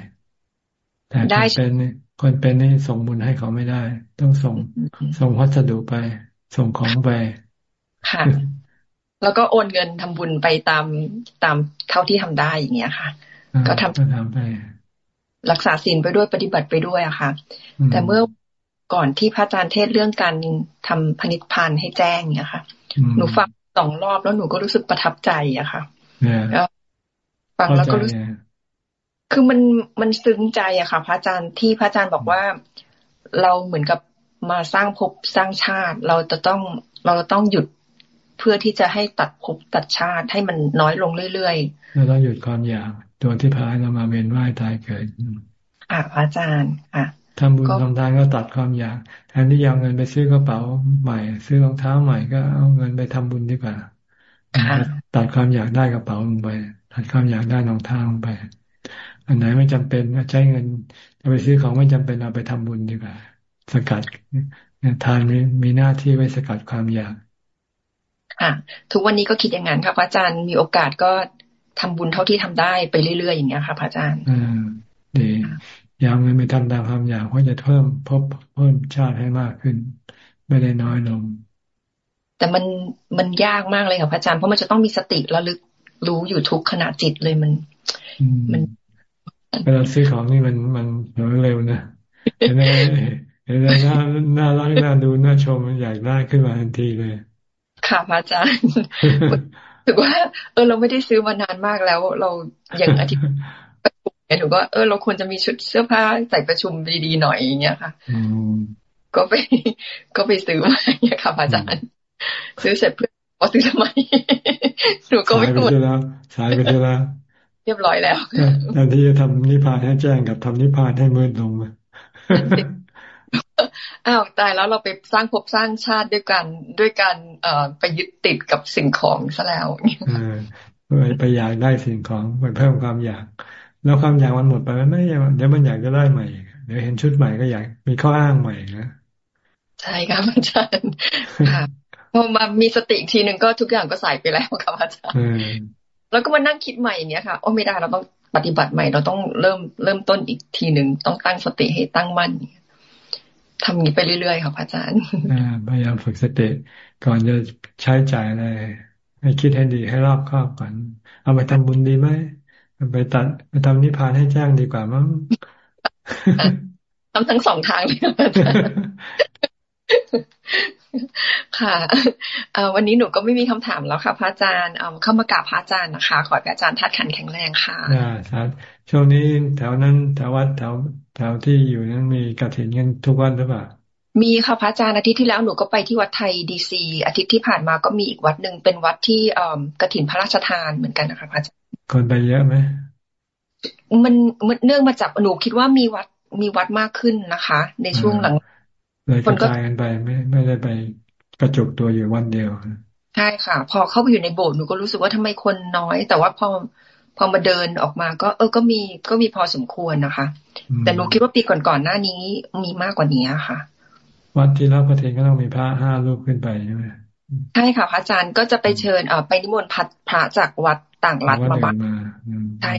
แต่คนเป็นคนเป็นนี่ส่งบุญให้เขาไม่ได้ ต้องส่งส่งวัสดุไป ส่งของไป ค่ะ แล้วก็โอนเงินทำบุญไปตามตามเท่าที่ทำได้อย่างเงี้ยค่ะ ก็ทำทำไป รักษาศีลไปด้วยปฏิบัติไปด้วยอะค่ะ แต่เมื่อก่อนที่พระอาจารย์เทศเรื่องการทำพนิพพานให้แจ้งเนี่ยค่ะ หนูฟังสองรอบแล้วหนูก็รู้สึกประทับใจอะค่ะ ฟังแล้วก็รู้สึกคือมันมันซึ้งใจอะค่ะ พระอาจารย์ที่พระอาจารย์บอกว่า เราเหมือนกับมาสร้างภพสร้างชาติ เราจะต้องเราต้องหยุดเพื่อที่จะให้ตัดภพตัดชาติให้มันน้อยลงเรื่อยๆเราต้องหยุดความอยากตัวที่พาเรามาเวียนว่ายตายเกิดอ่าอาจารย์อะทำบุญทำทานก็ตัดความอยากแทนที่ยาเงินไปซื้อกระเป๋าใหม่ ซื้อรองเท้าใหม่ก็เอาเงินไปทำบุญดีกว่าตัดความอยากได้กระเป๋าลงไป ตัดความอยากได้รองเท้าลงไป อันไหนไม่จำเป็นใช้เงินจะไปซื้อของไม่จำเป็นเอาไปทำบุญดีกว่า สกัดทานมีมีหน้าที่ไว้สกัดความอยากค่ะทุกวันนี้ก็คิดอย่างนั้นค่ะพระอาจารย์มีโอกาสก็ทำบุญเท่าที่ทำได้ไปเรื่อยๆอย่างเงี้ยค่ะพระอาจารย์อืมดีอยางไม่ไปทำตามความอยากเพราะจะเพิ่มพบเพิ่มชาติให้มากขึ้น ไม่ได้น้อยลงแต่มันมันยากมากเลยค่ะพระอาจารย์เพราะมันจะต้องมีสติระลึก รู้อยู่ทุกขณะจิตเลยมันมันเวลาซื้อของนี่มันมันเร็วนะเห็นไหมเห็นไหมหน้าหน้ารักหน้าดูหน้าชมมันอยากได้ขึ้นมาทันทีเลย ค่ะพระอาจารย์ถือว่า เออเราไม่ได้ซื้อมานานมากแล้ว เราอย่างอาทิตย์เนี่ยถือว่าเออเราควรจะมีชุดเสื้อผ้าใส่ประชุมดีๆหน่อยอย่างเงี้ยค่ะก็ไปก็ไปซื้อมาเนี่ยค่ะอาจารย์ ซื้อเสร็จเพื่อ พอซื้อทำไมหนูก็ไม่ควรสายไปแล้วเรียบร้อยแล้วแทนที่จะทำนิพพานให้แจ้งกับทำนิพพานให้มืดลงอ้าวตายแล้วเราไปสร้างภพสร้างชาติด้วยกันด้วยการเอ่อไปยึดติดกับสิ่งของซะแล้วเออไปอยากได้สิ่งของไปเพิ่มความอยาก แล้วความอยากมันหมดไปมันไม่เดี๋ยวมันอยากจะได้ใหม่เดี๋ยวเห็นชุดใหม่ก็อยากมีข้ออ้างใหม่นะใช่ครับอาจารย์ค่ะพอ มามีสติทีหนึ่งก็ทุกอย่างก็ใส่ไปแล้วครับอาจารย์แล้วก็มานั่งคิดใหม่อย่างเนี้ยค่ะโอ้ไม่ได้เราต้องปฏิบัติใหม่เราต้องเริ่มเริ่มต้นอีกทีหนึ่งต้องตั้งสติให้ตั้งมั่นทำนี้ไปเรื่อยๆครับอาจารย์พยายามฝึกสติก่อนจะใช้จ่ายอะไรให้คิดให้ดีให้รอบคอบก่อน เอาไปทำบุญดีไหมไปตัดไปทำนิพพานให้แจ้งดีกว่ามั้งทำทั้งสองทางเลย ค่ะวันนี้หนูก็ไม่มีคำถามแล้วค่ะพระอาจารย์เข้ามากราบพระอาจารย์นะคะ ขอพระอาจารย์ทัดขันแข็งแรงค่ะครับช่วงนี้แถวนั้นแถววัดแถวแถวที่อยู่นั้นมีกระถินกันทุกวันหรือเปล่ามีค่ะพระอาจารย์อาทิตย์ที่แล้วหนูก็ไปที่วัดไทยดีซีอาทิตย์ที่ผ่านมาก็มีอีกวัดหนึ่งเป็นวัดที่กระถินพระราชทานเหมือนกันนะคะพระอาจารย์คนไปเยอะไหมมันเนื่องมาจากหนูคิดว่ามีวัดมีวัดมากขึ้นนะคะ ในช่วงหลัง เลยกระจายกันไปไม่ไม่ได้ไปกระจุกตัวอยู่วันเดียวใช่ค่ะ พอเข้าไปอยู่ในโบสถ์หนูก็รู้สึกว่าทำไมคนน้อย แต่ว่าพอพอมาเดินออกมา ก็ เออก็มีก็มีพอสมควรนะคะ แต่หนูคิดว่าปีก่อนๆหน้านี้มีมากกว่านี้ค่ะ วัดที่รับประเทศก็ต้องมีพระห้ารูปขึ้นไปใช่ไหมใช่ค่ะพระอาจารย์ก็จะไปเชิญเอ่อไปนิมนต์พัดพระจากวัดต่างรัฐมาบัตใช่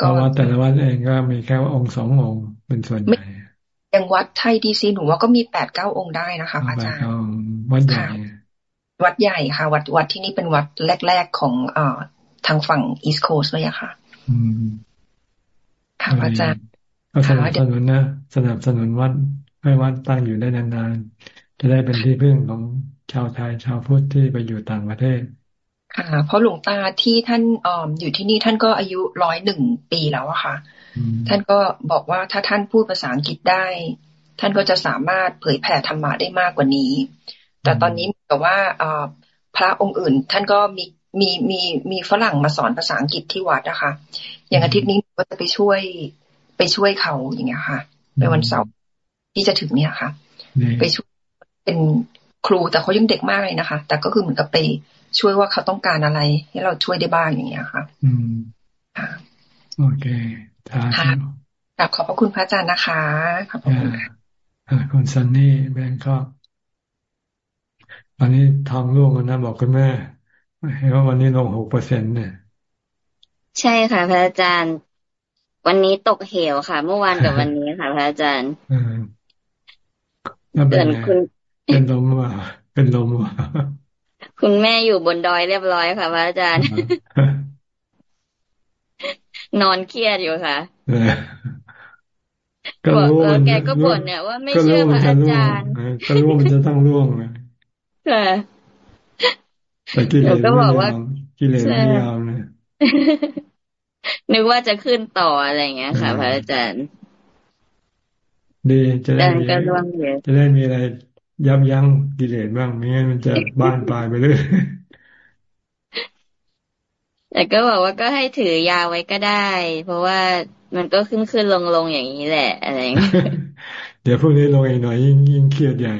ก็วัดแต่ละวัดเองก็มีแค่องค์สององค์เป็นส่วนใหญ่ อย่างวัดไทยดีซีหนูว่าก็มีแปดเก้าองค์ได้นะคะพระอาจารย์วัดใหญ่วัดใหญ่ค่ะ วัดวัดที่นี่เป็นวัดแรก ๆของเอ่อทางฝั่งอีสต์โคสต์เลยอะค่ะค่ะอาจารย์ก็สนับสนุนนะสนับสนุนวัดให้วัดตั้งอยู่ได้นานๆ จะได้เป็นที่พึ่งของชาวไทยชาวพุทธที่ไปอยู่ต่างประเทศค่ะเพราะหลวงตาที่ท่านออมอยู่ที่นี่ท่านก็อายุร้อยหนึ่งปีแล้วอะค่ะ ท่านก็บอกว่าถ้าท่านพูดภาษาอังกฤษได้ ท่านก็จะสามารถเผยแผ่ธรรมะได้มากกว่านี้ แต่ตอนนี้แต่ว่าพระองค์อื่น ท่านก็มีมีมีมีฝรั่งมาสอนภาษาอังกฤษที่วัดนะคะ อย่างอาทิตย์นี้ก็จะไปช่วยไปช่วยเขาอย่างเงี้ยค่ะในวันเสาร์ที่จะถึงเนี่ยค่ะ ไปช่วยเป็นครูแต่เขายังเด็กมากเลยนะคะ แต่ก็คือเหมือนกับไปช่วยว่าเขาต้องการอะไร ให้เราช่วยได้บ้างอย่างเงี้ยค่ะ อืมค่ะโอเค ค่ะกลับขอบพระคุณพระอาจารย์นะคะ ขอบพระคุณค่ะคุณซันนี่แบงค์ตอนนี้ทองร่วงนะบอกคุณแม่เห็นว่าวันนี้ลงหกเปอร์เซ็นต์เนี่ย ใช่ค่ะ พระอาจารย์ วันนี้ตกเหวค่ะ เมื่อวานกับวันนี้ค่ะ พระอาจารย์เกินคุณเป็นลมว่าเป็นลมว่าคุณแม่อยู่บนดอยเรียบร้อยค่ะ พระอาจารย์ นอนเครียดอยู่ค่ะก็รู้แกก็บ่นเนี่ยว่าไม่เชื่อพระอาจารย์ก็รู้มันจะต้องร่วงเลยค่ะแต่กิเลสก็บอกว่ากิเลสไม่ยอมเลยนึกว่าจะขึ้นต่ออะไรเงี้ยค่ะ พระอาจารย์ ดีจะได้มีจะได้มีอะไรยับยั้งกิเลสบ้างไม่งั้นมันจะบ้านปลายไปเรื่อย แต่ก็บอกว่าก็ให้ถือยาวไว้ก็ได้ เพราะว่ามันก็ขึ้นขึ้นลงลงอย่างนี้แหละอะไรเดี๋ยวพวกนี้ลงอีกหน่อยยิ่งยิ่งเครียดใหญ่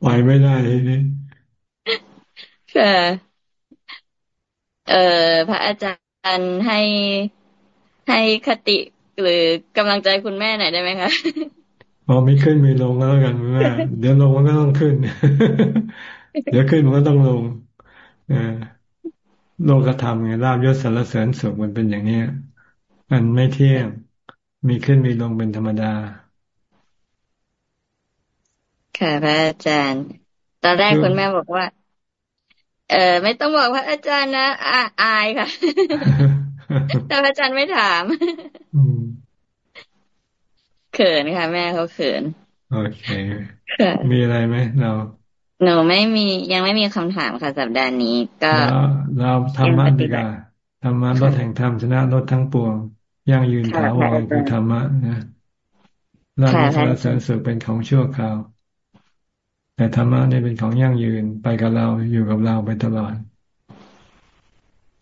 ไหวไม่ได้นี่ค่ะเอ่อพระอาจารย์ให้ให้คติหรือกำลังใจคุณแม่หน่อยได้ไหมคะพอไม่ขึ้นไม่ลงแล้วกันแม่เดี๋ยวลงมันก็ต้องขึ้น เดี๋ยวขึ้นมันก็ต้องลงอ โลกธรรมไงลาบยศสารเสริญสุขมันเป็นอย่างเนี้ยมันไม่เที่ยงมีขึ้นมีลงเป็นธรรมดา ค่ะพระอาจารย์ ตอนแรกคุณแม่บอกว่า เออไม่ต้องบอกพระอาจารย์นะอาอายค่ะแต่พระอาจารย์ไม่ถามเขินค่ะ แม่เขาเขินโอเคมีอะไรไหมเรา หนูไม่มียังไม่มีคำถามค่ะสัปดาห์นี้ ก็เราทำมาดีกว่าธรรมะรถแห่งธรรมชนะรถทั้งปวงยั่งยืนถาวรคือธรรมะนะลาภสารเสริญสุขเป็นของชั่วคราว แต่ธรรมะเนี่ยเป็นของยั่งยืนไปกับเราอยู่กับเราไปตลอด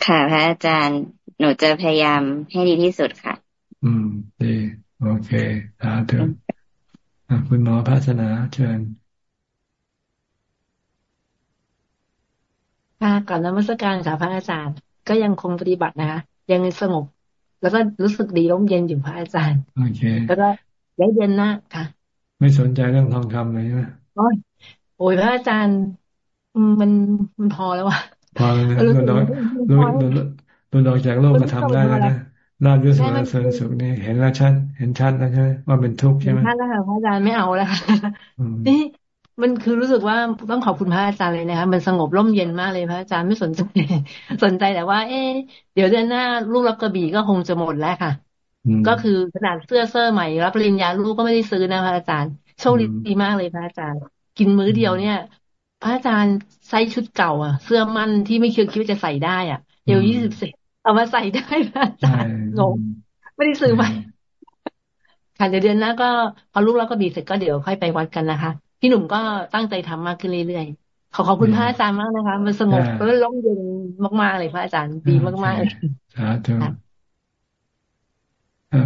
ค่ะพระอาจารย์หนูจะพยายามให้ดีที่สุดค่ะ อืม ดี โอเคสาธุคุณหมอภาสนาเชิญ ค่ะก่อนนมัสการค่ะพระอาจารย์ ก็ยังคงปฏิบัตินะคะยังสงบ แล้วก็รู้สึกดีร่มเย็นอยู่พระอาจารย์โอเคแล้วก็ได้เย็นนะค่ะ ไม่สนใจเรื่องทองคำเลยใช่ไหมโอ้ยโอ้ยพระอาจารย์มันมันพอแล้วว่ะพอแล้วนะรู้ดอกรู้รู้ดอกจากโลกมาทำได้แล้วนะลาบยศสารเสริญสุขนี่เห็นแล้วชัดเห็นชัดแล้วใช่ไหมว่าเป็นทุกข์ใช่ไหมชัดแล้วค่ะพระอาจารย์ไม่เอาแล้วนี่ มันคือรู้สึกว่าต้องขอบคุณพระอาจารย์เลยนะคะมันสงบร่มเย็นมากเลยพระอาจารย์ไม่สนใจ สนใจแต่ว่า เอ๊เดี๋ยวเดือนหน้าลูกรับกระบี่ก็คงจะหมดแล้วค่ะ ก็คือขนาดเสื้อเสื้อใหม่รับปริญญาลูกก็ไม่ได้ซื้อนะพระอาจารย์โชคดีมากเลยพระอาจารย์ กินมื้อเดียวเนี่ย พระอาจารย์ใส่ชุดเก่าอะ เสื้อมั่นที่ไม่คิดคิดว่าจะใส่ได้อะเดี๋ยวยี่สิบเซนเอามาใส่ได้พระอาจารย์งงไม่ได้ซื้อไปค่ะเดี๋ยวเดือนหน้าก็พอลูกแล้วก็บีเสร็จก็เดี๋ยวค่อยไปวัดกันนะคะ พี่หนุ่มก็ตั้งใจทำมากขึ้นเรื่อยๆขอขอบคุณพระอาจารย์มากนะคะ มันสงบแล้วร่มเย็นมากๆเลยพระอาจารย์ดีมากๆเลยสาธุ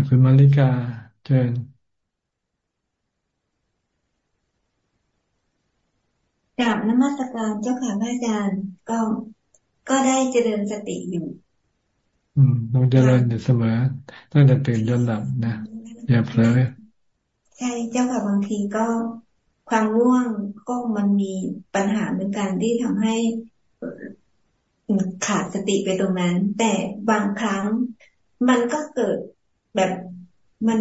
คุณมาริกาเชิญกราบนมัสการเจ้าค่ะพระอาจารย์ก็ก็ได้เจริญสติอยู่ อืมต้องเจริญอยู่เสมอตั้งแต่ตื่นจนหลับนะอย่าเผลอใช่เจ้าค่ะบางทีก็ ความง่วงก็มันมีปัญหาเหมือนกันที่ทำให้ขาดสติไปตรงนั้น แต่บางครั้งมันก็เกิดแบบมัน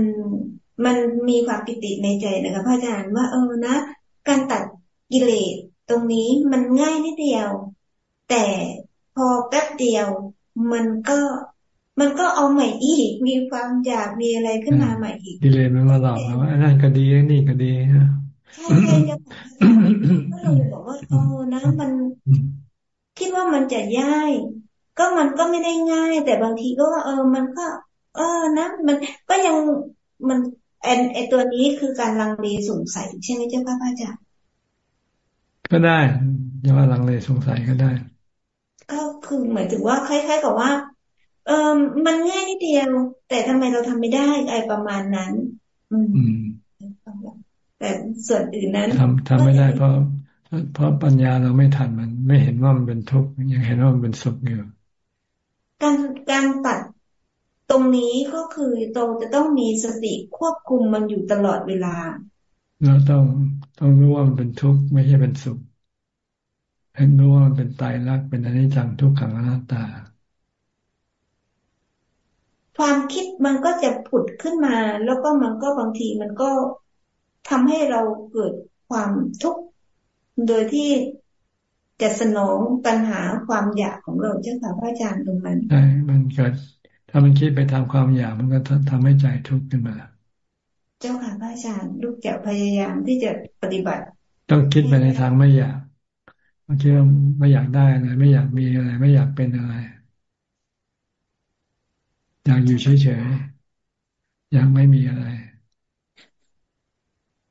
มันมีความปิติในใจนะคะพระอาจารย์ว่าเออนะ การตัดกิเลสตรงนี้มันง่ายนิดเดียว แต่พอแป๊บเดียว มันก็มันก็เอาใหม่อีก มีความอยากมีอะไรขึ้นมาใหม่อีกกิเลสมันมาหลอกเราว่านนั้นก็ดีนี่ก็ดี นะใช่ใช่จะก็เลยบอกว่าเออนะมันคิดว่ามันจะย่าย ก็มันก็ไม่ได้ง่าย แต่บางทีก็ว่าเออ มันก็ เออนะมันก็ยังมันไอไอตัวนี้คือการลังเลสงสัยใช่ไหมเจ้าพระอาจารย์ก็ได้จะว่าลังเลสงสัยก็ได้ ก็คือเหมือนถึงว่าคล้าย ๆ กับว่า เออมันง่ายนิดเดียว แต่ทำไมเราทำไม่ได้ไอประมาณนั้น อืม แต่ส่วนอื่นนั้นทำทำไม่ได้เพราะเพราะปัญญาเราไม่ทันมัน ไม่เห็นว่ามันเป็นทุกข์ยังเห็นว่ามันเป็นสุขอยู่การการตัดตรงนี้ก็คือเราจะต้องมีสติควบคุมมันอยู่ตลอดเวลาเราต้องต้องรู้ว่ามันเป็นทุกข์ไม่ใช่เป็นสุขให้รู้ว่ามันเป็นตายรักเป็นอนิจจังทุกขังอนัตตา ความคิดมันก็จะผุดขึ้นมา แล้วก็มันก็บางทีมันก็ ทำให้เราเกิดความทุกข์โดยที่จะสนองปัญหาความอยากของเราเจ้าค่ะพระอาจารย์ตรงนั้นใช่มันเกิดถ้ามันคิดไปทำความอยากมันก็ทำให้ใจทุกข์ขึ้นมา เจ้าค่ะพระอาจารย์ลูกจะพยายามที่จะปฏิบัติ ต้องคิดไปในทางไม่อยากบางทีไม่อยากได้อะไรไม่อยากมีอะไร ไม่อยากเป็นอะไร อยากอยู่เฉยๆอยากไม่มีอะไร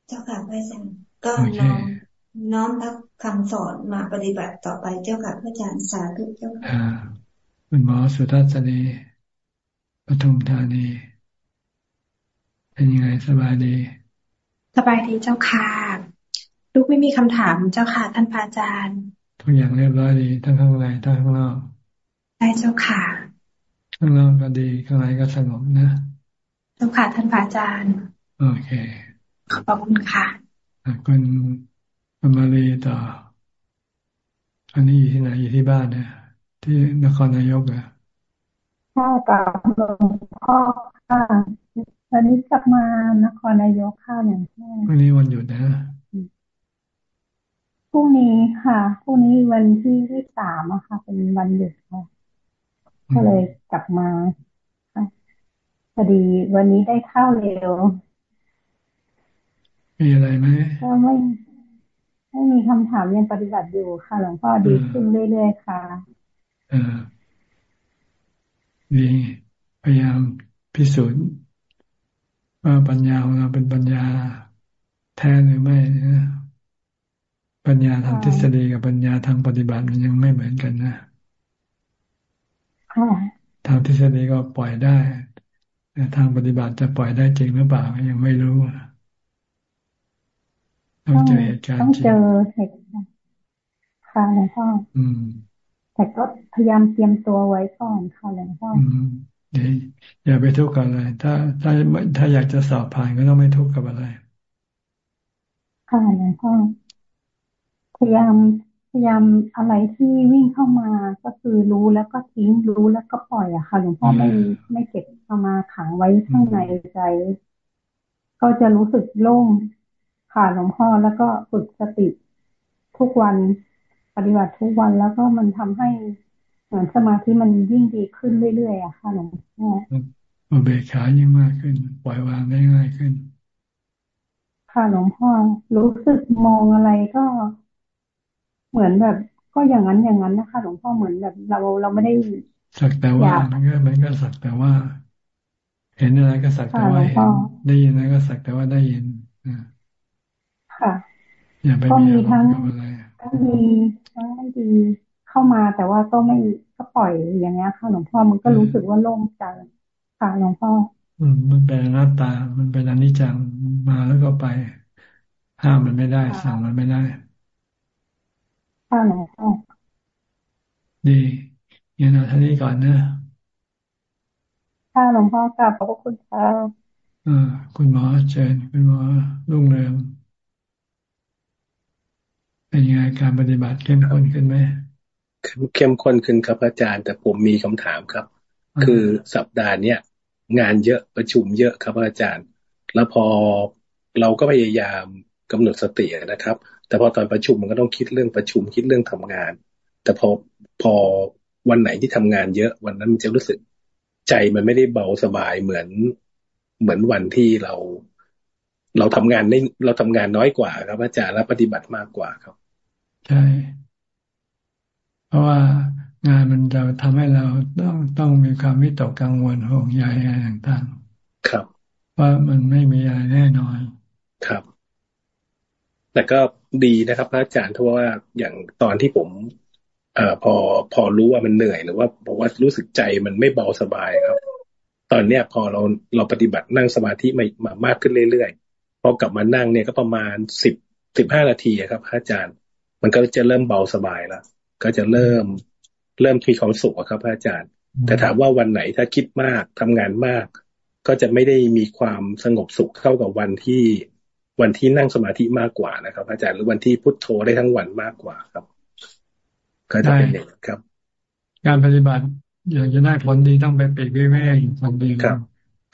เจ้าค่ะพระอาจารย์ก็น้อมน้อมรับคำสอนมาปฏิบัติต่อไปเจ้าค่ะพระอาจารย์สาธุเจ้าค่ะคุณหมอสุทัศนีปทุมธานีเป็นยังไงสบายดี สบายดีเจ้าค่ะ ลูกไม่มีคำถามเจ้าค่ะท่านพระอาจารย์ทุกอย่างเรียบร้อยดีทั้งข้างในทั้งข้างนอกได้เจ้าค่ะ ข้างนอกก็ดีข้างในก็สงบนะเจ้าค่ะท่านพระอาจารย์ โอเค ขอบคุณค่ะคุณคุณมาลีต่อ อันนี้อยู่ที่ไหนอยู่ที่บ้านเนี่ยที่นครนายกเหรอค่ะกับหลวงพ่อค่ะตอนนี้กลับมานครนายกค่ะเนี่ยวันนี้วันหยุดนะพรุ่งนี้ค่ะพรุ่งนี้วันที่ที่สามอะค่ะ เป็นวันหยุดค่ะก็เลยกลับมาค่ะพอดีวันนี้ได้เข้าเร็ว มีอะไรไหมก็ไม่ไม่มีคำถามยังปฏิบัติอยู่ค่ะหลวงพ่อดีขึ้นเรื่อยๆค่ะอดีพยายามพิสูจน์ว่าปัญญาของเราเป็นปัญญาแท้หรือไม่นะปัญญาทางทฤษฎีกับปัญญาทางปฏิบัติมันยังไม่เหมือนกันนะทางทฤษฎีก็ปล่อยได้แต่ทางปฏิบัติจะปล่อยได้จริงหรือเปล่ายังไม่รู้ ต้องเจอเหตุการณ์ต้องเจอเหตุการณ์ค่ะหลวงพ่ออืมแต่ก็พยายามเตรียมตัวไว้ก่อนค่ะหลวงพ่อดีอย่าไปทุกข์กับอะไร ถ้าถ้าถ้าอยากจะสอบผ่านก็ต้องไม่ทุกข์กับอะไร ค่ะหลวงพ่อพยายามพยายามอะไรที่วิ่งเข้ามาก็คือรู้แล้วก็ทิ้งรู้แล้วก็ปล่อยอะค่ะหลวงพ่อไม่ไม่เก็บเข้ามาขังไว้ข้างในใจ ก็จะรู้สึกโล่ง ค่ะหลวงพ่อแล้วก็ฝึกสติทุกวันปฏิบัติทุกวันแล้วก็มันทำให้เหมือนสมาธิมันยิ่งดีขึ้นเรื่อยๆอะค่ะหลวงพ่ออุเบกขายิ่งมากขึ้น ปล่อยวางได้ง่ายขึ้น ค่ะหลวงพ่อรู้สึกมองอะไรก็ เหมือนแบบ ก็อย่างนั้นอย่างนั้นนะคะหลวงพ่อเหมือนแบบ เราเราไม่ได้สักแต่ว่ามันก็มันก็สักแต่ว่า เห็นอะไรก็สักแต่ว่าเห็นได้ยินอะไรก็สักแต่ว่าได้ยิน ค่ะอย่าไปมีทั้งทั้งดีทั้งไม่ดีเข้ามาแต่ว่าก็ไม่ก็ปล่อยอย่างเงี้ยค่ะหลวงพ่อมันก็รู้สึกว่าโล่งใจค่ะหลวงพ่อ อืม มันเป็นหน้าตา มันเป็นอนิจจังมาแล้วก็ไป ห้ามมันไม่ได้ สั่งมันไม่ได้ค่ะหลวงพ่อดีอย่างนั้นท่านี้ก่อนนะค่ะหลวงพ่อกลับขอบคุณค่ะอ่าคุณหมอเชิญคุณหมอรุ่งเรือง เป็นยังไงการปฏิบัติเข้มข้นขึ้นไหมเข้มข้นขึ้นครับอาจารย์ แต่ผมมีคำถามครับ คือสัปดาห์เนี้ยงานเยอะประชุมเยอะครับอาจารย์ แล้วพอเราก็พยายามกำหนดสตินะครับ แต่พอตอนประชุมมันก็ต้องคิดเรื่องประชุมคิดเรื่องทำงาน แต่พอพอวันไหนที่ทำงานเยอะวันนั้นมันจะรู้สึกใจมันไม่ได้เบาสบายเหมือนเหมือนวันที่เรา เราทำงานได้เราทำงานน้อยกว่า ครับอาจารย์และปฏิบัติมากกว่าครับ ใช่ เพราะว่างานมันจะทำให้เราต้องต้องมีความวิตกกังวลห่วงใยอะไรต่างๆ ครับ ว่ามันไม่มีอะไรแน่นอน ครับ แต่ก็ดีนะครับพระอาจารย์เพราะว่าอย่างตอนที่ผมเอ่อพอพอรู้ว่ามันเหนื่อยหรือว่าบอกว่ารู้สึกใจมันไม่เบาสบายครับ ตอนเนี้ยพอเราเราปฏิบัตินั่งสมาธิมามามากขึ้นเรื่อยๆ พอกลับมานั่งเนี่ยก็ประมาณสิบสิบห้านาทีครับพระอาจารย์ มันก็จะเริ่มเบาสบายแล้วก็จะเริ่มเริ่มมีความสุขครับอาจารย์ แต่ถามว่าวันไหนถ้าคิดมากทำงานมาก ก็จะไม่ได้มีความสงบสุขเท่ากับวันที่วันที่นั่งสมาธิมากกว่านะครับ อาจารย์หรือวันที่พุทโธได้ทั้งวันมากกว่าครับ ก็จะเป็นอย่างครับ การปฏิบัติอยากจะได้ผลดีต้องไปปีกวิเวกผลดีครับ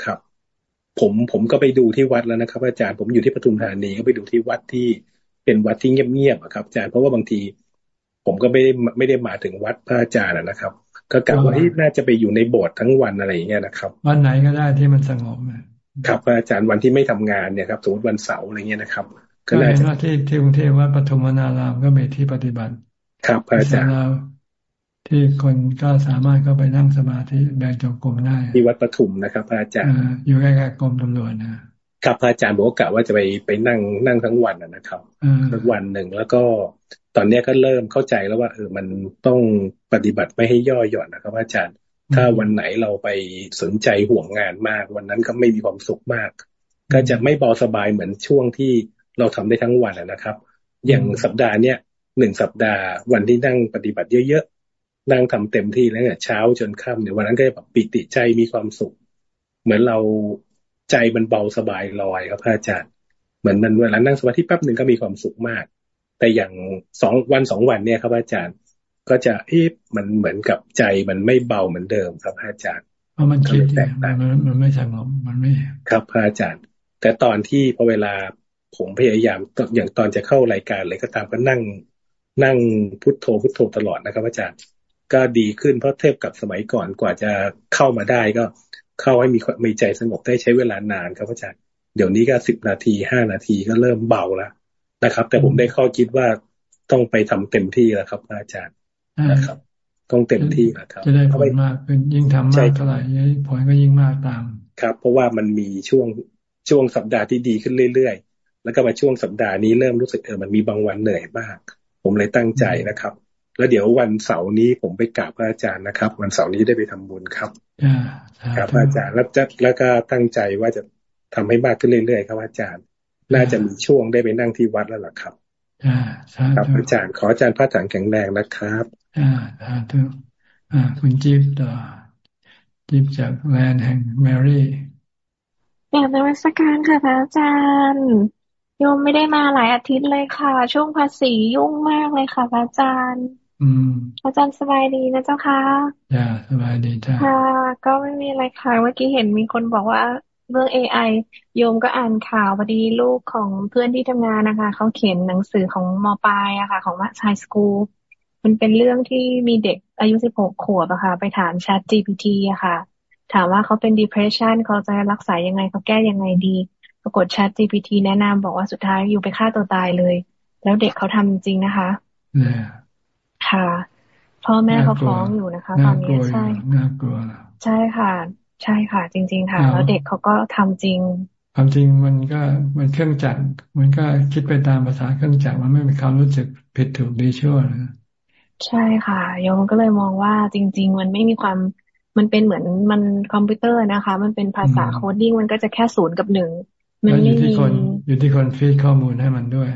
ครับ ผมผมก็ไปดูที่วัดแล้วนะครับ อาจารย์ผมอยู่ที่ปทุมธานีก็ไปดูที่วัดที่เป็นวัดที่เงียบๆครับอาจารย์เพราะว่าบางที ผมก็ไม่ได้ไม่ได้มาถึงวัดพระอาจารย์นะครับ ก็กะว่าที่น่าจะไปอยู่ในโบสถ์ทั้งวันอะไรอย่างเงี้ยนะครับวันไหนก็ได้ที่มันสงบครับพระอาจารย์วันที่ไม่ทำงานเนี่ยครับสมมติวันเสาร์อะไรเงี้ยนะครับ ก็ได้ว่าที่ที่กรุงเทพวัดปฐมนารามก็มีที่ปฏิบัติ ครับพระอาจารย์ ที่คนก็สามารถเข้าไปนั่งสมาธิแบ่งจงกรมได้ที่วัดปทุมนะครับพระอาจารย์อยู่ใกล้ๆกรมตำรวจนะครับพระอาจารย์บอกกะว่าจะไปไปนั่งนั่งทั้งวันนะครับทั้งวันหนึ่งแล้วก็ตอนนี้ก็เริ่มเข้าใจแล้วว่าเออมันต้องปฏิบัติไม่ให้ย่อหย่อนนะครับอาจารย์ ถ้าวันไหนเราไปสนใจห่วงงานมาก วันนั้นก็ไม่มีความสุขมาก ก็จะไม่เบาสบายเหมือนช่วงที่เราทำได้ทั้งวันนะครับ อย่างสัปดาห์เนี้ยหนึ่งสัปดาห์วันที่นั่งปฏิบัติเยอะๆ นั่งทำเต็มที่แล้วเนี่ยเช้าจนค่ำเนี่ยวันนั้นก็แบบปิติใจมีความสุข เหมือนเราใจมันเบาสบายลอยครับพระอาจารย์ เหมือนมันเวลานั่งสมาธิแป๊บหนึ่งก็มีความสุขมาก แต่อย่างสองวันสองวันเนี่ยครับอาจารย์ ก็จะเอ๊ะมันเหมือนกับใจมันไม่เบาเหมือนเดิมครับอาจารย์เพราะมันคิดแตกต่างมันไม่สงบมันไม่ครับพระอาจารย์ แต่ตอนที่พอเวลาผมพยายามอย่างตอนจะเข้ารายการเลยก็ตามก็นั่งนั่งพุทโธพุทโธตลอดนะครับอาจารย์ ก็ดีขึ้นเพราะเทียบกับสมัยก่อนกว่าจะเข้ามาได้ก็เข้าให้มีมีใจสงบได้ใช้เวลานานครับอาจารย์เดี๋ยวนี้ก็สิบนาทีห้านาทีก็เริ่มเบาแล้วนะครับ แต่ผมได้ข้อคิดว่าต้องไปทำเต็มที่แล้วครับ อาจารย์นะครับ ต้องเต็มที่นะครับจะได้ผลมากเป็นยิ่งทำมากเท่าไหร่ผลก็ยิ่งมากตาม ครับ เพราะว่ามันมีช่วงช่วงสัปดาห์ที่ดีขึ้นเรื่อยๆ แล้วก็มาช่วงสัปดาห์นี้เริ่มรู้สึกเออมันมีบางวันเหนื่อยมาก ผมเลยตั้งใจนะครับ แล้วเดี๋ยววันเสาร์นี้ผมไปกราบพระอาจารย์นะครับ วันเสาร์นี้ได้ไปทำบุญครับครับอาจารย์แล้วจะแล้วก็ตั้งใจว่าจะทำให้มากขึ้นเรื่อยๆครับอาจารย์ น่าจะมีช่วงได้ไปนั่งที่วัดแล้วล่ะครับครับอาจารย์ขออาจารย์พระถังแข็งแรงนะครับอ่าสาธุอ่าคุณจิ๊บต่อจิ๊บจากแลนด์แห่งแมรี่อยากนวัตการค่ะพระอาจารย์โยมไม่ได้มาหลายอาทิตย์เลยค่ะ ช่วงภาษียุ่งมากเลยค่ะพระอาจารย์ อืมอาจารย์สบายดีนะเจ้าค่ะจ้าสบายดีจ้าค่ะ ก็ไม่มีอะไรค่ะ เมื่อกี้เห็นมีคนบอกว่าเรื่อง AI โยมก็อ่านข่าวพอดีลูกของเพื่อนที่ทำงานนะคะ เขาเขียนหนังสือของมปลายอะค่ะ ของมัธยสคูลมันเป็นเรื่องที่มีเด็กอายุสิบหกขวบอะค่ะ ไปถาม Chat GPT อะค่ะ ถามว่าเขาเป็น depression เขาจะรักษายังไงเขาแก้ยังไงดี ปรากฏ Chat GPT แนะนำบอกว่าสุดท้ายอยู่ไปฆ่าตัวตายเลย แล้วเด็กเขาทำจริงนะคะ ค่ะ พ่อแม่เขาฟ้องอยู่นะคะ ตอนนี้ใช่น่ากลัวใช่ค่ะ ใช่ค่ะ จริง ๆ ค่ะ แล้วเด็กเขาก็ทำจริงความจริงมันก็มันเครื่องจักรมันก็คิดไปตามภาษาเครื่องจักรมันไม่มีความรู้สึกผิดถูกดีชั่วนะใช่ค่ะโยมก็เลยมองว่าจริง ๆ มันไม่มีความมันเป็นเหมือนมันคอมพิวเตอร์นะคะ มันเป็นภาษา coding มันก็จะแค่ศูนย์กับหนึ่งมันไม่มีอยู่ที่คน feed ข้อมูลให้มันด้วย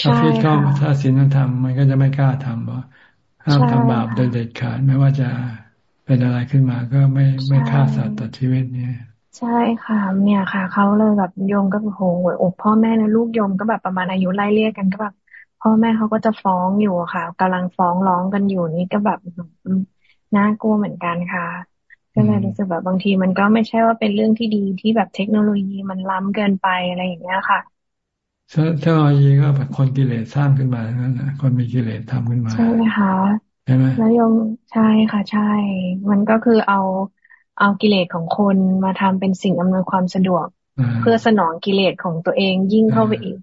ถ้า feed ข้อถ้าศีลธรรมมันก็จะไม่กล้าทำเพราะห้ามทำบาปโดยเด็ดขาดไม่ว่าจะเป็นอะไรขึ้นมาก็ไม่ไม่ฆ่าสัตว์ตัดชีวิตเนี่ยใช่ค่ะเนี่ยค่ะเขาเลยแบบโยมก็โหอกพ่อแม่และลูกโยมก็แบบประมาณอายุไล่เลี่ยกันก็แบบพ่อแม่เขาก็จะฟ้องอยู่ค่ะกำลังฟ้องร้องกันอยู่นี่ก็แบบน่ากลัวเหมือนกันค่ะ ก็เลยรู้สึกแบบบางทีมันก็ไม่ใช่ว่าเป็นเรื่องที่ดีที่แบบเทคโนโลยีมันล้ำเกินไปอะไรอย่างเงี้ยค่ะ เทคโนโลยีก็แบบคนกิเลสสร้างขึ้นมาทั้งนั้นคนมีกิเลสทำขึ้นมา ใช่ไหมคะใช่ไหมแล้วยงใช่ค่ะ ใช่ มันก็คือเอาเอากิเลสของคนมาทำเป็นสิ่งอำนวยความสะดวก เพื่อสนองกิเลสของตัวเองยิ่งเข้าไปอีก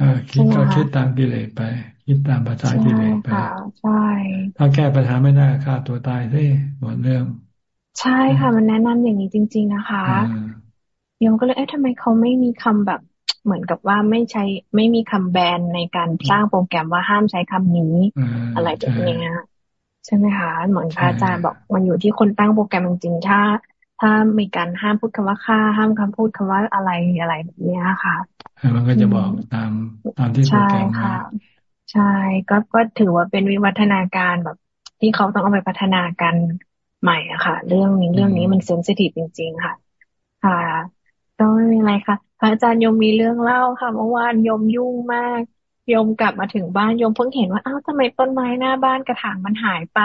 อคิดก็คิดตามกิเลสไป คิดตามภาษากิเลสไปใช่ถ้าแก้ปัญหาไม่ได้ฆ่าตัวตายซิหมดเรื่อง ใช่ค่ะ มันแนะนำอย่างนี้จริง ๆ นะคะโยมก็เลยเอ๊ะทำไมเขาไม่มีคำแบบ เหมือนกับว่าไม่ใช้ไม่มีคำแบนในการสร้างโปรแกรมว่าห้ามใช้คำนี้ อะไรแบบนี้ใช่ไหมคะเหมือนพระอาจารย์บอกมันอยู่ที่คนตั้งโปรแกรมจริงๆถ้า ถ้ามีการห้ามพูดคำว่าฆ่า ห้ามคำพูดคำว่าอะไรอะไรแบบนี้ค่ะมันก็จะบอกตามตามที่โปรแกรมมาใช่ก็ก็ถือว่าเป็นวิวัฒนาการแบบ ที่เขาต้องเอาไปพัฒนากันใหม่อะค่ะ เรื่องนี้เรื่องนี้มันเซนซิทีฟจริง ๆ ค่ะ ค่ะ ก็ไม่มีอะไรค่ะพระอาจารย์ยมมีเรื่องเล่าค่ะเมื่อวานยมยุ่งมากยมกลับมาถึงบ้านยมเพิ่งเห็นว่าอ้าวทำไมต้นไม้หน้าบ้านกระถางมันหายไป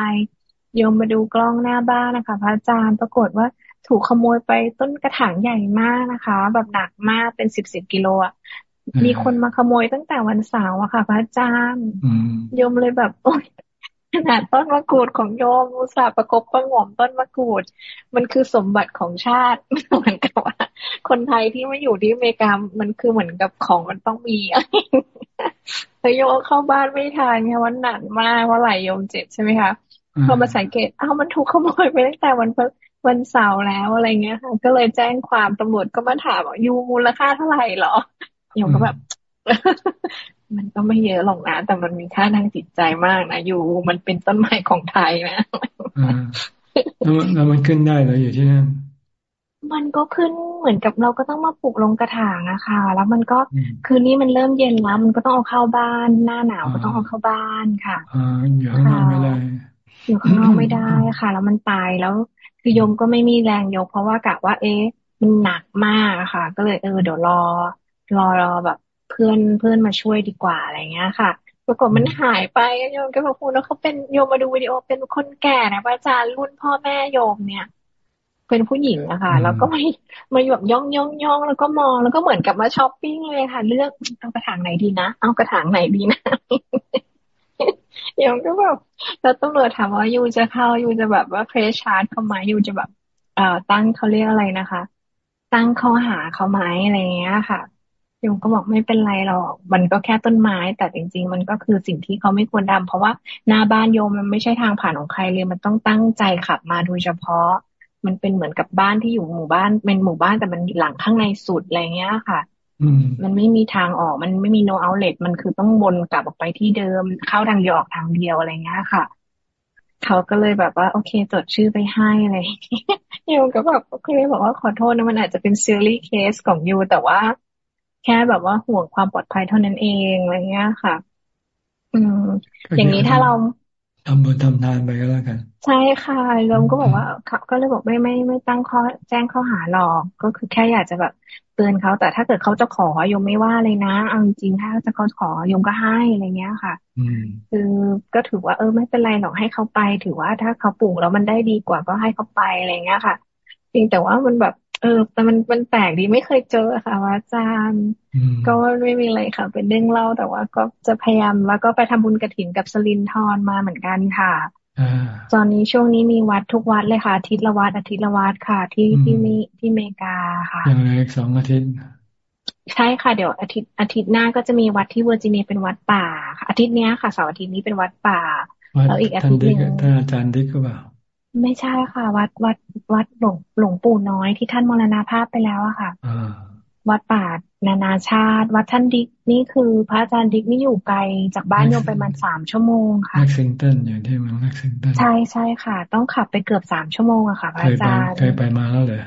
ยมมาดูกล้องหน้าบ้านนะคะ พระอาจารย์ปรากฏว่าถูกขโมยไปต้นกระถางใหญ่มากนะคะ แบบหนักมากเป็นสิบสิบกิโลอะมีคนมาขโมยตั้งแต่วันเสาร์อะค่ะ พระอาจารย์ยมเลยแบบโอ๊ย ขนาดต้นมะกรูดของโยมอุตส่าห์ประกบประงมต้นมะกรูด มันคือสมบัติของชาติเหมือนกับว่า คนไทยที่มาอยู่ที่อเมริกามันคือเหมือนกับของมันต้องมีแต่โยมเข้าบ้านไม่ทันค่ะวันหนักมากว่าไหลโยมเจ็บใช่ไหมคะพอมาสังเกตอ้าวมันถูกขโมยไปตั้งแต่วันวันเสาร์แล้วอะไรเงี้ยค่ะ ก็เลยแจ้งความตำรวจก็มาถามว่ายูมูลค่าเท่าไหร่หรอโยมก็แบบ มันก็ไม่เยอะหรอกนะแต่มันมีค่าทางจิตใจมากนะอยู่ มันเป็นต้นไม้ของไทยนะแล้วมันขึ้นได้เหรออยู่ที่นั่นมันก็ขึ้นเหมือนกับเราก็ต้องมาปลูกลงกระถางอะค่ะ แล้วมันก็คืนนี้มันเริ่มเย็นแล้ว มันก็ต้องเอาเข้าบ้าน หน้าหนาวก็ต้องเอาเข้าบ้านค่ะอ่าอยู่ข้างนอกไม่ได้อยู่ข้างนอกไม่ได้ค่ะ แล้วมันตายแล้วคือยมก็ไม่มีแรงยก เพราะว่ากะว่า เอ๊ะมันหนักมากค่ะ ก็เลยเออเดี๋ยวรอรอรอแบบ เพื่อนเพื่อนมาช่วยดีกว่าอะไรเงี้ยค่ะ ปรากฏมันหายไปโยมก็บอกคุณแล้วเขาเป็นโยมมาดูวิดีโอเป็นคนแก่นะอาจารย์รุ่นพ่อแม่โยมเนี่ย เป็นผู้หญิงอะค่ะแล้วก็มามาแบบย่องย่องย่องแล้วก็มองแล้วก็เหมือนกับมาช้อปปิ้งเลยค่ะ เลือกเอากระถางไหนดีนะเอากระถางไหนดีนะโยมก็แบบแล้วตำรวจถามว่ายูจะเข้ายูจะแบบว่าเพรสชาร์จเขาไหมยูจะแบบเอ่อตั้งเขาเรียกอะไรนะคะ ตั้งข้อหาเขาไหมอะไรเงี้ยค่ะ โยมก็บอกไม่เป็นไรหรอก มันก็แค่ต้นไม้ แต่จริง ๆ มันก็คือสิ่งที่เขาไม่ควรทาเพราะว่าหน้าบ้านโยมมันไม่ใช่ทางผ่านของใครเลย มันต้องตั้งใจขับมาโดยเฉพาะ มันเป็นเหมือนกับบ้านที่อยู่หมู่บ้าน เป็นหมู่บ้านแต่มันหลังข้างในสุดอะไรเงี้ยค่ะมันไม่มีทางออก มันไม่มี no outlet มันคือต้องวนกลับออกไปที่เดิม เข้าทางเดียวออกทางเดียวอะไรเงี้ยค่ะ เขาก็เลยแบบว่า โอเค จดชื่อไปให้อะไรยูก็แบบโอเคบอกว่าขอโทษนะมันอาจจะเป็นซีรีส์เคสของยูแต่ว่า แค่แบบว่าห่วงความปลอดภัยเท่านั้นเองอะไรเงี้ยค่ะ อืม อย่างนี้ถ้าเราทำบุญทำทานไปก็แล้วกัน ใช่ค่ะลมก็บอกว่าก็เลยบอกไม่ไม่ไม่ตั้งข้อแจ้งข้อหาหรอกก็คือแค่อยากจะแบบเตือนเขาแต่ถ้าเกิดเขาจะขอยมไม่ว่าเลยนะเอาจริงถ้าจะเขาขอยมก็ให้อะไรเงี้ยค่ะคือก็ถือว่าเออไม่เป็นไรหรอกให้เขาไป ถือว่าถ้าเขาปลูกแล้วมันได้ดีกว่าก็ให้เขาไปอะไรเงี้ยค่ะจริงแต่ว่ามันแบบ เออ แต่มันมันแปลกดีไม่เคยเจอค่ะอาจารย์ ก็ไม่มีอะไรค่ะ เป็นเรื่องเล่าแต่ว่าก็จะพยายามแล้วก็ไปทำบุญกระถินกับสลินทอนมาเหมือนกันค่ะตอนนี้ช่วงนี้มีวัดทุกวัดเลยค่ะอาทิตย์ละวัดอาทิตย์ละวัดค่ะ ที่ที่มีที่เมกาค่ะอย่างไรสองอาทิตย์ใช่ค่ะเดี๋ยวอาทิตย์อาทิตย์หน้าก็จะมีวัดที่เวอร์จิเนียเป็นวัดป่าอาทิตย์นี้ค่ะเสาร์อาทิตย์นี้เป็นวัดป่าแล้วอีกอาทิตย์หนึ่งท่านอาจารย์ดิกก็เปล่า ไม่ใช่ค่ะ วัดวัดวัดหลวงหลวงปู่น้อยที่ท่านมรณภาพไปแล้วอะค่ะวัดป่านานาชาติ วัดท่านดิกนี่คือพระอาจารย์ดิกนี่อยู่ไกลจากบ้านโยมไปมันสามชั่วโมงค่ะแม็กซิงตันอยู่ที่เมืองแม็กซิงตันใช่ใช่ค่ะ ต้องขับไปเกือบสามชั่วโมงอะค่ะพระอาจารย์เคยไปมาแล้วเลย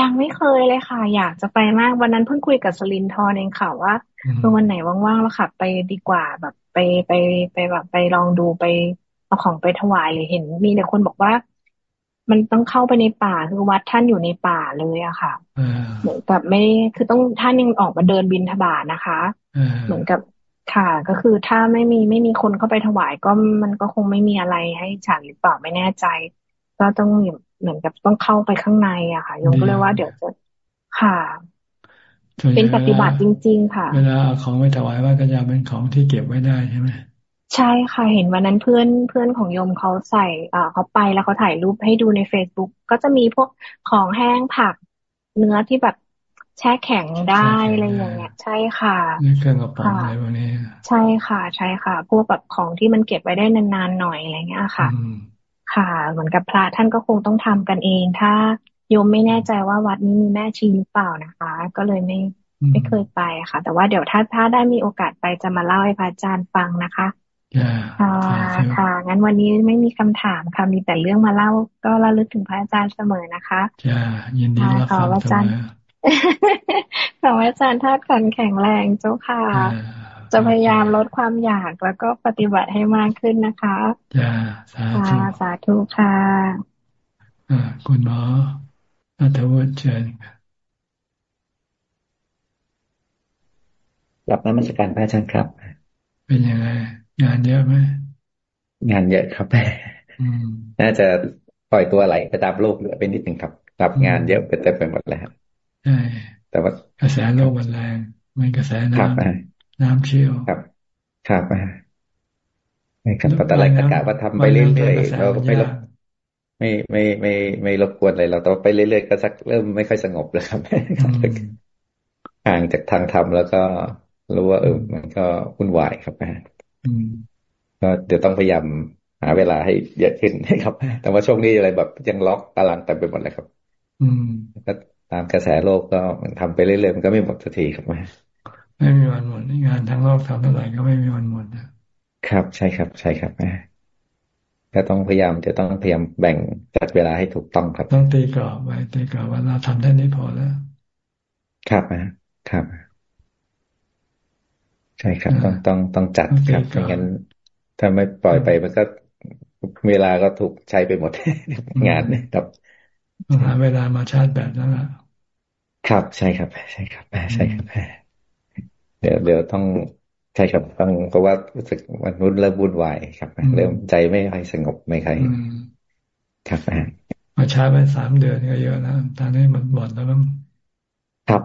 ยังไม่เคยเลยค่ะ อยากจะไปมากวันนั้นเพิ่งคุยกับสลินทอนเองค่ะว่าวันไหนว่างๆแล้วขับไปดีกว่าแบบไปไปไปแบบไปลองดูไป เอาของไปถวายเลยเห็น มีแต่คนบอกว่า มันต้องเข้าไปในป่าคือวัดท่านอยู่ในป่าเลยอะค่ะเหมือนกับไม่คือต้องท่านยังออกมาเดินบินทบาทนะคะเหมือนกับค่ะ ก็คือถ้าไม่มีไม่มีคนเข้าไปถวายก็มันก็คงไม่มีอะไรให้ฉันหรือเปล่าไม่แน่ใจ ก็ต้องเหมือนกับต้องเข้าไปข้างในอะค่ะโยมก็เลยว่าเดี๋ยวจะค่ะเป็นปฏิบัติจริง ๆ ค่ะ เวลาของไปถวายว่าก็จะเป็นของที่เก็บไว้ได้ใช่ไหม ใช่ค่ะ เห็นวันนั้นเพื่อนเพื่อนของโยมเขาใส่อ่าเขาไปแล้วเขาถ่ายรูปให้ดูในเฟซบุ๊กก็จะมีพวกของแห้งผักเนื้อที่แบบแช่แข็งได้อะไรอย่างเงี้ย ใช่ค่ะเครื่องกระป๋องอะไรพวกนี้ใช่ค่ะ ใช่ค่ะ พวกแบบของที่มันเก็บไว้ได้นานๆหน่อยอะไรเงี้ยค่ะ ค่ะ เหมือนกับพระท่านก็คงต้องทำกันเอง ถ้าโยมไม่แน่ใจว่าวัดนี้มีแม่ชีหรือเปล่านะคะ ก็เลยไม่ไม่เคยไปค่ะ แต่ว่าเดี๋ยวถ้าถ้าได้มีโอกาสไปจะมาเล่าให้พระอาจารย์ฟังนะคะ ค่ะค่ะ งั้นวันนี้ไม่มีคำถามค่ะ มีแต่เรื่องมาเล่า ก็ระลึกถึงพระอาจารย์เสมอนะคะจ้ายินดีรับฟังเสมอขออาจารย์ธาตุขันแข็งแรงเจ้าค่ะ จะพยายามลดความอยากแล้วก็ปฏิบัติให้มากขึ้นนะคะจ้าสาธุสาธุค่ะคุณหมออัธวุฒิเชิญรับน้ำมัสการพระอาจารย์ครับ เป็นยังไง งานเยอะไหมงานเยอะครับน่าจะปล่อยตัวไหลไปตามโลกเหลือไปนิดหนึ่งครับรับงานเยอะไปเต็มไปหมดแล้วใช่แต่ว่ากระแสโลกมันแรงมันกระแสน้ำน้ำเชี่ยวครับ ครับไม่ครับตอนแรกประกาศว่าทำไปเรื่อยๆเราไม่รบไม่ไม่ไม่ไม่รบกวนอะไรเราต่อไปเรื่อยๆก็สักเริ่มไม่ค่อยสงบเลยครับห่างจากทางธรรมแล้วก็รู้ว่าเออมันก็วุ่นวายครับนะ ก็เดี๋ยวต้องพยายามหาเวลาให้เยอะขึ้นครับ แต่ว่าช่วงนี้อะไรแบบยังล็อกตารางเต็มไปหมดเลยครับ อืมก็ตามกระแสโลกก็มันทำไปเรื่อยๆมันก็ไม่หมดสักทีครับมาไม่มีวันหมดงานทั้งโลกทำเท่าไหร่ก็ไม่มีวันหมดนะครับ ใช่ครับ ใช่ครับแม่ก็ต้องพยายามจะต้องพยายามแบ่งจัดเวลาให้ถูกต้องครับ ต้องตีกรอบไว้ตีกรอบว่าเราทำได้นี้พอแล้ว ครับนะครับใช่ครับ ต้องต้องต้องจัดครับไม่งั้น ถ้าไม่ปล่อยไปมันก็เวลาก็ถูกใช้ไปหมดงานครับหาเวลามาชาร์จแบตแล้วล่ะครับใช่ครับ ใช่ครับใช่ครับเดี๋ยวเดี๋ยวต้องใช่ครับต้องเพราะว่ารู้สึกมันรุ่นเริ่มวุ่นวายครับเริ่มใจไม่ค่อยสงบไม่ค่อยครับมาช้าไปสามเดือนก็เยอะแล้วตอนนี้มันหมดแล้วมั้งครับ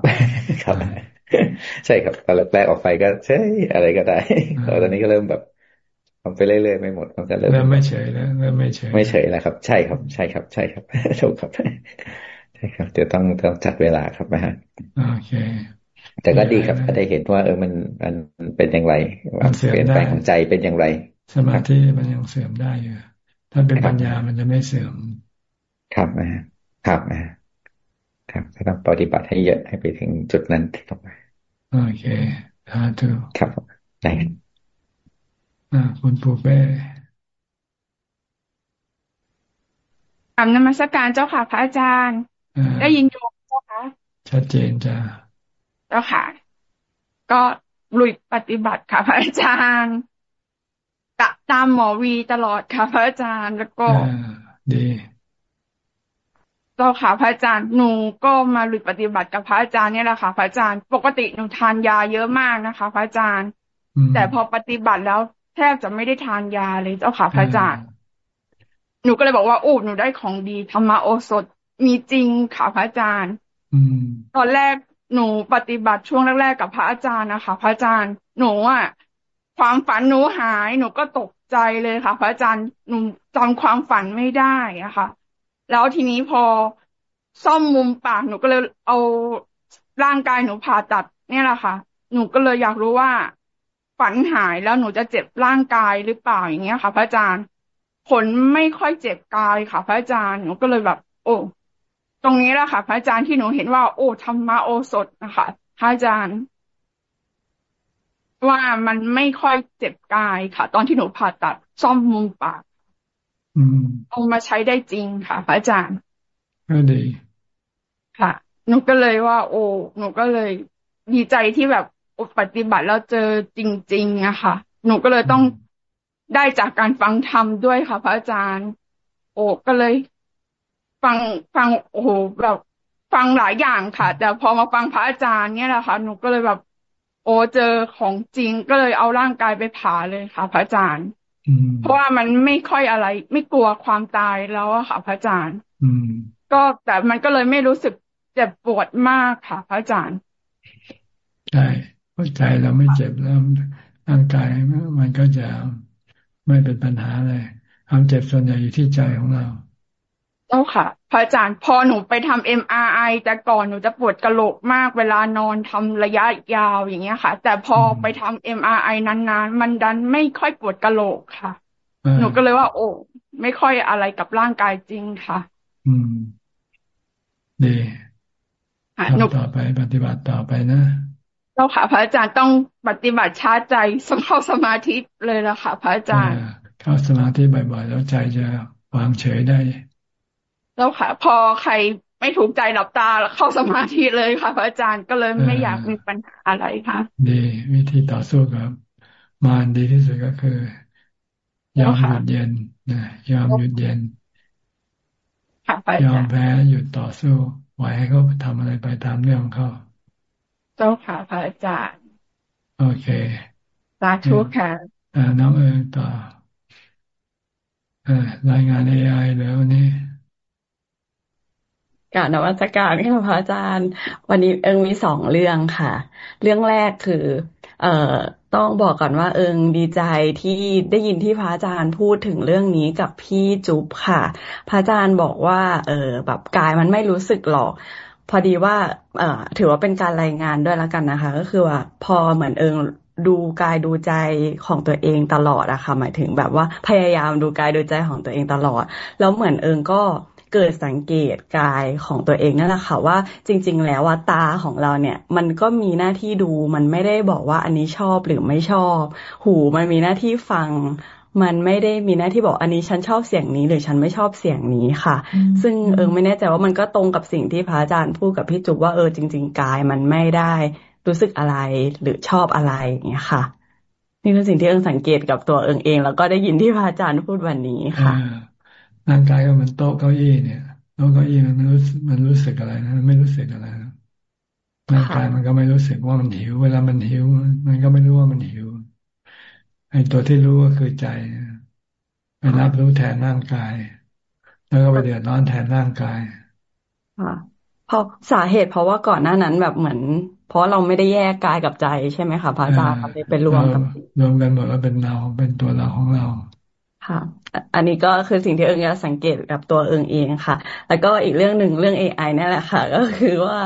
ครับ ใช่ครับตอนแรกออกไปก็ใช่อะไรก็ได้ตอนนี้ก็เริ่มแบบทำไปเรื่อยๆไม่หมดมันก็เริ่มเริ่มไม่เฉยแล้วเริ่มไม่เฉยไม่เฉยแล้วครับ ใช่ครับ ใช่ครับ ใช่ครับถูกครับใช่ครับเดี๋ยวต้องต้องจัดเวลาครับนะฮะโอเค แต่ก็ดีครับก็ได้เห็นว่า เออมันมันเป็นอย่างไรเปลี่ยนแปลงของใจเป็นอย่างไร สมาธิมันยังเสื่อมได้อยู่ถ้าเป็นปัญญามันจะไม่เสื่อม ครับนะครับนะครับต้องปฏิบัติให้เยอะให้ไปถึงจุดนั้นครับ โอเคสาธุครับได้อ่าคุณปูเป้คำนมัสการเจ้าค่ะพระอาจารย์ ได้ยินโยมเจ้าค่ะ ชัดเจนจ้าเจ้าค่ะ ก็ลุยปฏิบัติค่ะ พระอาจารย์ตตามหมอวีตลอดค่ะ พระอาจารย์แล้วก็ดี เจ้าค่ะพระอาจารย์หนูก็มาลุยปฏิบัติกับพระอาจารย์เนี่ยแหละค่ะพระอาจารย์ปกติหนูทานยาเยอะมากนะคะ พระอาจารย์ แต่พอปฏิบัติแล้วแทบจะไม่ได้ทานยาเลยเจ้าค่ะพระอาจารย์ หนูก็เลยบอกว่าโอ้หนูได้ของดีธรรมโอสถมีจริงค่ะพระอาจารย์ตอนแรกหนูปฏิบัติช่วงแรกๆกับพระอาจารย์นะคะ พระอาจารย์ หนูอะความฝันหนูหาย หนูก็ตกใจเลยค่ะ พระอาจารย์หนูจำความฝันไม่ได้อะค่ะ แล้วทีนี้พอซ่อมมุมปากหนูก็เลยเอาร่างกายหนูผ่าตัด เนี่ยแหละค่ะ หนูก็เลยอยากรู้ว่า ฝันหายแล้วหนูจะเจ็บร่างกายหรือเปล่าอย่างเงี้ยค่ะ พระอาจารย์ผลไม่ค่อยเจ็บกายค่ะ พระอาจารย์หนูก็เลยแบบ โอ้ตรงนี้แหละค่ะ พระอาจารย์ที่หนูเห็นว่า โอ้ธรรมโอสถนะคะพระอาจารย์ ว่ามันไม่ค่อยเจ็บกายค่ะ ตอนที่หนูผ่าตัดซ่อมมุมปาก เอามาใช้ได้จริงค่ะพระอาจารย์ก็ดีค่ะหนูก็เลยว่า โอ้หนูก็เลยดีใจที่แบบปฏิบัติแล้วเจอจริงๆอะค่ะ หนูก็เลยต้องได้จากการฟังธรรมด้วยค่ะ พระอาจารย์ โอ้ก็เลย ฟังฟังโอ้โหแบบฟังหลายอย่างค่ะ แต่พอมาฟังพระอาจารย์เนี่ยแหละค่ะ หนูก็เลยแบบ โอ้เจอของจริงก็เลยเอาร่างกายไปผ่าเลยค่ะ พระอาจารย์ เพราะว่ามันไม่ค่อยอะไร ไม่กลัวความตายแล้วอะค่ะพระอาจารย์ก็แต่มันก็เลยไม่รู้สึกเจ็บปวดมากค่ะ พระอาจารย์ใช่หัวใจเราไม่เจ็บแล้วร่างกายมันก็จะไม่เป็นปัญหาเลยความเจ็บส่วนใหญ่อยู่ที่ใจของเรา เจ้าค่ะ พระอาจารย์พอหนูไปทำเอ็มอาร์ไอแต่ก่อนหนูจะปวดกระโหลกมากเวลานอนทำระยะยาวอย่างเงี้ยค่ะ แต่พอไปทำเอ็มอาร์ไอนานๆ มันดันไม่ค่อยปวดกระโหลกค่ะ หนูก็เลยว่า โอ้ไม่ค่อยอะไรกับร่างกายจริงค่ะ อืมดีทำต่อไปปฏิบัติต่อไปนะเจ้าค่ะ พระอาจารย์ต้องปฏิบัติชาใจสเข้าสมาธิเลยละค่ะ พระอาจารย์ เข้าสมาธิบ่อยๆแล้วใจจะวางเฉยได้ แล้วค่ะ พอใครไม่ถูกใจหลับตาเข้าสมาธิเลยค่ะพระอาจารย์ก็เลยไม่อยากมีปัญหาอะไรค่ะ ดีวิธีต่อสู้กับมารดีที่สุดก็คือยอมหยุดเย็นนะยอมหยุดเย็นยอมแพ้หยุดต่อสู้ไหวให้เขาทำอะไรไปตามเรื่องของเขาเจ้าค่ะพระอาจารย์โอเคสาธุค่ะน้องเอ๋ต่อรายงานเอไอแล้วนี้ กาบนวัตการค่ะพระอาจารย์ วันนี้เอิงมีสองเรื่องค่ะ เรื่องแรกคือ เอ่อต้องบอกก่อนว่าเอิงดีใจที่ได้ยินที่พระอาจารย์พูดถึงเรื่องนี้กับพี่จุ๊บค่ะ พระอาจารย์บอกว่า เออแบบกายมันไม่รู้สึกหรอกพอดีว่า เอ่อ ถือว่าเป็นการรายงานด้วยแล้วกันนะคะ ก็คือว่าพอเหมือนเอิงดูกายดูใจของตัวเองตลอดอะค่ะ หมายถึงแบบว่าพยายามดูกายดูใจของตัวเองตลอด แล้วเหมือนเอิงก็ เกิดสังเกตกายของตัวเองนั่นแหละค่ะว่าจริง ๆ แล้วว่าตาของเราเนี่ย มันก็มีหน้าที่ดูมันไม่ได้บอกว่าอันนี้ชอบหรือไม่ชอบ หูมันมีหน้าที่ฟัง มันไม่ได้มีหน้าที่บอกอันนี้ฉันชอบเสียงนี้ หรือฉันไม่ชอบเสียงนี้ค่ะ ซึ่งเออไม่แน่ใจว่ามันก็ตรงกับสิ่งที่พระอาจารย์พูดกับพี่จุกว่าเออจริง ๆ กายมันไม่ได้รู้สึกอะไรหรือชอบอะไรอย่างเงี้ยค่ะ นี่คือสิ่งที่เอิงสังเกตกับตัวเอิงเอง แล้วก็ได้ยินที่พระอาจารย์พูดวันนี้ค่ะ ร่างกายก็เหมือนโต๊ะเก้าอี้เนี่ยโต๊ะเก้าอี้มันไม่รู้มันรู้สึกอะไรนะมันไม่รู้สึกอะไรร่างกายมันก็ไม่รู้สึกว่ามันหิว เวลามันหิว มันก็ไม่รู้ว่ามันหิวไอ้ตัวที่รู้ก็คือใจไปรับรู้แทนร่างกาย แล้วก็ไปเดือดร้อนแทนร่างกายค่ะเพราะสาเหตุเพราะว่าก่อนหน้านั้นแบบเหมือน เพราะเราไม่ได้แยกกายกับใจใช่ไหมคะพระอาจารย์เลยเป็นรวมกันรวมกันหมดแล้วเป็นเราเป็นตัวเราของเรา ค่ะ อันนี้ก็คือสิ่งที่เอิงจะสังเกตกับตัวเอิงเองค่ะ แล้วก็อีกเรื่องหนึ่งเรื่อง AI นี่แหละค่ะ ก็คือว่า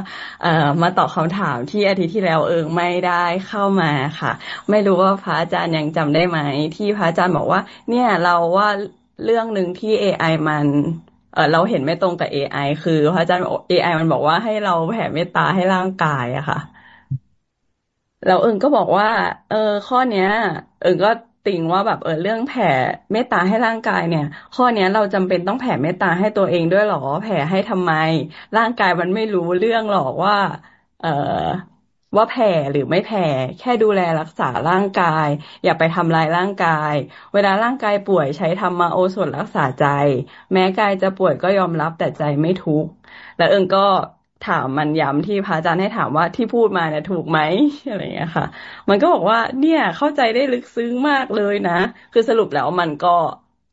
เอ่อมาตอบคาถามที่อาทิตย์ที่แล้วเอิงไม่ได้เข้ามาค่ะ ไม่รู้ว่าพระอาจารย์ยังจำได้ไหม ที่พระอาจารย์บอกว่า เนี่ยเราว่าเรื่องหนึ่งที่ AI มันเออเราเห็นไม่ตรงกับ AI คือพระอาจารย์ AI มันบอกว่าให้เราแผ่เมตตาให้ร่างกายอะค่ะแล้วเอิงก็บอกว่า เออข้อเนี้ย เอิงก็ ติงว่าแบบเออเรื่องแผ่เมตตาให้ร่างกายเนี่ย ข้อเนี้ยเราจำเป็นต้องแผ่เมตตาให้ตัวเองด้วยหรอ แผ่ให้ทำไม ร่างกายมันไม่รู้เรื่องหรอกว่า เออว่าแผ่หรือไม่แผ่แค่ดูแลรักษาร่างกาย อย่าไปทำลายร่างกาย เวลาร่างกายป่วยใช้ธรรมโอสถรักษาใจ แม้กายจะป่วยก็ยอมรับแต่ใจไม่ทุกข์แล้วเอิงก็ ถามมันย้ำที่พระอาจารย์ให้ถามว่าที่พูดมาเนี่ยถูกไหมอะไรเงี้ยค่ะ มันก็บอกว่า เนี่ยเข้าใจได้ลึกซึ้งมากเลยนะ คือสรุปแล้วมันก็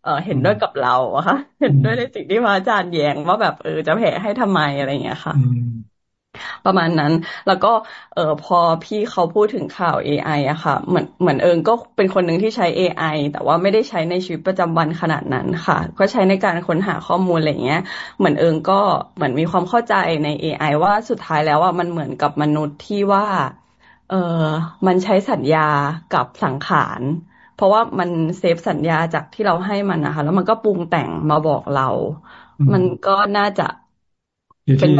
เออเห็นด้วยกับเราอะค่ะเห็นด้วยในสิ่งที่พระอาจารย์แย้งว่าแบบเออจะแผ่ให้ทำไมอะไรเงี้ยค่ะ ประมาณนั้น แล้วก็เออพอพี่เขาพูดถึงข่าว AI อะค่ะ เหมือนเหมือนเอิงก็เป็นคนหนึ่งที่ใช้ AI แต่ว่าไม่ได้ใช้ในชีวิตประจำวันขนาดนั้นค่ะ ก็ใช้ในการค้นหาข้อมูลอะไรเงี้ย เหมือนเอิงก็เหมือนมีความเข้าใจใน AI ว่าสุดท้ายแล้วว่ามันเหมือนกับมนุษย์ที่ว่า เออมันใช้สัญญากับสังขารเพราะว่ามันเซฟสัญญาจากที่เราให้มันนะคะแล้วมันก็ปรุงแต่งมาบอกเรา มันก็น่าจะ อยู่ที่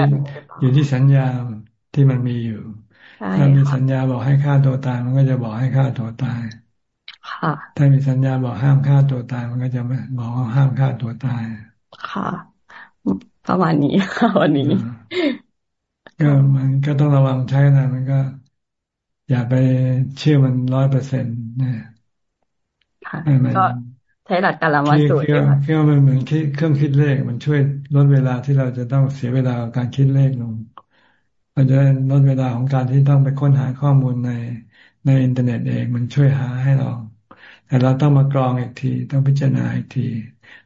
อยู่ที่สัญญาที่มันมีอยู่ถ้ามีสัญญาบอกให้ฆ่าตัวตาย มันก็จะบอกให้ฆ่าตัวตายค่ะถ้ามีสัญญาบอกห้ามฆ่าตัวตาย มันก็จะบอกห้ามฆ่าตัวตาย ค่ะ ประมาณนี้ค่ะวันนี้ ก็มันก็ต้องระวังใช้นะมันก็ อย่าไปเชื่อมันร้อยเปอร์เซ็นต์นะก็ ช้หลักการละมาสูตรเครื่องมันเหมือนเครื่องคิดเลข มันช่วยลดเวลาที่เราจะต้องเสียเวลาการคิดเลขลงมันจะลดเวลาของการที่ต้องไปค้นหาข้อมูลในในอินเทอร์เน็ตเองมันช่วยหาให้เรา แต่เราต้องมากรองอีกที ต้องพิจารณาอีกที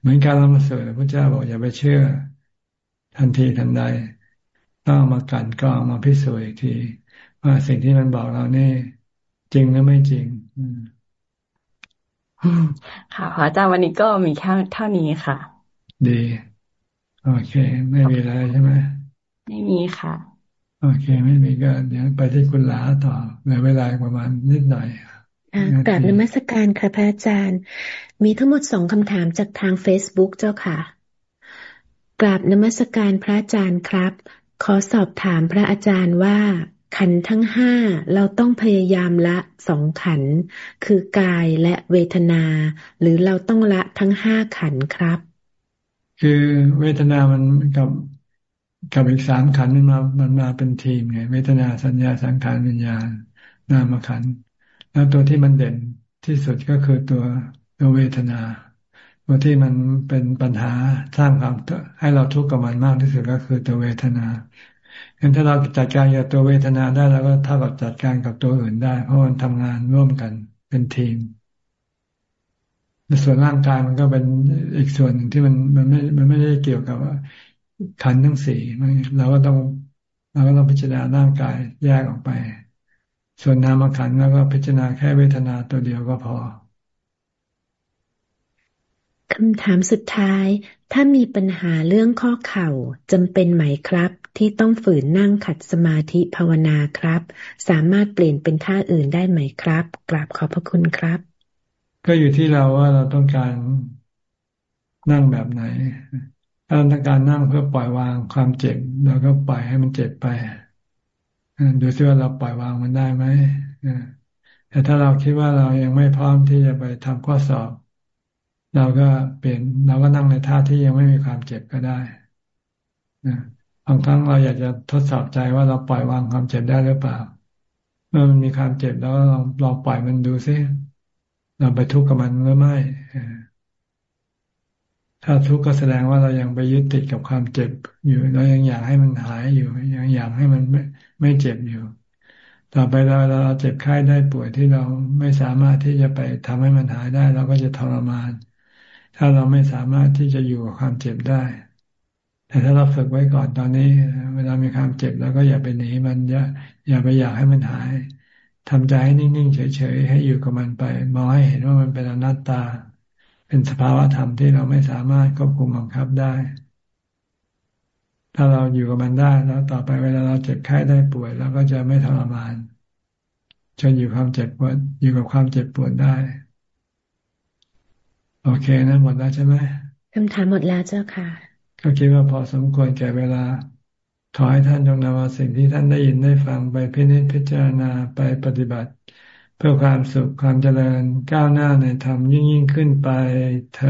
เหมือนการละมาสูตรพระเจ้าบอกอย่าไปเชื่อ ทันทีทันใด ต้องมากันกรองมาพิสูจน์อีกที ว่าสิ่งที่มันบอกเราเนี่ยจริงหรือไม่จริง ค่ะพระอาจารย์วันนี้ก็มีแค่เท่านี้ค่ะ ดี โอเค ไม่มีอะไรใช่ไหมไม่มีค่ะ โอเค ไม่มีก็เดี๋ยวไปที่คุณหลาต่อเหลือเวลาประมาณนิดหน่อยกราบนมัสการค่ะพระอาจารย์ มีทั้งหมดสองคำถามจากทาง Facebook เจ้าค่ะ กราบนมัสการพระอาจารย์ครับ ขอสอบถามพระอาจารย์ว่า ขันทั้งห้าเราต้องพยายามละสองขัน คือกายและเวทนา หรือเราต้องละทั้งห้าขันครับ คือเวทนามันกับกับอีกสามขันมันมามันมาเป็นทีมไง เวทนาสัญญาสังขารวิญญาณนามขัน แล้วตัวที่มันเด่นที่สุดก็คือตัวตัวเวทนาตัวที่มันเป็นปัญหาสร้างความให้เราทุกข์กับมันมากที่สุดก็คือตัวเวทนา งั้นถ้าเราจัดการกับตัวเวทนาได้เราก็เท่ากับจัดการกับตัวอื่นได้ เพราะมันทำงานร่วมกันเป็นทีมส่วนร่างกายมันก็เป็นอีกส่วนหนึ่งที่มันมันไม่ มันไม่ได้เกี่ยวกับว่าขันทั้งสี่เราก็ต้องเราก็ต้องพิจารณาร่างกายแยกออกไป ส่วนนามขันแล้วก็พิจารณาแค่เวทนาตัวเดียวก็พอคำถามสุดท้าย ถ้ามีปัญหาเรื่องข้อเข่าจำเป็นไหมครับ ที่ต้องฝืนนั่งขัดสมาธิภาวนาครับ สามารถเปลี่ยนเป็นท่าอื่นได้ไหมครับ กราบขอบพระคุณครับ ก็อยู่ที่เราว่าเราต้องการนั่งแบบไหน ถ้าเราต้องการนั่งเพื่อปล่อยวางความเจ็บเราก็ปล่อยให้มันเจ็บไปดูซิว่าเราปล่อยวางมันได้ไหมแต่ถ้าเราคิดว่าเรายังไม่พร้อมที่จะไปทำข้อสอบ เราก็เปลี่ยนเราก็นั่งในท่าที่ยังไม่มีความเจ็บก็ได้นะ บางครั้งเราอยากจะทดสอบใจว่าเราปล่อยวางความเจ็บได้หรือเปล่า เมื่อมันมีความเจ็บแล้วเราเราปล่อยมันดูซิเราไปทุกข์กับมันหรือไม่ถ้าทุกข์ก็แสดงว่าเรายังไปยึดติดกับความเจ็บอยู่เรายังอยากให้มันหายอยู่ยังอยากให้มันไม่ไม่เจ็บอยู่ ต่อไปเราเราเจ็บไข้ได้ป่วยที่เราไม่สามารถที่จะไปทำให้มันหายได้ เราก็จะทรมาน ถ้าเราไม่สามารถที่จะอยู่กับความเจ็บได้ แต่ถ้าเราฝึกไว้ก่อนตอนนี้ เวลามีความเจ็บแล้วก็อย่าไปหนีมันอย่าอย่าไปอยากให้มันหายทำใจให้นิ่งๆเฉยๆให้อยู่กับมันไปมองให้เห็นว่ามันเป็นอนัตตา เป็นสภาวะธรรมที่เราไม่สามารถควบคุมบังคับได้ ถ้าเราอยู่กับมันได้แล้วต่อไปเวลาเราเจ็บไข้ได้ป่วยเราก็จะไม่ทรมานจนอยู่ความเจ็บปวดอยู่กับความเจ็บปวดได้ โอเคนะหมดแล้วใช่ไหมคำถามหมดแล้วเจ้าค่ะ ก็คิดว่าพอสมควรแก่เวลา ขอให้ท่านจงนำเอาสิ่งที่ท่านได้ยินได้ฟังไปพิจิตพิจารณาไปปฏิบัติ เพื่อความสุขความเจริญก้าวหน้าในธรรมยิ่งยิ่งขึ้นไปเธอ